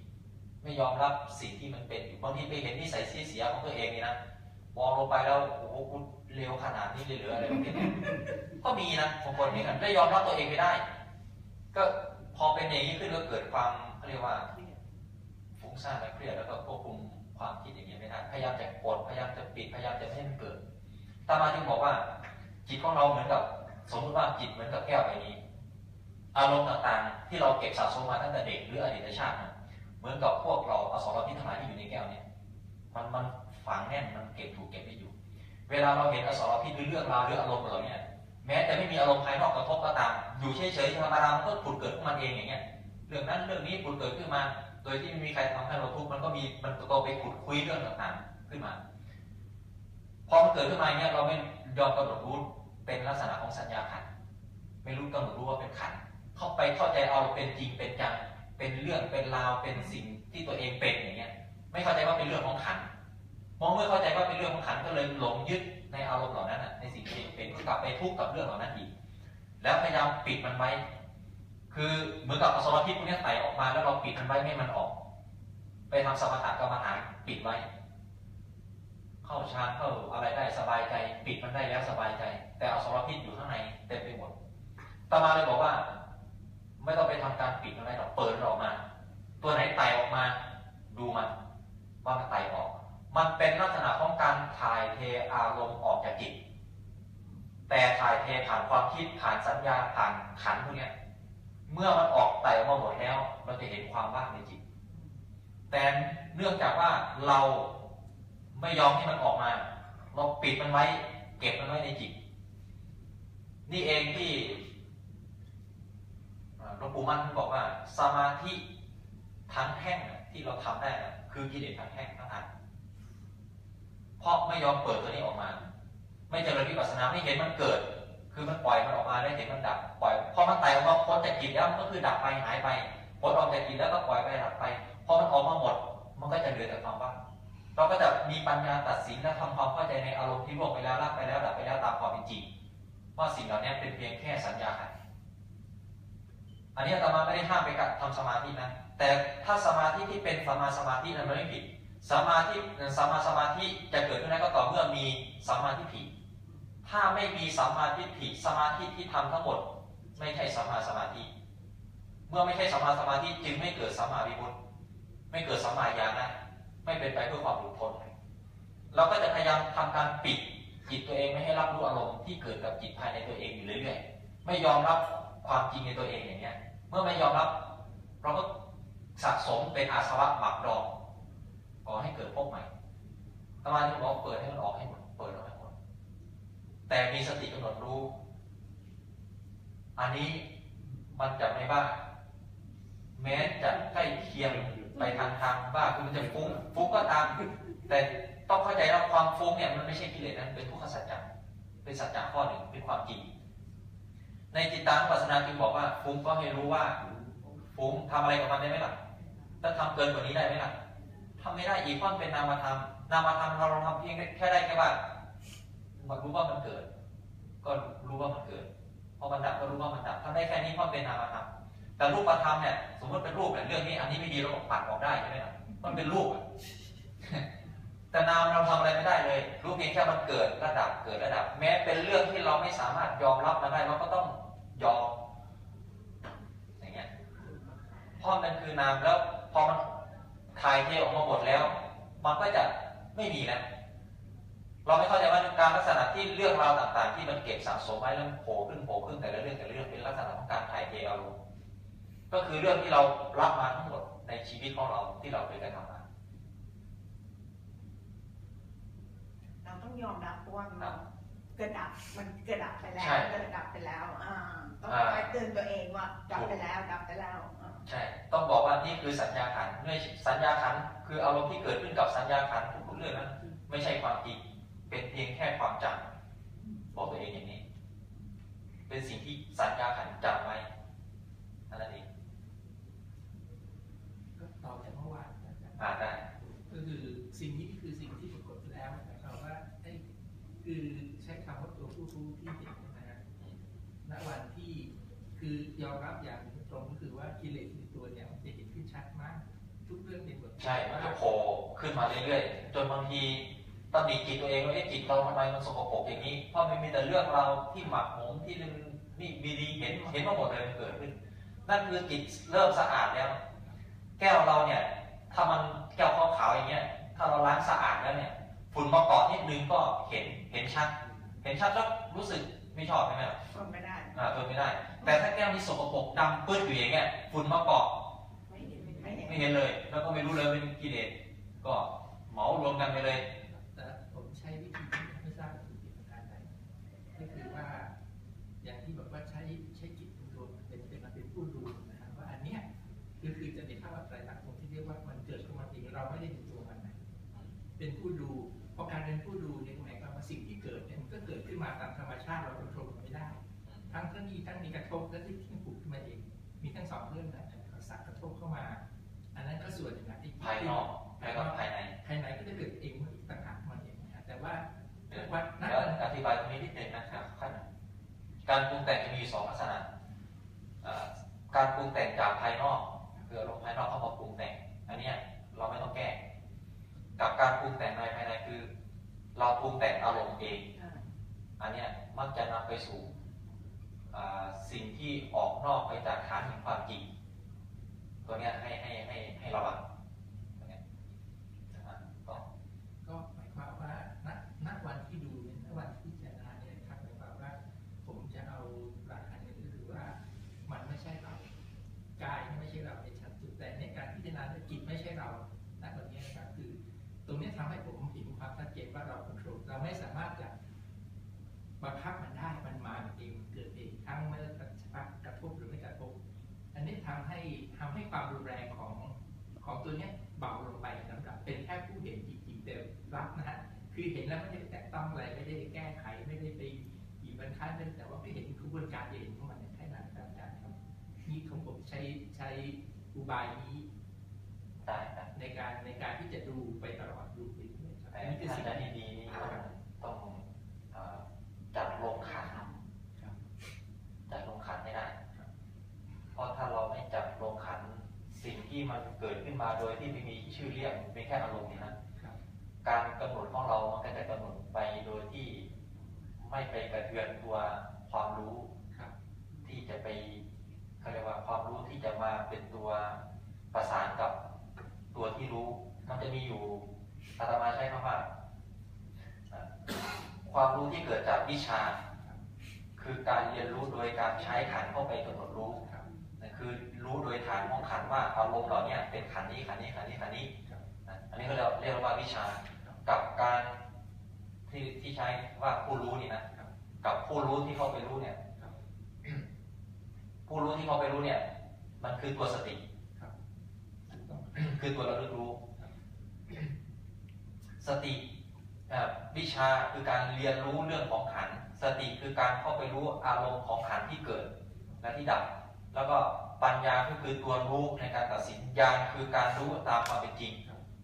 ไม่ยอมรับสิ่งที่มันเป็นอยู่บางทีไปเห็นนิสัยเสียของตัวเองนี่นะมองลงไปแล้วโอ้โหคุณเร็วขนาดนี้เลยเหรืออะไรแบบนี้ก็มีนะบางคนนี่กันไม่ยอมรับตัวเองไม่ได้ ก็ พอเป็นอย่างนี้ขึ้นก็เกิดความเขาเรียกว่าฟุ้งซ่านและเครียดแล้วก็ควบคุมความคิดอย่างนี้ไม่ได้พยายามจะกดพยายามจะปิดพยายามจะไม่ให้มันเกิดตามาจึงบอกว่า จิตของเราเหมือนกับ สมมติว่าจิตเหมือนกับแก้วใบนี้ อารมณ์ต่างๆ ที่เราเก็บสะสมมาตั้งแต่เด็กหรืออดีตชาติเหมือนกับพวกเราอสรพิษทั้งหลายที่อยู่ในแก้วเนี่ยมันมันฝังแน่นมันเก็บถูกเก็บไว้อยู่ เวลาเราเห็นอสรพิษหรือเรื่องราวหรืออารมณ์เหล่านี้ แม้จะไม่มีอารมณ์ภายนอกกระทบก็ตาม อยู่เฉยๆธรรมดามันก็ผุดเกิดขึ้นมาเองอย่างเงี้ย เรื่องนั้นเรื่องนี้ผุดเกิดขึ้นมา โดยที่ไม่มีใครทำให้เราทุกข์มันก็มีมันก็ไปขุดคุยเรื่องต่างๆขึ้นมา พอมันเกิดขึ้นมาเงี้ยเราไม่ยอมกำหนดรู้เป็นลักษณะของสัญญาขัน ไม่รู้กำหนดรู้ว่าเป็นขัน เข้าไปเข้าใจเอาเป็นจริงเป็นจัง เป็นเรื่องเป็นราวเป็นสิ่งที่ตัวเองเป็นอย่างเงี้ย ไม่เข้าใจว่าเป็นเรื่องของขันมองเมื่อเข้าใจว่าเป็นเรื่องของขันก็เลยหลงยึด ในอารมณ์เหล่านั้นน่ะในสิ่งที่เป็นกลับไปทุกข์กับเรื่องเหล่านั้นอีก แล้วพยายามปิดมันไว้ คือเหมือนกับอสรพิษพวกนี้ไต่ออกมาแล้วเราปิดมันไว้ไม่มันออก ไปทำสมถะกรรมฐานปิดไว้ เข้าฌานเข้าอะไรได้สบายใจ ปิดมันได้แล้วสบายใจ แต่อสรพิษอยู่ข้างในเต็มไปหมดตมาเลยบอกว่า ไม่ต้องไปทำการปิดมันไว้หรอกเปิดออกมา ตัวไหนไต่ออกมา ดูมันว่ามันไต่ออก มันเป็นลักษณะของการถ่ายเทอารมณ์ออกจากจิต แต่ถ่ายเทผ่านความคิดผ่านสัญญาผ่านขันพวกนี้เมื่อมันออกไต่ออกมาหมดแล้ว เราจะเห็นความว่างในจิต แต่เนื่องจากว่าเราไม่ยอมให้มันออกมา เราปิดมันไว้ เก็บมันไว้ในจิต นี่เองที่หลวงปู่มั่นท่าบอกว่า สมาธิทั้งแท่งที่เราทำได้นะคือกิเลสทั้งแท่งทั้งอัน เพราะไม่ยอมเปิดตัวนี้ออกมา ไม่เจริญวิปัสสนาไม่เห็นมันเกิด คือมันปล่อยมันออกมาแล้วเห็นมันดับ ปล่อยพอมันไต่ออกมาพ้นจากจิตแล้วมันก็คือดับไปหายไปพ้นออกจากจิตแล้วก็ปล่อยไปดับไปพอมันออกมาหมด มันก็จะเหลือแต่ความว่าเราก็จะมีปัญญาตัดสินและทำความเข้าใจในอารมณ์ที่ล่วงไปแล้วละไปแล้วดับไปแล้วตามความเป็นจริงว่าสิ่งเหล่านี้เป็นเพียงแค่สัญญาขันอันนี้อาตมาไม่ได้ห้ามไปกับทำสมาธินะแต่ถ้าสมาธิที่เป็นสมาสมาธินั้นมันไม่ผิด สมาธิสมาสมาธิจะเกิดขึ้นได้ก็ต่อเมื่อมีสมาธิผิดถ้าไม่มีสมาธิผิดสมาธิที่ทำทั้งหมด ไม่ใช่สมาสมาธิ เมื่อไม่ใช่สมาสมาธิจึงไม่เกิดสมาวิมุตติไม่เกิดสมาญาณนะไม่เป็นไปเพื่อความหลุดพ้นเราก็จะพยายามทำการปิดจิตตัวเองไม่ให้รับรู้อารมณ์ที่เกิดกับจิตภายในตัวเองอยู่เรื่อยๆ ไม่ยอมรับความจริงในตัวเองอย่างเงี้ย เมื่อไม่ยอมรับ เราก็สะสมเป็นอาสวะหมักดอง ก่อให้เกิดพบใหม่ตมาที่บอกเปิดให้มันออกให้หมด เปิดออกให้หมด แต่มีสติกำหนดรู้ อันนี้มันจะไม่บ้า แม้จะใกล้เคียงไปทางทางบ้าคือมันจะฟุ้ง ฟุ้งก็ตาม แต่ต้องเข้าใจว่าความฟุ้งเนี่ยมันไม่ใช่กิเลสนะ เป็นทุกขสัจจะเป็นสัจจะข้อหนึ่ง เป็นความจริง ในจิตตานุปัสสนาจึงบอกว่าฟุ้งก็ให้รู้ว่าฟุ้งทำอะไรกับมันได้ไหมล่ะถ้าทำเกินกว่านี้ได้ไหมล่ะ ทำไม่ได้อีกเพราะมันเป็นนามธรรมนามธรรมเราเราทำเพียงแค่ได้แค่ว่ามันรู้ว่ามันเกิด ก็รู้ว่ามันเกิดพอมันดับก็รู้ว่ามันดับทำได้แค่นี้เพราะเป็นนามธรรมแต่รูปธรรมเนี่ยสมมติเป็นรูปเนี่ยเรื่องนี้อันนี้ไม่ดีเราก็ปัดออกได้ใช่ไหมล่ะมันเป็นรูปแต่นามเราทำอะไรไม่ได้เลย รู้เพียงแค่มันเกิดระดับเกิดระดับ แม้เป็นเรื่องที่เราไม่สามารถยอมรับมันได้เราก็ต้องยอมอย่างเงี้ยเพราะมันคือนามแล้วพอมัน ถ่ายเทออกมาหมดแล้ว มันก็จะไม่มีแล้วเราไม่เข้าใจว่าการลักษณะที่เรื่องราวต่าง ๆ ที่มันเก็บสะสมไว้แล้วโผล่ขึ้นโผล่ขึ้นแต่ละเรื่องแต่ละเรื่องเป็นลักษณะของการถ่ายเทอารมณ์ก็คือเรื่องที่เรารับมาทั้งหมดในชีวิตของเราที่เราเคยกระทำมาเราต้องยอมรับว่ามันกระดับมันกระดับไปแล้วใช่กระดับไปแล้วอ่าต้องอ่าคอยเตือนตัวเองว่าดับไปแล้วดับไปแล้วอ่า ใช่ ต้องบอกว่านี่คือสัญญาขันไม่สัญญาขันคืออารมณ์ที่เกิดขึ้นกับสัญญาขันทุกๆเรื่องนั้นไม่ใช่ความจริง เป็นเพียงแค่ความจำบอกตัวเองอย่างนี้ เป็นสิ่งที่สัญญาขันจำไว้เท่านั้นเองก็ต่อจากเมื่อวานอ่านได้ก็คือสิ่งนี้คือสิ่งที่ปรากฏแล้วนะครับว่าไอ้คือใช้คำว่าตัวผู้รู้ที่เห็นนะฮะณวันที่คือยอมรับอย่าง ว่ากิเลสในตัวเนี่ยมันจะเห็นขึ้นชัดมากทุกเรื่องเป็นบทใช่มันว่าจะโผล่ขึ้นมาเรื่อยๆจนบางทีตำหนิจิตตัวเองว่าเอ๊ะจิตเราทำไมมันสกปรกอย่างนี้ เพราะมันมีแต่เรื่องเราวที่หมักหมมที่มันนี่มีดีเห็นเห็นมาหมดเลยมันเกิดขึ้นนั่นคือจิตเริ่มสะอาดแล้ว แก้วเราเนี่ย ถ้ามันแก้วขาวๆอย่างเงี้ย ถ้าเราล้างสะอาดแล้วเนี่ยฝุ่นมาเกาะนิดนึงก็เห็นเห็นชัด เห็นชัดแล้วรู้สึกไม่ชอบใช่ไหมล่ะทนไม่ได้ อ่าทนไม่ได้ แต่ถ้าแก้วนี้สกปรกดำปื้ดอยู่อย่างเงี้ยฝุ่นมาเกาะไม่เห็นไม่เห็นไม่เห็นเลย แล้วก็ไม่รู้เลยเป็นกิเลสก็เหมารวมกันไปเลย ทั้งทั้งมีทั้งมีกระทบและที่ที่ผูกขึ้นมาเอง มีทั้งสองเรื่องนะสักกระทบเข้ามา อันนั้นก็ส่วนหนึ่งนะที่ภายนอกแล้วก็ภายในภายในก็จะเกิดเองอีกต่างหากมันเองนะแต่ว่าวัดเดี๋นั้ยวนอธิบายตรงนี้นิดหนึ่งนะครับขั้นการปรุงแต่งจะมีอยู่สองลักษณะเอ่อการปรุงแต่งจากภายนอกคืออารมณ์ภายนอกเข้ามาปรุงแต่งอันเนี้ยเราไม่ต้องแก้ กับการปรุงแต่งในภายในคือ เราปรุงแต่งอารมณ์เองอ่าอันเนี้ยมักจะนำไปสู่อ่า สิ่งที่ออกนอกไปจากฐานแห่งความจริง ตัวเนี้ยให้ให้ให้ให้ระวัง ของตัวเนี้ยเบาลงไปลำดับเป็นแค่ผู้เห็นจริงๆแต่รับนะฮะคือเห็นแล้วไม่ได้แตะต้องอะไรไม่ได้แก้ไขไม่ได้ไปบีบบังคับแต่ว่าไม่เห็นกระบวนการเห็นของมันเนี่ยแค่นั้นครับอาจารย์ครับนี่ของผมใช้ใช้อุบายนี้ได้ได้ในในการในการที่จะดูไปตลอดดูไปเรื่อยๆครับแต่อันนี้คือถ้าสิ่งจะที่ดีๆนี่ต้องต้องเอ่อจัดลงขันครับจัดลงขันไม่ได้เพราะถ้าเราไม่จัดลงขัน สิ่งที่มันเกิดขึ้นมาโดยที่ไม่มีชื่อเรียกเป็นแค่อารมณ์นี่นะครับการกำหนดของเรามันก็จะกำหนดไปโดยที่ไม่ไปกระเทือนตัวความรู้ครับ ที่จะไปเขาเรียกว่าความรู้ที่จะมาเป็นตัวประสานกับตัวที่รู้ มันจะมีอยู่อาตมาใช้คำว่าเอ่อความรู้ที่เกิดจากวิชา คือการเรียนรู้โดยการใช้ขันเข้าไปกำหนดรู้ครับนั่นคือ รู้โดยฐานของขันว่าอารมณ์เหล่านี้เป็นขันนี้ขันนี้ขันนี้ขันนี้อันนี้ก็เรียกเรียกว่าวิชากับการที่ที่ใช้ว่าผู้รู้นี่นะกับผู้รู้ที่เข้าไปรู้เนี่ยผู้รู้ที่เข้าไปรู้เนี่ย มันคือตัวสติครับคือตัวระลึกรู้ครับสติวิชาคือการเรียนรู้เรื่องของขัน สติคือการเข้าไปรู้อารมณ์ของขันที่เกิดและที่ดับ แล้วก็ปัญญาก็คือตัวรู้ในการตัดสินญาณคือการรู้ตามความเป็นจริง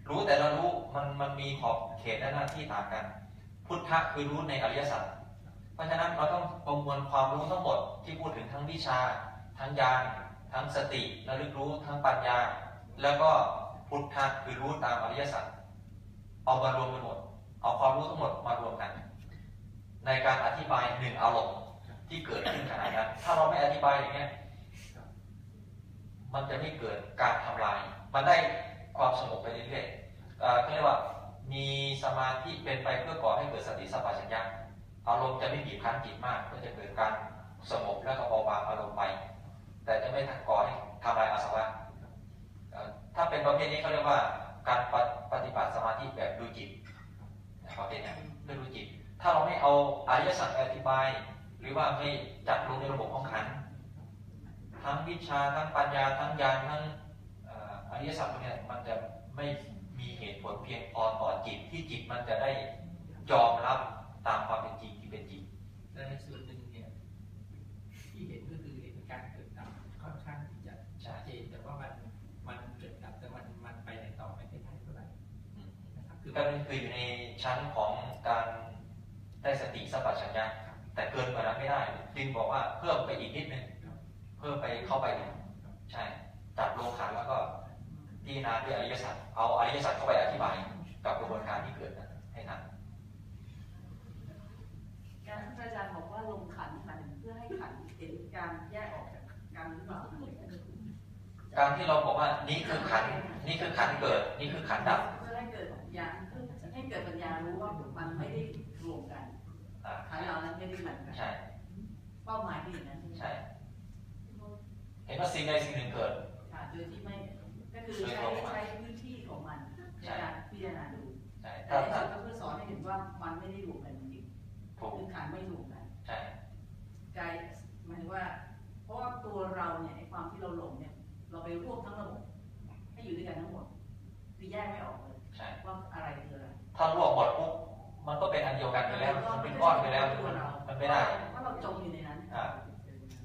รู้แต่ละรู้มันมันมีขอบเขตและหน้าที่ต่างกัน พุทธะคือรู้ในอริยสัจเพราะฉะนั้นเราต้องประมวลความรู้ทั้งหมดที่พูดถึงทั้งวิชา ทั้งญาณทั้งสติระลึกรู้ทั้งปัญญา แล้วก็พุทธะคือรู้ตามอริยสัจเอามารวมกันหมด เอาความรู้ทั้งหมดมารวมกัน ในการอธิบายหนึ่งอารมณ์ที่เกิดขึ้นขณะนั้นถ้าเราไม่อธิบายอย่างเงี้ย มันจะไม่เกิดการทำลาย มันได้ความสงบไปเรื่อยๆเขาเรียกว่ามีสมาธิเป็นไปเพื่อก่อให้เกิดสติสัมปชัญญะอารมณ์จะไม่บีบคั้นจิตมาก ก็จะเกิดการสงบและก็เบาบางอารมณ์ไป แต่จะไม่ก่อให้ทำลายอาสวะถ้าเป็นประเภทนี้เขาเรียกว่าการปฏิปฏิบัติสมาธิแบบดูจิตประเภทนี้ไม่ดูจิต ถ้าเราไม่เอาอริยสัจอธิบาย หรือว่าไม่จัดลงในระบบของขันธ ทั้งวิชาทั้งปัญญาทั้งญาณทั้งเอ่ออริยสัจพวกเนี้มันจะไม่มีเหตุผลเพียงพอต่อจิตที่จิตมันจะได้ยอมรับตามความเป็นจริงที่เป็นจริงและในส่วนหนึ่งเนี่ยที่เห็นก็คือเห็นการเกิดดับค่อนข้างที่จะชัดเจนแต่ว่ามันมันเกิดดับแต่มันมันไปไหนต่อไม่ได้เท่าไหร่นะครับคือการคืออยู่ในชั้นของการได้สติสัมปชัญญะแต่เกินกว่านั้นไม่ได้จึงบอกว่าเพิ่มไปอีกนิดนึง เพิ่มไปเข้าไปอีกใช่จับลงขันแล้วก็พิจารณาด้วยอริยสัจเอาอริยสัจเข้าไปอธิบายกับกระบวนการที่เกิดนั้นให้ทันการที่พระอาจารย์บอกว่าลงขันขันเพื่อให้ขันเห็นการแยกออกจากกันหรือเปล่าการที่เราบอกว่านี่คือขันนี่คือขันเกิด นี่คือขันดับเพื่อให้เกิดญาณเพื่อให้เกิดปัญญารู้ว่ามันไม่ได้รวมกันอ่าขันเหล่านั้นไม่ได้รวมกันใช่เป้าหมายคืออย่างนั้นใช่เห็นว่าสิ่งใดสิ่งหนึ่งเกิด ค่ะโดยที่ไม่ก็คือใช้ใช้พื้นที่ของมันในการพิจารณาดูใช่แต่ถ้าในถ้าสุดก็เพื่อสอนให้เห็นว่ามันไม่ได้รวมกันจริงถูกคือขันไม่รวมกันใช่กายหมายถึงว่า เพราะว่าตัวเราเนี่ยไอ้ความที่เราหลงเนี่ย เราไปรวบทั้งระบบให้อยู่ด้วยกันทั้งหมดคือแยกไม่ออกเลยใช่ว่าอะไรคืออะไรถ้ารวบหมดปุ๊บมันก็เป็นอันเดียวกันไปแล้วมันเป็นก้อนไปแล้วมันมันไม่ได้เพราะเราจมอยู่ในนั้นอ่า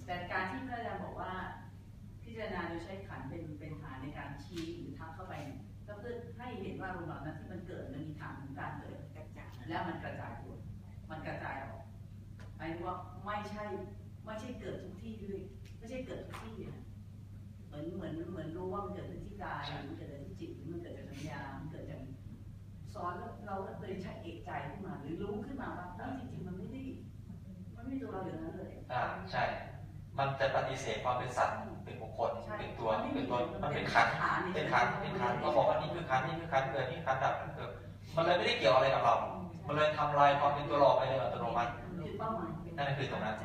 แต่การที่พระอาจารย์บอกว่าพิ จารณาโดยใช้ขันเป็นเป็นฐานในการชี้หรือทักเข้าไปเนี่ยก็เพื่อให้เห็นว่าโรงแรมนั้นที่มันเกิดมันมีฐานของการเกิดกระจายแล้วมันกระจายตัวมันกระจายออกหมายว่าไม่ใช่ไม่ใช่เกิดทุกที่ด้วยไม่ใช่เกิดทุกที่นะเหมือนเหมือนเหมือนรู้ว่ามันเกิดขึ้นที่กายมันเกิดจากที่จิตหรือมันเกิดจากสัญญามันเกิดจากซ้อนแล้วเราก็เลยใช้เอกใจขึ้นมาหรือรู้ขึ้นมาว่าเฮ้ยจริงๆมันไม่ได้มันไม่ตัวเราอยู่ในนั้นเลยอ่าใช่ มันจะปฏิเสธความเป็นสัตว์เป็นบุคคลใช่เป็นตัวไม่มีเป็นตนมัมันนเป็เป็นนขันธ์ฐานเป็นขันธ์เป็นขันธ์ก็บอกว่านี่คือขันธ์นี่คือขันธ์เกิดนี่คือขันธ์ดับขันธ์เกิดมันเลยไม่ได้เกี่ยวอะไรกับเรา มันเลยทำลายความเป็นตัวเราไปโดยอัตโนมัติคือเป้าหมายนั่นคือตรงนั้น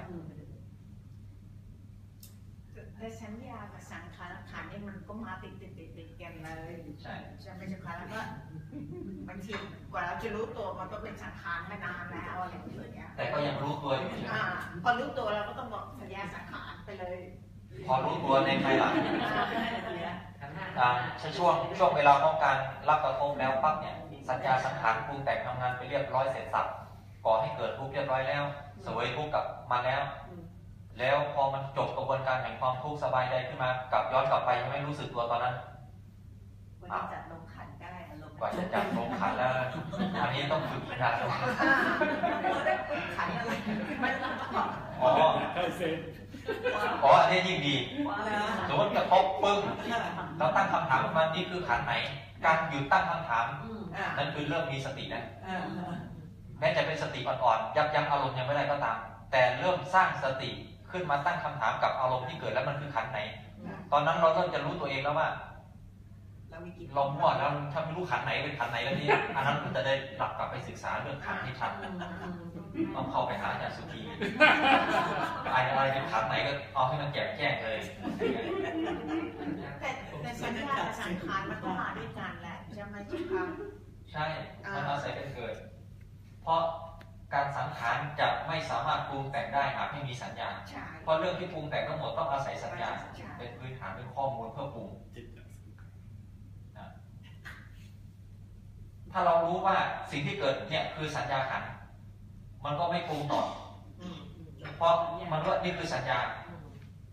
แต่สัญญากับสังขารขันธ์นี่มันก็มาติดติดติดติดกันเลยใช่ใช่ไหมเจ้าคะแล้วก็บางทีกว่าเราจะรู้ตัวมันก็เป็นสังขารมานานแล้วอะไรอย่างเงี้ยแต่ก็ยังรู้ตัวอยู่อ่าพอรู้ตัวเราก็ต้องบอกสัญญาสังขาร ไปเลย พอรู้ตัวในภายหลังขันธ์ห้าอ่าช่วงช่วงเวลาของการรับกระทบแล้วปั๊บเนี่ยสัญญาสังขารปรุงแต่งทำงานไปเรียบร้อยเสร็จสับก่อให้เกิดทุกข์เรียบร้อยแล้วเสวยทุกข์กับมันแล้ว แล้วพอมันจบกระบวนการแห่งความทุกข์สบายใจขึ้นมากลับย้อนกลับไปยังไม่รู้สึกตัวตอนนั้นวันนี้จัดลงขันได้อารมณ์กว่าจะจับลงขันแล้วอันนี้ต้องฝึกนานขันอะไรมันต้องอ๋ อใครเซ็นอ๋ออันนี้ยิ่งดีว่าแล้วสมมติกระทบปึ้งเราตั้งคำถามมันนี่คือขันไหน การหยุดตั้งคำถามอ่านั่นคือเริ่มมีสติแล้วอ่าแม้จะเป็นสติอ่อนๆยับยั้งอารมณ์ยังไม่ได้ก็ตาม แต่เริ่มสร้างสติขึ้นมาตั้งคำถามกับอารมณ์ที่เกิดแล้วมันคือขันไหน ตอนนั้นเราเริ่มจะรู้ตัวเองแล้วว่าเรามีกี่เรามั่วแล้วถ้าไม่รู้ขันไหนเป็นขันไหนแล้วนี่อันนั้นมันจะได้หลับกลับไปศึกษาเรื่องขันที่ชัด ต้องเข้าไปหาอาจารย์สุธีอะไรอะไรเป็นขันไหนก็เอาให้มันแจ่มแจ้งเลยแต่แต่สัญญากับสังขารมันก็มาด้วยกันแหละใช่ไหมเจ้าค่ะใช่มันอาศัยกันเกิด เพราะการสังขารจะไม่สามารถปรุงแต่งได้หากไม่มีสัญญาใช่เพราะเรื่องที่ปรุงแต่งทั้งหมดต้องอาศัยสัญญาเป็นพื้นฐานเป็นข้อมูลเพื่อปรุงจิตจากสังขารถ้าเรารู้ว่าสิ่งที่เกิดเนี่ยคือสัญญาขันธ์ มันก็ไม่ปรุงต่ออืมเพราะมันว่านี่คือสัญญา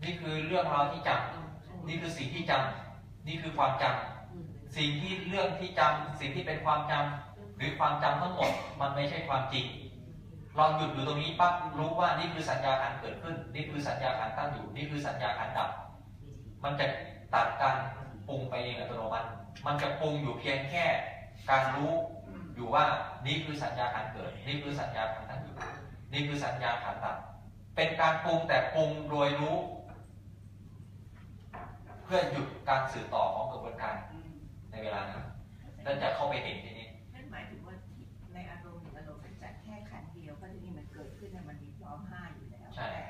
นี่คือเรื่องราวที่จำนี่คือสิ่งที่จำนี่คือความจำสิ่งที่เรื่องที่จำสิ่งที่เป็นความจำหรือความจำทั้งหมดมันไม่ใช่ความจริง เราหยุดอยู่ตรงนี้ปั๊บรู้ว่านี่คือสัญญาขันธ์เกิดขึ้น นี่คือสัญญาขันธ์ตั้งอยู่ นี่คือสัญญาขันธ์ดับ มันจะตัดการปรุงไปเองอัตโนมัติ มันจะปรุงอยู่เพียงแค่ การรู้อยู่ว่านี่คือสัญญาขันธ์เกิด นี่คือสัญญาขันธ์ตั้งอยู่ นี่คือสัญญาขันธ์ดับเป็นการปรุงแต่ปรุงโดยรู้ เพื่อหยุดการสื่อต่อของกระบวนการในเวลานั้นแล้วจะเข้าไปเห็นทีนี้นั่นหมายถึงว่าในอารมณ์หนึ่งอารมณ์เป็นจัดแค่ขันเดียวเพราะที่นี่มันเกิดขึ้นเนี่ยมันมีพร้อมห้าอยู่แล้วใช่แต่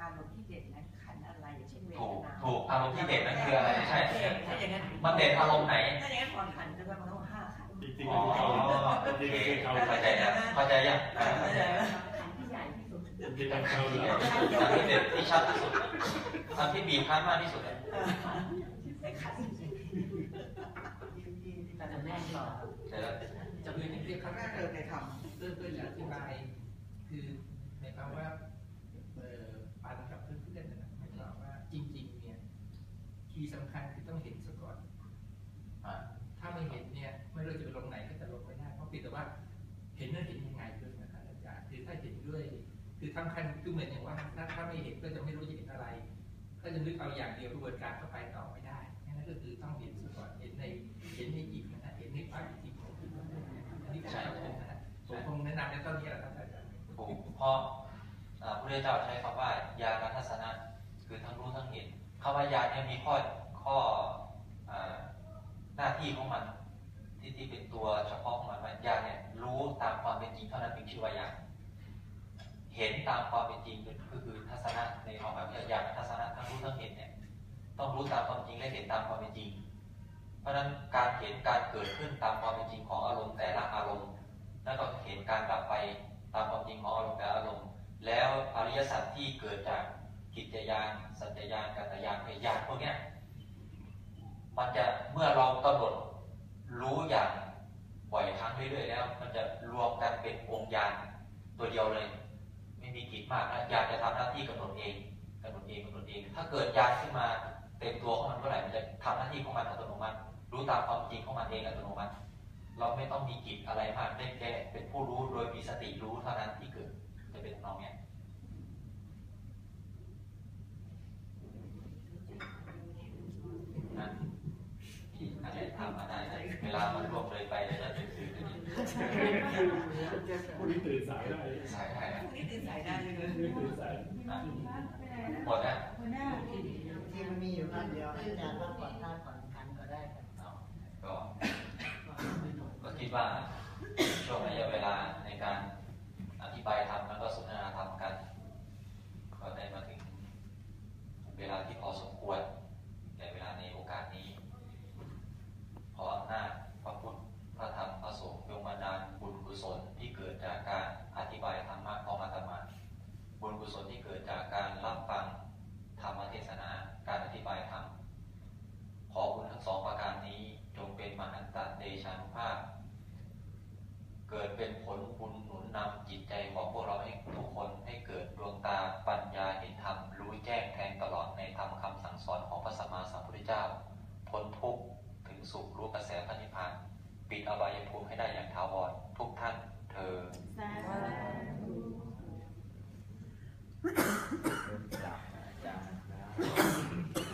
อารมณ์ที่เด่นนั้นขันอะไรอย่างเช่นเวถูกทนาถูกอารมณ์ที่เด่นนั่นคืออะไรใช่ถ้าอย่างนั้นมันเด่นอารมณ์ไหนถ้าอย่างนั้นพอขันก็จะมันต้องห้าขันจริงอ๋อๆโอจริงเคๆเขาเข้าใจแล้วเข้าใจยังเข้าใจแล้วขันที่ใหญ่ ที่สุดจริงๆเขาเเด่นที่ชัดที่สุดทำที่บีบคั้นมากที่สุดอะไม่ขันที่ที่หรแน่นต่อจะเป็นเรียกครั้งแรกเลยในธรรมเพื่อเพื่อจะอธิบายคือในคำว่า สำคัญคือเหมือนอย่างว่าถ้าถ้าไม่เห็นก็จะไม่รู้จะเห็นอะไร ก็จะนึกเอาอย่างเดียวกระบวนการเข้าไปต่อไม่ได้นั่นก็คือต้องเห็นซะก่อนเห็นในเห็นในจิตนะฮะเห็นในความเป็นจริงของผู้คนอันนี้ใช่ผมนะฮะผมคงแนะนำในต้นนี้แหละครับอาจารย์ถูกเพราะพระพุทธเจ้าใช้คำว่า ญาณทัศนะคือทั้งรู้ทั้งเห็นคำว่าญาณเนี่ยมีข้อข้อหน้าที่ของมันที่ที่เป็นตัวเฉพาะของมันว่าญาณเนี่ยรู้ตามความเป็นจริงเท่านั้นเป็นชื่อว่าญาณ เห็นตามความเป็นจริงก็คือทัศนะในความหมายว่าญาณทัศนะทั้งรู้ทั้งเห็นเนี่ยต้องรู้ตามความจริงและเห็นตามความเป็นจริง เพราะฉะนั้นการเห็นการเกิดขึ้นตามความเป็นจริงของอารมณ์แต่ละอารมณ์แล้วก็เห็นการดับไปตามความจริงของอารมณ์แต่ละอารมณ์ แล้วอริยสัจที่เกิดจากกิจยานสัจยานกัตยานพยานพวกเนี้ยมันจะเมื่อเรากำหนดรู้อย่างบ่อยครั้งเรื่อยๆแล้ว มันจะรวมกันเป็นองค์ญาณตัวเดียวเลย ม่มีกิจมากนะญาจะทำหน้าที่กำหนดเองกำหนดเองกำหนดเอง ถ้าเกิดญาณขึ้นมาเต็มตัวของมันเมื่อไหร่มันจะทำหน้าที่ของมันอัตโนมัติ รู้ตามความจริงของมันเองอัตโนมัติ เราไม่ต้องมีกิจอะไรมากได้แค่เป็นผู้รู้โดยมีสติรู้เท่านั้นที่เกิดจะเป็นน้องเนี้ยนะที่อะไรทำมาได้เวลามันล่วงเลยไปแล้วจะตื่นตื่น ตื่นผู้นี้ตื่นสายได้สายได้พรุ่งนี้ตื่นสายได้เลยนี่ตื่นสายนะหมดนะที่มันมีอยู่คำเดียวให้อาจารย์ว่าก่อนท่าก่อนขันก็ได้ครับเอก็ก็คิดว่าช่วงระยะเวลาในการอธิบายธรรมแล้วก็สนทนาธรรมกัน ก็ได้มาถึงเวลาที่พอสมควรในเวลาในโอกาสนี้ ขออำนาจ กุศลที่เกิดจากการอธิบายธรรมะของอาตมา บุญกุศลที่เกิดจากการรับฟังธรรมเทศนา การอธิบายธรรม ขอบุญทั้งสองประการนี้จงเป็นมหันตเดชานุภาพ เกิดเป็นผลบุญหนุนนำจิตใจของพวกเราให้ทุกคนให้เกิดดวงตาปัญญาเห็นธรรมรู้แจ้งแทงตลอดในธรรมคำสั่งสอนของพระสัมมาสัมพุทธเจ้าพ้นทุกข์ถึงสุขรู้กระแสพระนิพพาน ปีนอบายภูมิให้ได้อย่างถาวรทุกท่านเธอจากจาก